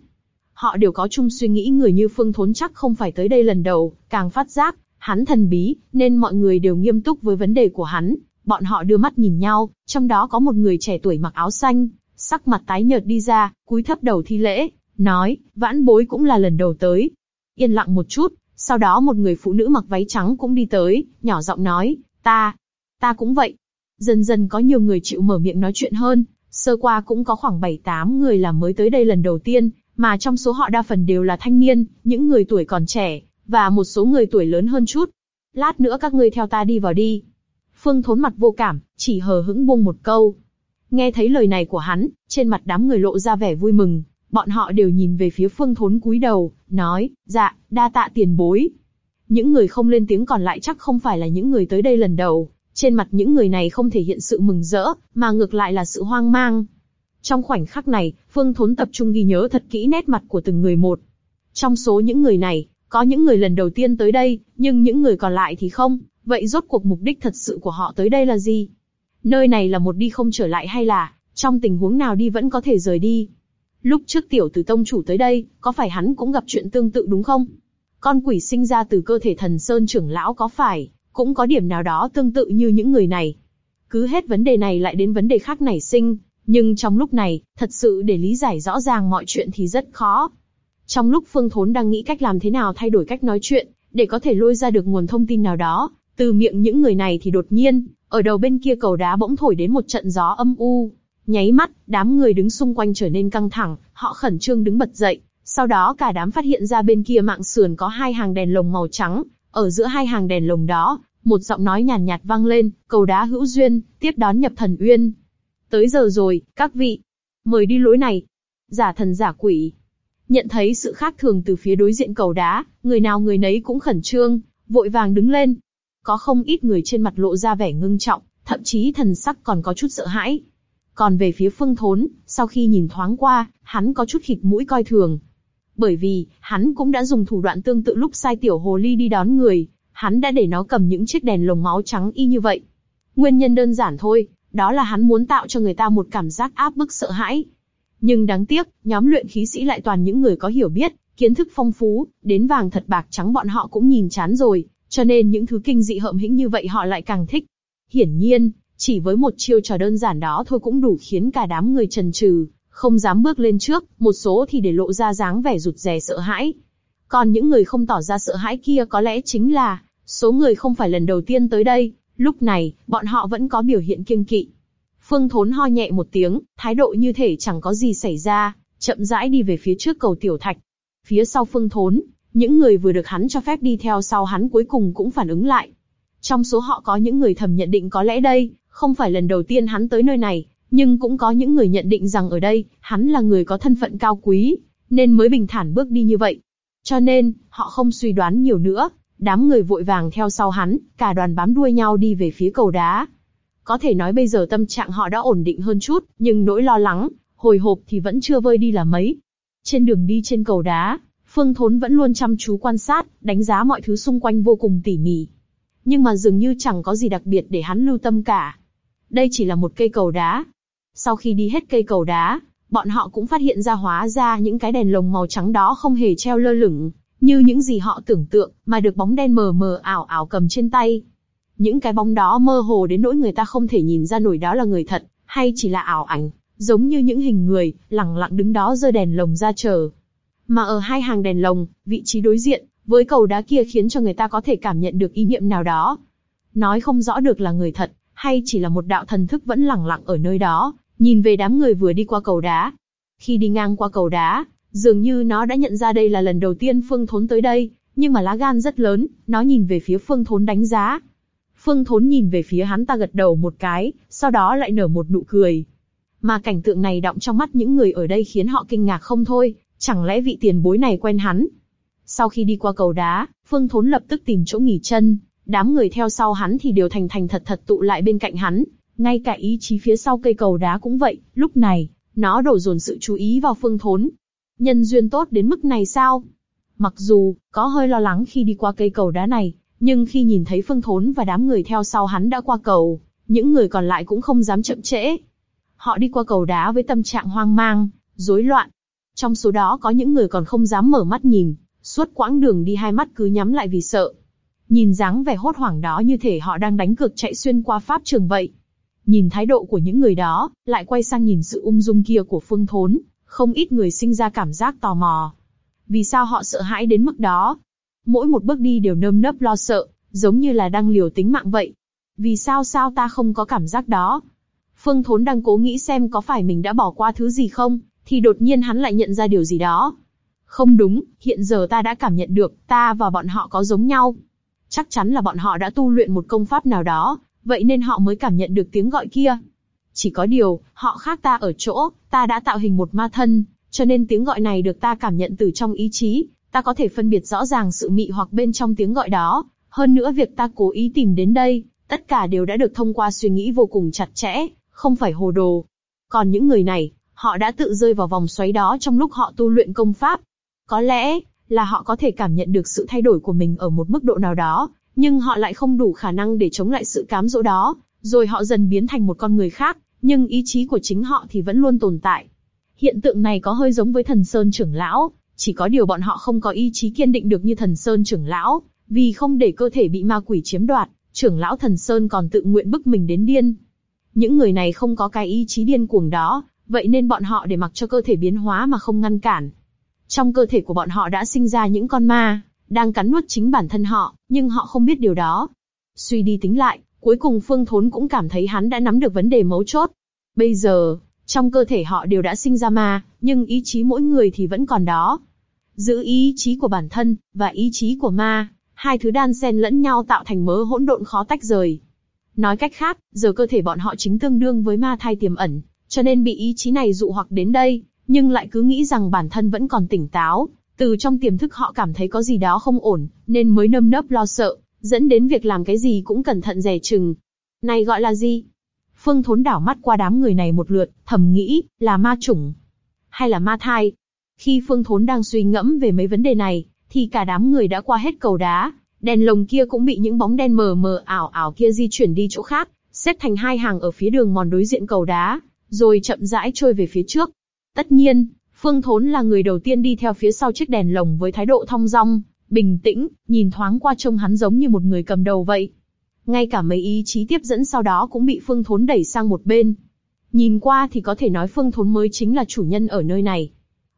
Họ đều có chung suy nghĩ người như Phương Thốn chắc không phải tới đây lần đầu, càng phát giác, hắn thần bí, nên mọi người đều nghiêm túc với vấn đề của hắn. Bọn họ đưa mắt nhìn nhau, trong đó có một người trẻ tuổi mặc áo xanh, sắc mặt tái nhợt đi ra, cúi thấp đầu thi lễ, nói, vãn bối cũng là lần đầu tới. Yên lặng một chút, sau đó một người phụ nữ mặc váy trắng cũng đi tới, nhỏ giọng nói, ta, ta cũng vậy. Dần dần có nhiều người chịu mở miệng nói chuyện hơn, sơ qua cũng có khoảng 7-8 người là mới tới đây lần đầu tiên, mà trong số họ đa phần đều là thanh niên, những người tuổi còn trẻ, và một số người tuổi lớn hơn chút. Lát nữa các ngươi theo ta đi vào đi. Phương Thốn mặt vô cảm, chỉ hờ hững buông một câu. Nghe thấy lời này của hắn, trên mặt đám người lộ ra vẻ vui mừng, bọn họ đều nhìn về phía Phương Thốn cúi đầu, nói, dạ, đa tạ tiền bối. Những người không lên tiếng còn lại chắc không phải là những người tới đây lần đầu, trên mặt những người này không thể hiện sự mừng rỡ, mà ngược lại là sự hoang mang. Trong khoảnh khắc này, Phương Thốn tập trung ghi nhớ thật kỹ nét mặt của từng người một. Trong số những người này, có những người lần đầu tiên tới đây, nhưng những người còn lại thì không. Vậy rốt cuộc mục đích thật sự của họ tới đây là gì? Nơi này là một đi không trở lại hay là, trong tình huống nào đi vẫn có thể rời đi? Lúc trước tiểu tử tông chủ tới đây, có phải hắn cũng gặp chuyện tương tự đúng không? Con quỷ sinh ra từ cơ thể thần sơn trưởng lão có phải, cũng có điểm nào đó tương tự như những người này? Cứ hết vấn đề này lại đến vấn đề khác nảy sinh, nhưng trong lúc này, thật sự để lý giải rõ ràng mọi chuyện thì rất khó. Trong lúc Phương Thốn đang nghĩ cách làm thế nào thay đổi cách nói chuyện, để có thể lôi ra được nguồn thông tin nào đó, từ miệng những người này thì đột nhiên, ở đầu bên kia cầu đá bỗng thổi đến một trận gió âm u. Nháy mắt, đám người đứng xung quanh trở nên căng thẳng, họ khẩn trương đứng bật dậy. Sau đó cả đám phát hiện ra bên kia mạng sườn có hai hàng đèn lồng màu trắng, ở giữa hai hàng đèn lồng đó, một giọng nói nhàn nhạt, nhạt vang lên, cầu đá hữu duyên, tiếp đón nhập thần uyên. Tới giờ rồi, các vị. Mời đi lối này. Giả thần giả quỷ. Nhận thấy sự khác thường từ phía đối diện cầu đá, người nào người nấy cũng khẩn trương, vội vàng đứng lên. Có không ít người trên mặt lộ ra vẻ ngưng trọng, thậm chí thần sắc còn có chút sợ hãi. Còn về phía phương thốn, sau khi nhìn thoáng qua, hắn có chút khịt mũi coi thường. Bởi vì, hắn cũng đã dùng thủ đoạn tương tự lúc sai tiểu hồ ly đi đón người, hắn đã để nó cầm những chiếc đèn lồng máu trắng y như vậy. Nguyên nhân đơn giản thôi, đó là hắn muốn tạo cho người ta một cảm giác áp bức sợ hãi. Nhưng đáng tiếc, nhóm luyện khí sĩ lại toàn những người có hiểu biết, kiến thức phong phú, đến vàng thật bạc trắng bọn họ cũng nhìn chán rồi, cho nên những thứ kinh dị hợm hĩnh như vậy họ lại càng thích. Hiển nhiên, chỉ với một chiêu trò đơn giản đó thôi cũng đủ khiến cả đám người trần trừ, không dám bước lên trước, một số thì để lộ ra dáng vẻ rụt rè sợ hãi. Còn những người không tỏ ra sợ hãi kia có lẽ chính là số người không phải lần đầu tiên tới đây, Lúc này, bọn họ vẫn có biểu hiện kiêng kỵ. Phương Thốn ho nhẹ một tiếng, thái độ như thể chẳng có gì xảy ra, chậm rãi đi về phía trước cầu tiểu thạch. Phía sau phương thốn, những người vừa được hắn cho phép đi theo sau hắn cuối cùng cũng phản ứng lại. Trong số họ có những người thầm nhận định có lẽ đây, không phải lần đầu tiên hắn tới nơi này, nhưng cũng có những người nhận định rằng ở đây, hắn là người có thân phận cao quý, nên mới bình thản bước đi như vậy. Cho nên, họ không suy đoán nhiều nữa, đám người vội vàng theo sau hắn, cả đoàn bám đuôi nhau đi về phía cầu đá. Có thể nói bây giờ tâm trạng họ đã ổn định hơn chút, nhưng nỗi lo lắng, hồi hộp thì vẫn chưa vơi đi là mấy. Trên đường đi trên cầu đá, Phương Thốn vẫn luôn chăm chú quan sát, đánh giá mọi thứ xung quanh vô cùng tỉ mỉ. Nhưng mà dường như chẳng có gì đặc biệt để hắn lưu tâm cả. Đây chỉ là một cây cầu đá. Sau khi đi hết cây cầu đá, bọn họ cũng phát hiện ra hóa ra những cái đèn lồng màu trắng đó không hề treo lơ lửng, như những gì họ tưởng tượng, mà được bóng đen mờ mờ ảo ảo cầm trên tay. Những cái bóng đó mơ hồ đến nỗi người ta không thể nhìn ra nổi đó là người thật, hay chỉ là ảo ảnh, giống như những hình người, lẳng lặng đứng đó giơ đèn lồng ra chờ. Mà ở hai hàng đèn lồng, vị trí đối diện, với cầu đá kia khiến cho người ta có thể cảm nhận được ý niệm nào đó. Nói không rõ được là người thật, hay chỉ là một đạo thần thức vẫn lẳng lặng ở nơi đó, nhìn về đám người vừa đi qua cầu đá. Khi đi ngang qua cầu đá, dường như nó đã nhận ra đây là lần đầu tiên Phương Thốn tới đây, nhưng mà lá gan rất lớn, nó nhìn về phía Phương Thốn đánh giá. Phương Thốn nhìn về phía hắn ta gật đầu một cái, sau đó lại nở một nụ cười. Mà cảnh tượng này động trong mắt những người ở đây khiến họ kinh ngạc không thôi, chẳng lẽ vị tiền bối này quen hắn? Sau khi đi qua cầu đá, Phương Thốn lập tức tìm chỗ nghỉ chân, đám người theo sau hắn thì đều thành thành thật thật tụ lại bên cạnh hắn, ngay cả ý chí phía sau cây cầu đá cũng vậy. Lúc này, nó đổ dồn sự chú ý vào Phương Thốn. Nhân duyên tốt đến mức này sao? Mặc dù có hơi lo lắng khi đi qua cây cầu đá này, nhưng khi nhìn thấy Phương Thốn và đám người theo sau hắn đã qua cầu, những người còn lại cũng không dám chậm trễ. Họ đi qua cầu đá với tâm trạng hoang mang, rối loạn. Trong số đó có những người còn không dám mở mắt nhìn, suốt quãng đường đi hai mắt cứ nhắm lại vì sợ. Nhìn dáng vẻ hốt hoảng đó như thể họ đang đánh cược chạy xuyên qua pháp trường vậy. Nhìn thái độ của những người đó, lại quay sang nhìn sự ung dung kia của Phương Thốn, không ít người sinh ra cảm giác tò mò. Vì sao họ sợ hãi đến mức đó? Mỗi một bước đi đều nơm nớp lo sợ, giống như là đang liều tính mạng vậy. Vì sao sao ta không có cảm giác đó? Phương Thốn đang cố nghĩ xem có phải mình đã bỏ qua thứ gì không, thì đột nhiên hắn lại nhận ra điều gì đó. Không đúng, hiện giờ ta đã cảm nhận được, ta và bọn họ có giống nhau. Chắc chắn là bọn họ đã tu luyện một công pháp nào đó, vậy nên họ mới cảm nhận được tiếng gọi kia. Chỉ có điều, họ khác ta ở chỗ, ta đã tạo hình một ma thân, cho nên tiếng gọi này được ta cảm nhận từ trong ý chí, ta có thể phân biệt rõ ràng sự mị hoặc bên trong tiếng gọi đó. Hơn nữa việc ta cố ý tìm đến đây, tất cả đều đã được thông qua suy nghĩ vô cùng chặt chẽ, không phải hồ đồ. Còn những người này, họ đã tự rơi vào vòng xoáy đó trong lúc họ tu luyện công pháp. Có lẽ là họ có thể cảm nhận được sự thay đổi của mình ở một mức độ nào đó, nhưng họ lại không đủ khả năng để chống lại sự cám dỗ đó, rồi họ dần biến thành một con người khác, nhưng ý chí của chính họ thì vẫn luôn tồn tại. Hiện tượng này có hơi giống với thần Sơn trưởng lão, chỉ có điều bọn họ không có ý chí kiên định được như thần Sơn trưởng lão, vì không để cơ thể bị ma quỷ chiếm đoạt, trưởng lão thần Sơn còn tự nguyện bức mình đến điên. Những người này không có cái ý chí điên cuồng đó, vậy nên bọn họ để mặc cho cơ thể biến hóa mà không ngăn cản. Trong cơ thể của bọn họ đã sinh ra những con ma, đang cắn nuốt chính bản thân họ, nhưng họ không biết điều đó. Suy đi tính lại, cuối cùng Phương Thốn cũng cảm thấy hắn đã nắm được vấn đề mấu chốt. Bây giờ, trong cơ thể họ đều đã sinh ra ma, nhưng ý chí mỗi người thì vẫn còn đó. Giữ ý chí của bản thân, và ý chí của ma, hai thứ đan xen lẫn nhau tạo thành mớ hỗn độn khó tách rời. Nói cách khác, giờ cơ thể bọn họ chính tương đương với ma thai tiềm ẩn, cho nên bị ý chí này dụ hoặc đến đây, nhưng lại cứ nghĩ rằng bản thân vẫn còn tỉnh táo, từ trong tiềm thức họ cảm thấy có gì đó không ổn, nên mới nâm nấp lo sợ, dẫn đến việc làm cái gì cũng cẩn thận dè chừng. Này gọi là gì? Phương Thốn đảo mắt qua đám người này một lượt, thầm nghĩ, là ma chủng, hay là ma thai? Khi Phương Thốn đang suy ngẫm về mấy vấn đề này, thì cả đám người đã qua hết cầu đá, đèn lồng kia cũng bị những bóng đen mờ mờ ảo ảo kia di chuyển đi chỗ khác, xếp thành hai hàng ở phía đường mòn đối diện cầu đá, rồi chậm rãi trôi về phía trước. Tất nhiên, Phương Thốn là người đầu tiên đi theo phía sau chiếc đèn lồng với thái độ thong dong, bình tĩnh, nhìn thoáng qua trông hắn giống như một người cầm đầu vậy. Ngay cả mấy ý chí tiếp dẫn sau đó cũng bị Phương Thốn đẩy sang một bên. Nhìn qua thì có thể nói Phương Thốn mới chính là chủ nhân ở nơi này.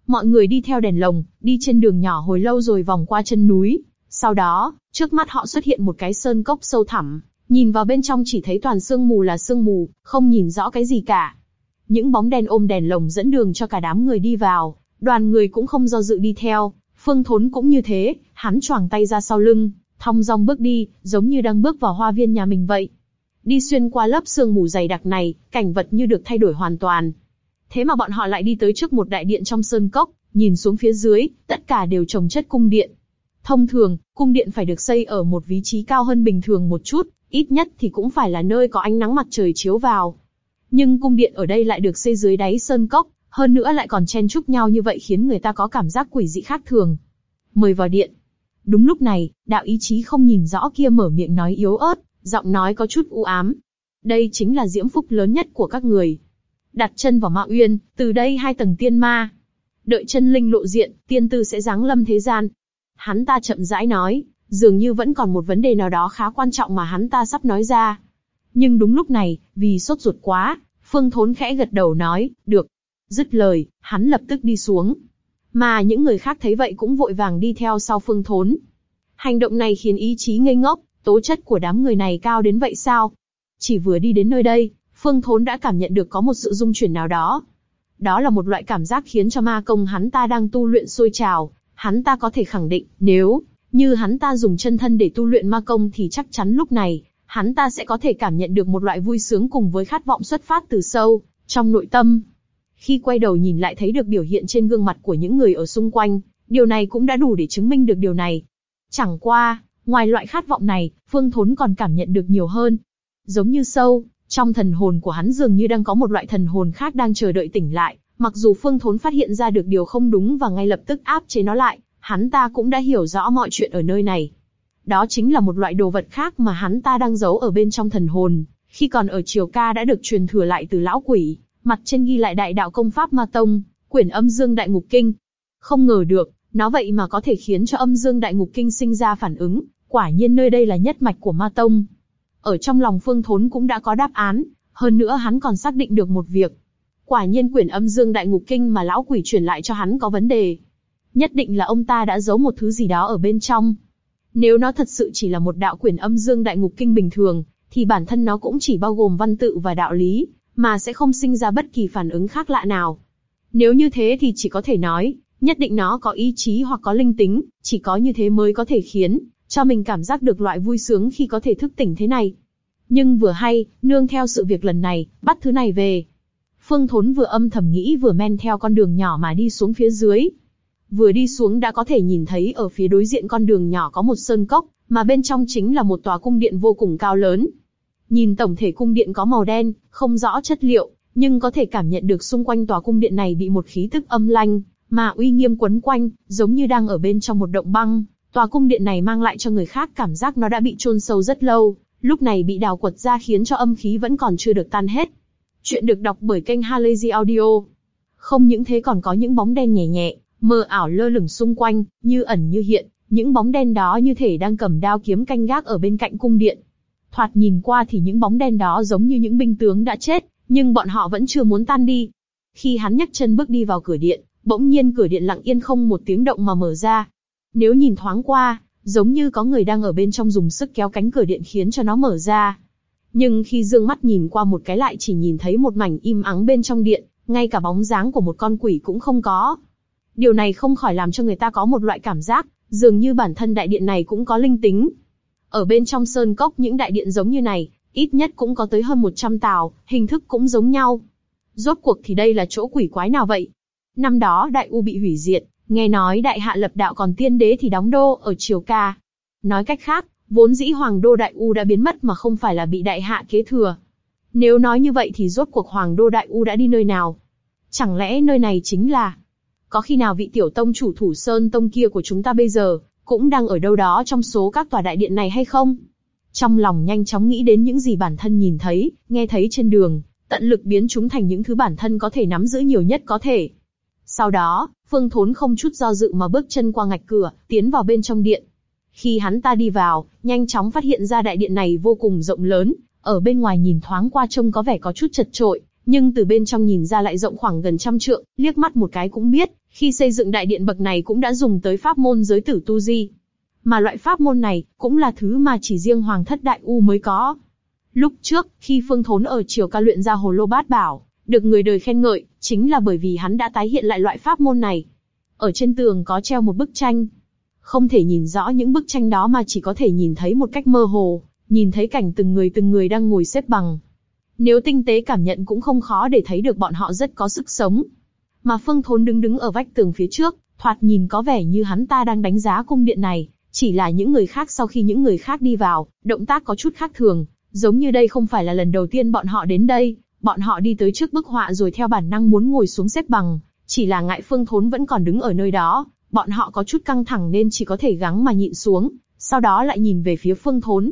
Mọi người đi theo đèn lồng, đi trên đường nhỏ hồi lâu rồi vòng qua chân núi. Sau đó, trước mắt họ xuất hiện một cái sơn cốc sâu thẳm, nhìn vào bên trong chỉ thấy toàn sương mù là sương mù, không nhìn rõ cái gì cả những bóng đen ôm đèn lồng dẫn đường cho cả đám người đi vào, đoàn người cũng không do dự đi theo, Phương Thốn cũng như thế, hắn choàng tay ra sau lưng, thong dong bước đi, giống như đang bước vào hoa viên nhà mình vậy. Đi xuyên qua lớp sương mù dày đặc này, cảnh vật như được thay đổi hoàn toàn. Thế mà bọn họ lại đi tới trước một đại điện trong sơn cốc, nhìn xuống phía dưới, tất cả đều trồng chất cung điện. Thông thường, cung điện phải được xây ở một vị trí cao hơn bình thường một chút, ít nhất thì cũng phải là nơi có ánh nắng mặt trời chiếu vào. Nhưng cung điện ở đây lại được xây dưới đáy sơn cốc, hơn nữa lại còn chen chúc nhau như vậy khiến người ta có cảm giác quỷ dị khác thường. Mời vào điện. Đúng lúc này, đạo ý chí không nhìn rõ kia mở miệng nói yếu ớt, giọng nói có chút u ám. Đây chính là diễm phúc lớn nhất của các người. Đặt chân vào mạo Uyên, từ đây hai tầng tiên ma. Đợi chân linh lộ diện, tiên tư sẽ giáng lâm thế gian. Hắn ta chậm rãi nói, dường như vẫn còn một vấn đề nào đó khá quan trọng mà hắn ta sắp nói ra. Nhưng đúng lúc này, vì sốt ruột quá, Phương Thốn khẽ gật đầu nói, được. Dứt lời, hắn lập tức đi xuống. Mà những người khác thấy vậy cũng vội vàng đi theo sau Phương Thốn. Hành động này khiến ý chí ngây ngốc, tố chất của đám người này cao đến vậy sao? Chỉ vừa đi đến nơi đây, Phương Thốn đã cảm nhận được có một sự dung chuyển nào đó. Đó là một loại cảm giác khiến cho ma công hắn ta đang tu luyện sôi trào. Hắn ta có thể khẳng định, nếu như hắn ta dùng chân thân để tu luyện ma công thì chắc chắn lúc này, hắn ta sẽ có thể cảm nhận được một loại vui sướng cùng với khát vọng xuất phát từ sâu, trong nội tâm. Khi quay đầu nhìn lại thấy được biểu hiện trên gương mặt của những người ở xung quanh, điều này cũng đã đủ để chứng minh được điều này. Chẳng qua, ngoài loại khát vọng này, Phương Thốn còn cảm nhận được nhiều hơn. Giống như sâu, trong thần hồn của hắn dường như đang có một loại thần hồn khác đang chờ đợi tỉnh lại. Mặc dù Phương Thốn phát hiện ra được điều không đúng và ngay lập tức áp chế nó lại, hắn ta cũng đã hiểu rõ mọi chuyện ở nơi này. Đó chính là một loại đồ vật khác mà hắn ta đang giấu ở bên trong thần hồn, khi còn ở triều ca đã được truyền thừa lại từ lão quỷ, mặt trên ghi lại đại đạo công pháp ma tông, quyển âm dương đại ngục kinh. Không ngờ được, nó vậy mà có thể khiến cho âm dương đại ngục kinh sinh ra phản ứng, quả nhiên nơi đây là nhất mạch của ma tông. Ở trong lòng phương thốn cũng đã có đáp án, hơn nữa hắn còn xác định được một việc. Quả nhiên quyển âm dương đại ngục kinh mà lão quỷ truyền lại cho hắn có vấn đề. Nhất định là ông ta đã giấu một thứ gì đó ở bên trong. Nếu nó thật sự chỉ là một đạo quyển âm dương đại ngục kinh bình thường, thì bản thân nó cũng chỉ bao gồm văn tự và đạo lý, mà sẽ không sinh ra bất kỳ phản ứng khác lạ nào. Nếu như thế thì chỉ có thể nói, nhất định nó có ý chí hoặc có linh tính, chỉ có như thế mới có thể khiến cho mình cảm giác được loại vui sướng khi có thể thức tỉnh thế này. Nhưng vừa hay, nương theo sự việc lần này, bắt thứ này về. Phương Thốn vừa âm thầm nghĩ vừa men theo con đường nhỏ mà đi xuống phía dưới. Vừa đi xuống đã có thể nhìn thấy ở phía đối diện con đường nhỏ có một sơn cốc, mà bên trong chính là một tòa cung điện vô cùng cao lớn. Nhìn tổng thể cung điện có màu đen, không rõ chất liệu, nhưng có thể cảm nhận được xung quanh tòa cung điện này bị một khí tức âm lanh, mà uy nghiêm quấn quanh, giống như đang ở bên trong một động băng. Tòa cung điện này mang lại cho người khác cảm giác nó đã bị chôn sâu rất lâu, lúc này bị đào quật ra khiến cho âm khí vẫn còn chưa được tan hết. Chuyện được đọc bởi kênh Halazy Audio. Không những thế còn có những bóng đen nhẹ nhẹ, mờ ảo lơ lửng xung quanh, như ẩn như hiện, những bóng đen đó như thể đang cầm đao kiếm canh gác ở bên cạnh cung điện. Thoạt nhìn qua thì những bóng đen đó giống như những binh tướng đã chết, nhưng bọn họ vẫn chưa muốn tan đi. Khi hắn nhấc chân bước đi vào cửa điện, bỗng nhiên cửa điện lặng yên không một tiếng động mà mở ra. Nếu nhìn thoáng qua, giống như có người đang ở bên trong dùng sức kéo cánh cửa điện khiến cho nó mở ra. Nhưng khi dương mắt nhìn qua một cái lại chỉ nhìn thấy một mảnh im ắng bên trong điện, ngay cả bóng dáng của một con quỷ cũng không có. Điều này không khỏi làm cho người ta có một loại cảm giác, dường như bản thân đại điện này cũng có linh tính. Ở bên trong sơn cốc những đại điện giống như này, ít nhất cũng có tới hơn 100 tàu, hình thức cũng giống nhau. Rốt cuộc thì đây là chỗ quỷ quái nào vậy? Năm đó đại u bị hủy diệt, nghe nói đại hạ lập đạo còn tiên đế thì đóng đô ở triều ca. Nói cách khác, vốn dĩ hoàng đô đại u đã biến mất mà không phải là bị đại hạ kế thừa. Nếu nói như vậy thì rốt cuộc hoàng đô đại u đã đi nơi nào? Chẳng lẽ nơi này chính là có khi nào vị tiểu tông chủ thủ sơn tông kia của chúng ta bây giờ, cũng đang ở đâu đó trong số các tòa đại điện này hay không? Trong lòng nhanh chóng nghĩ đến những gì bản thân nhìn thấy, nghe thấy trên đường, tận lực biến chúng thành những thứ bản thân có thể nắm giữ nhiều nhất có thể. Sau đó, Phương Thốn không chút do dự mà bước chân qua ngạch cửa, tiến vào bên trong điện. Khi hắn ta đi vào, nhanh chóng phát hiện ra đại điện này vô cùng rộng lớn, ở bên ngoài nhìn thoáng qua trông có vẻ có chút chật chội nhưng từ bên trong nhìn ra lại rộng khoảng gần trăm trượng, liếc mắt một cái cũng biết, khi xây dựng đại điện bậc này cũng đã dùng tới pháp môn giới tử tu di. Mà loại pháp môn này, cũng là thứ mà chỉ riêng Hoàng thất Đại U mới có. Lúc trước, khi Phương Thốn ở triều ca luyện ra hồ lô bát bảo, được người đời khen ngợi, chính là bởi vì hắn đã tái hiện lại loại pháp môn này. Ở trên tường có treo một bức tranh. Không thể nhìn rõ những bức tranh đó mà chỉ có thể nhìn thấy một cách mơ hồ, nhìn thấy cảnh từng người từng người đang ngồi xếp bằng. Nếu tinh tế cảm nhận cũng không khó để thấy được bọn họ rất có sức sống. Mà Phương Thốn đứng đứng ở vách tường phía trước, thoạt nhìn có vẻ như hắn ta đang đánh giá cung điện này, chỉ là những người khác sau khi những người khác đi vào, động tác có chút khác thường, giống như đây không phải là lần đầu tiên bọn họ đến đây, bọn họ đi tới trước bức họa rồi theo bản năng muốn ngồi xuống xếp bằng, chỉ là ngại Phương Thốn vẫn còn đứng ở nơi đó, bọn họ có chút căng thẳng nên chỉ có thể gắng mà nhịn xuống, sau đó lại nhìn về phía Phương Thốn.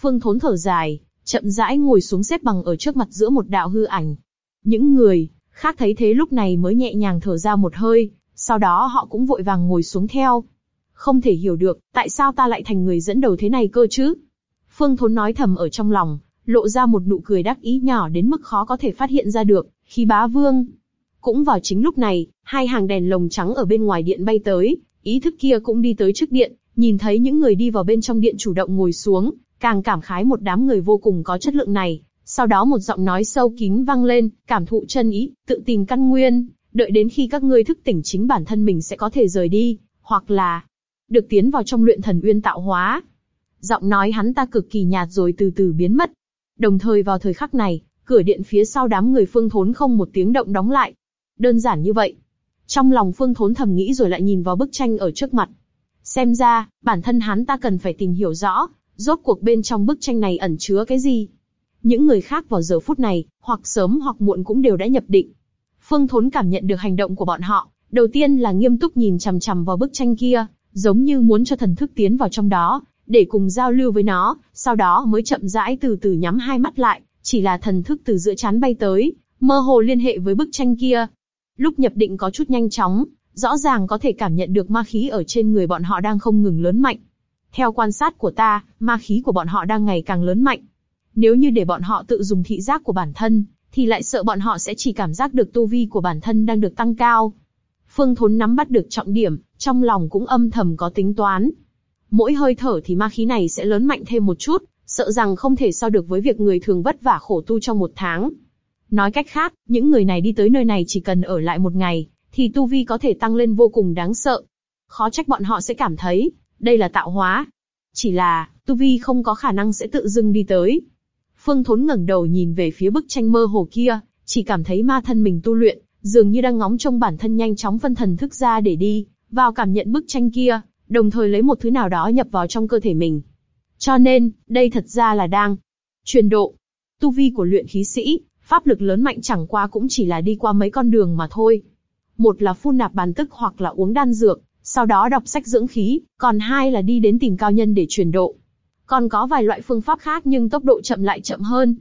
Phương Thốn thở dài, chậm rãi ngồi xuống xếp bằng ở trước mặt giữa một đạo hư ảnh. Những người khác thấy thế lúc này mới nhẹ nhàng thở ra một hơi, sau đó họ cũng vội vàng ngồi xuống theo. Không thể hiểu được, tại sao ta lại thành người dẫn đầu thế này cơ chứ? Phương Thốn nói thầm ở trong lòng, lộ ra một nụ cười đắc ý nhỏ đến mức khó có thể phát hiện ra được, khi bá vương. Cũng vào chính lúc này, hai hàng đèn lồng trắng ở bên ngoài điện bay tới, ý thức kia cũng đi tới trước điện, nhìn thấy những người đi vào bên trong điện chủ động ngồi xuống, càng cảm khái một đám người vô cùng có chất lượng này. Sau đó một giọng nói sâu kín vang lên, cảm thụ chân ý, tự tìm căn nguyên, đợi đến khi các ngươi thức tỉnh chính bản thân mình sẽ có thể rời đi, hoặc là được tiến vào trong luyện thần uyên tạo hóa. Giọng nói hắn ta cực kỳ nhạt rồi từ từ biến mất. Đồng thời vào thời khắc này, cửa điện phía sau đám người phương thốn không một tiếng động đóng lại. Đơn giản như vậy. Trong lòng phương thốn thầm nghĩ rồi lại nhìn vào bức tranh ở trước mặt. Xem ra, bản thân hắn ta cần phải tìm hiểu rõ, rốt cuộc bên trong bức tranh này ẩn chứa cái gì. Những người khác vào giờ phút này, hoặc sớm hoặc muộn cũng đều đã nhập định. Phương Thốn cảm nhận được hành động của bọn họ, đầu tiên là nghiêm túc nhìn chằm chằm vào bức tranh kia, giống như muốn cho thần thức tiến vào trong đó, để cùng giao lưu với nó, sau đó mới chậm rãi từ từ nhắm hai mắt lại, chỉ là thần thức từ giữa chán bay tới, mơ hồ liên hệ với bức tranh kia. Lúc nhập định có chút nhanh chóng, rõ ràng có thể cảm nhận được ma khí ở trên người bọn họ đang không ngừng lớn mạnh. Theo quan sát của ta, ma khí của bọn họ đang ngày càng lớn mạnh. Nếu như để bọn họ tự dùng thị giác của bản thân, thì lại sợ bọn họ sẽ chỉ cảm giác được tu vi của bản thân đang được tăng cao. Phương Thốn nắm bắt được trọng điểm, trong lòng cũng âm thầm có tính toán. Mỗi hơi thở thì ma khí này sẽ lớn mạnh thêm một chút, sợ rằng không thể so được với việc người thường vất vả khổ tu trong một tháng. Nói cách khác, những người này đi tới nơi này chỉ cần ở lại một ngày, thì tu vi có thể tăng lên vô cùng đáng sợ. Khó trách bọn họ sẽ cảm thấy, đây là tạo hóa. Chỉ là, tu vi không có khả năng sẽ tự dưng đi tới. Phương Thốn ngẩng đầu nhìn về phía bức tranh mơ hồ kia, chỉ cảm thấy ma thân mình tu luyện, dường như đang ngóng trông bản thân nhanh chóng phân thần thức ra để đi, vào cảm nhận bức tranh kia, đồng thời lấy một thứ nào đó nhập vào trong cơ thể mình. Cho nên, đây thật ra là đang truyền độ. Tu vi của luyện khí sĩ, pháp lực lớn mạnh chẳng qua cũng chỉ là đi qua mấy con đường mà thôi. Một là phun nạp bàn tức hoặc là uống đan dược, sau đó đọc sách dưỡng khí, còn hai là đi đến tìm cao nhân để truyền độ. Còn có vài loại phương pháp khác nhưng tốc độ chậm lại chậm hơn.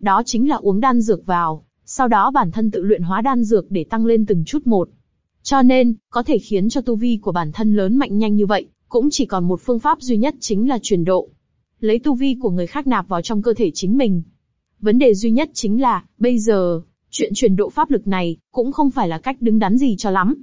Đó chính là uống đan dược vào, sau đó bản thân tự luyện hóa đan dược để tăng lên từng chút một. Cho nên, có thể khiến cho tu vi của bản thân lớn mạnh nhanh như vậy, cũng chỉ còn một phương pháp duy nhất chính là truyền độ. Lấy tu vi của người khác nạp vào trong cơ thể chính mình. Vấn đề duy nhất chính là, bây giờ, chuyện truyền độ pháp lực này, cũng không phải là cách đứng đắn gì cho lắm.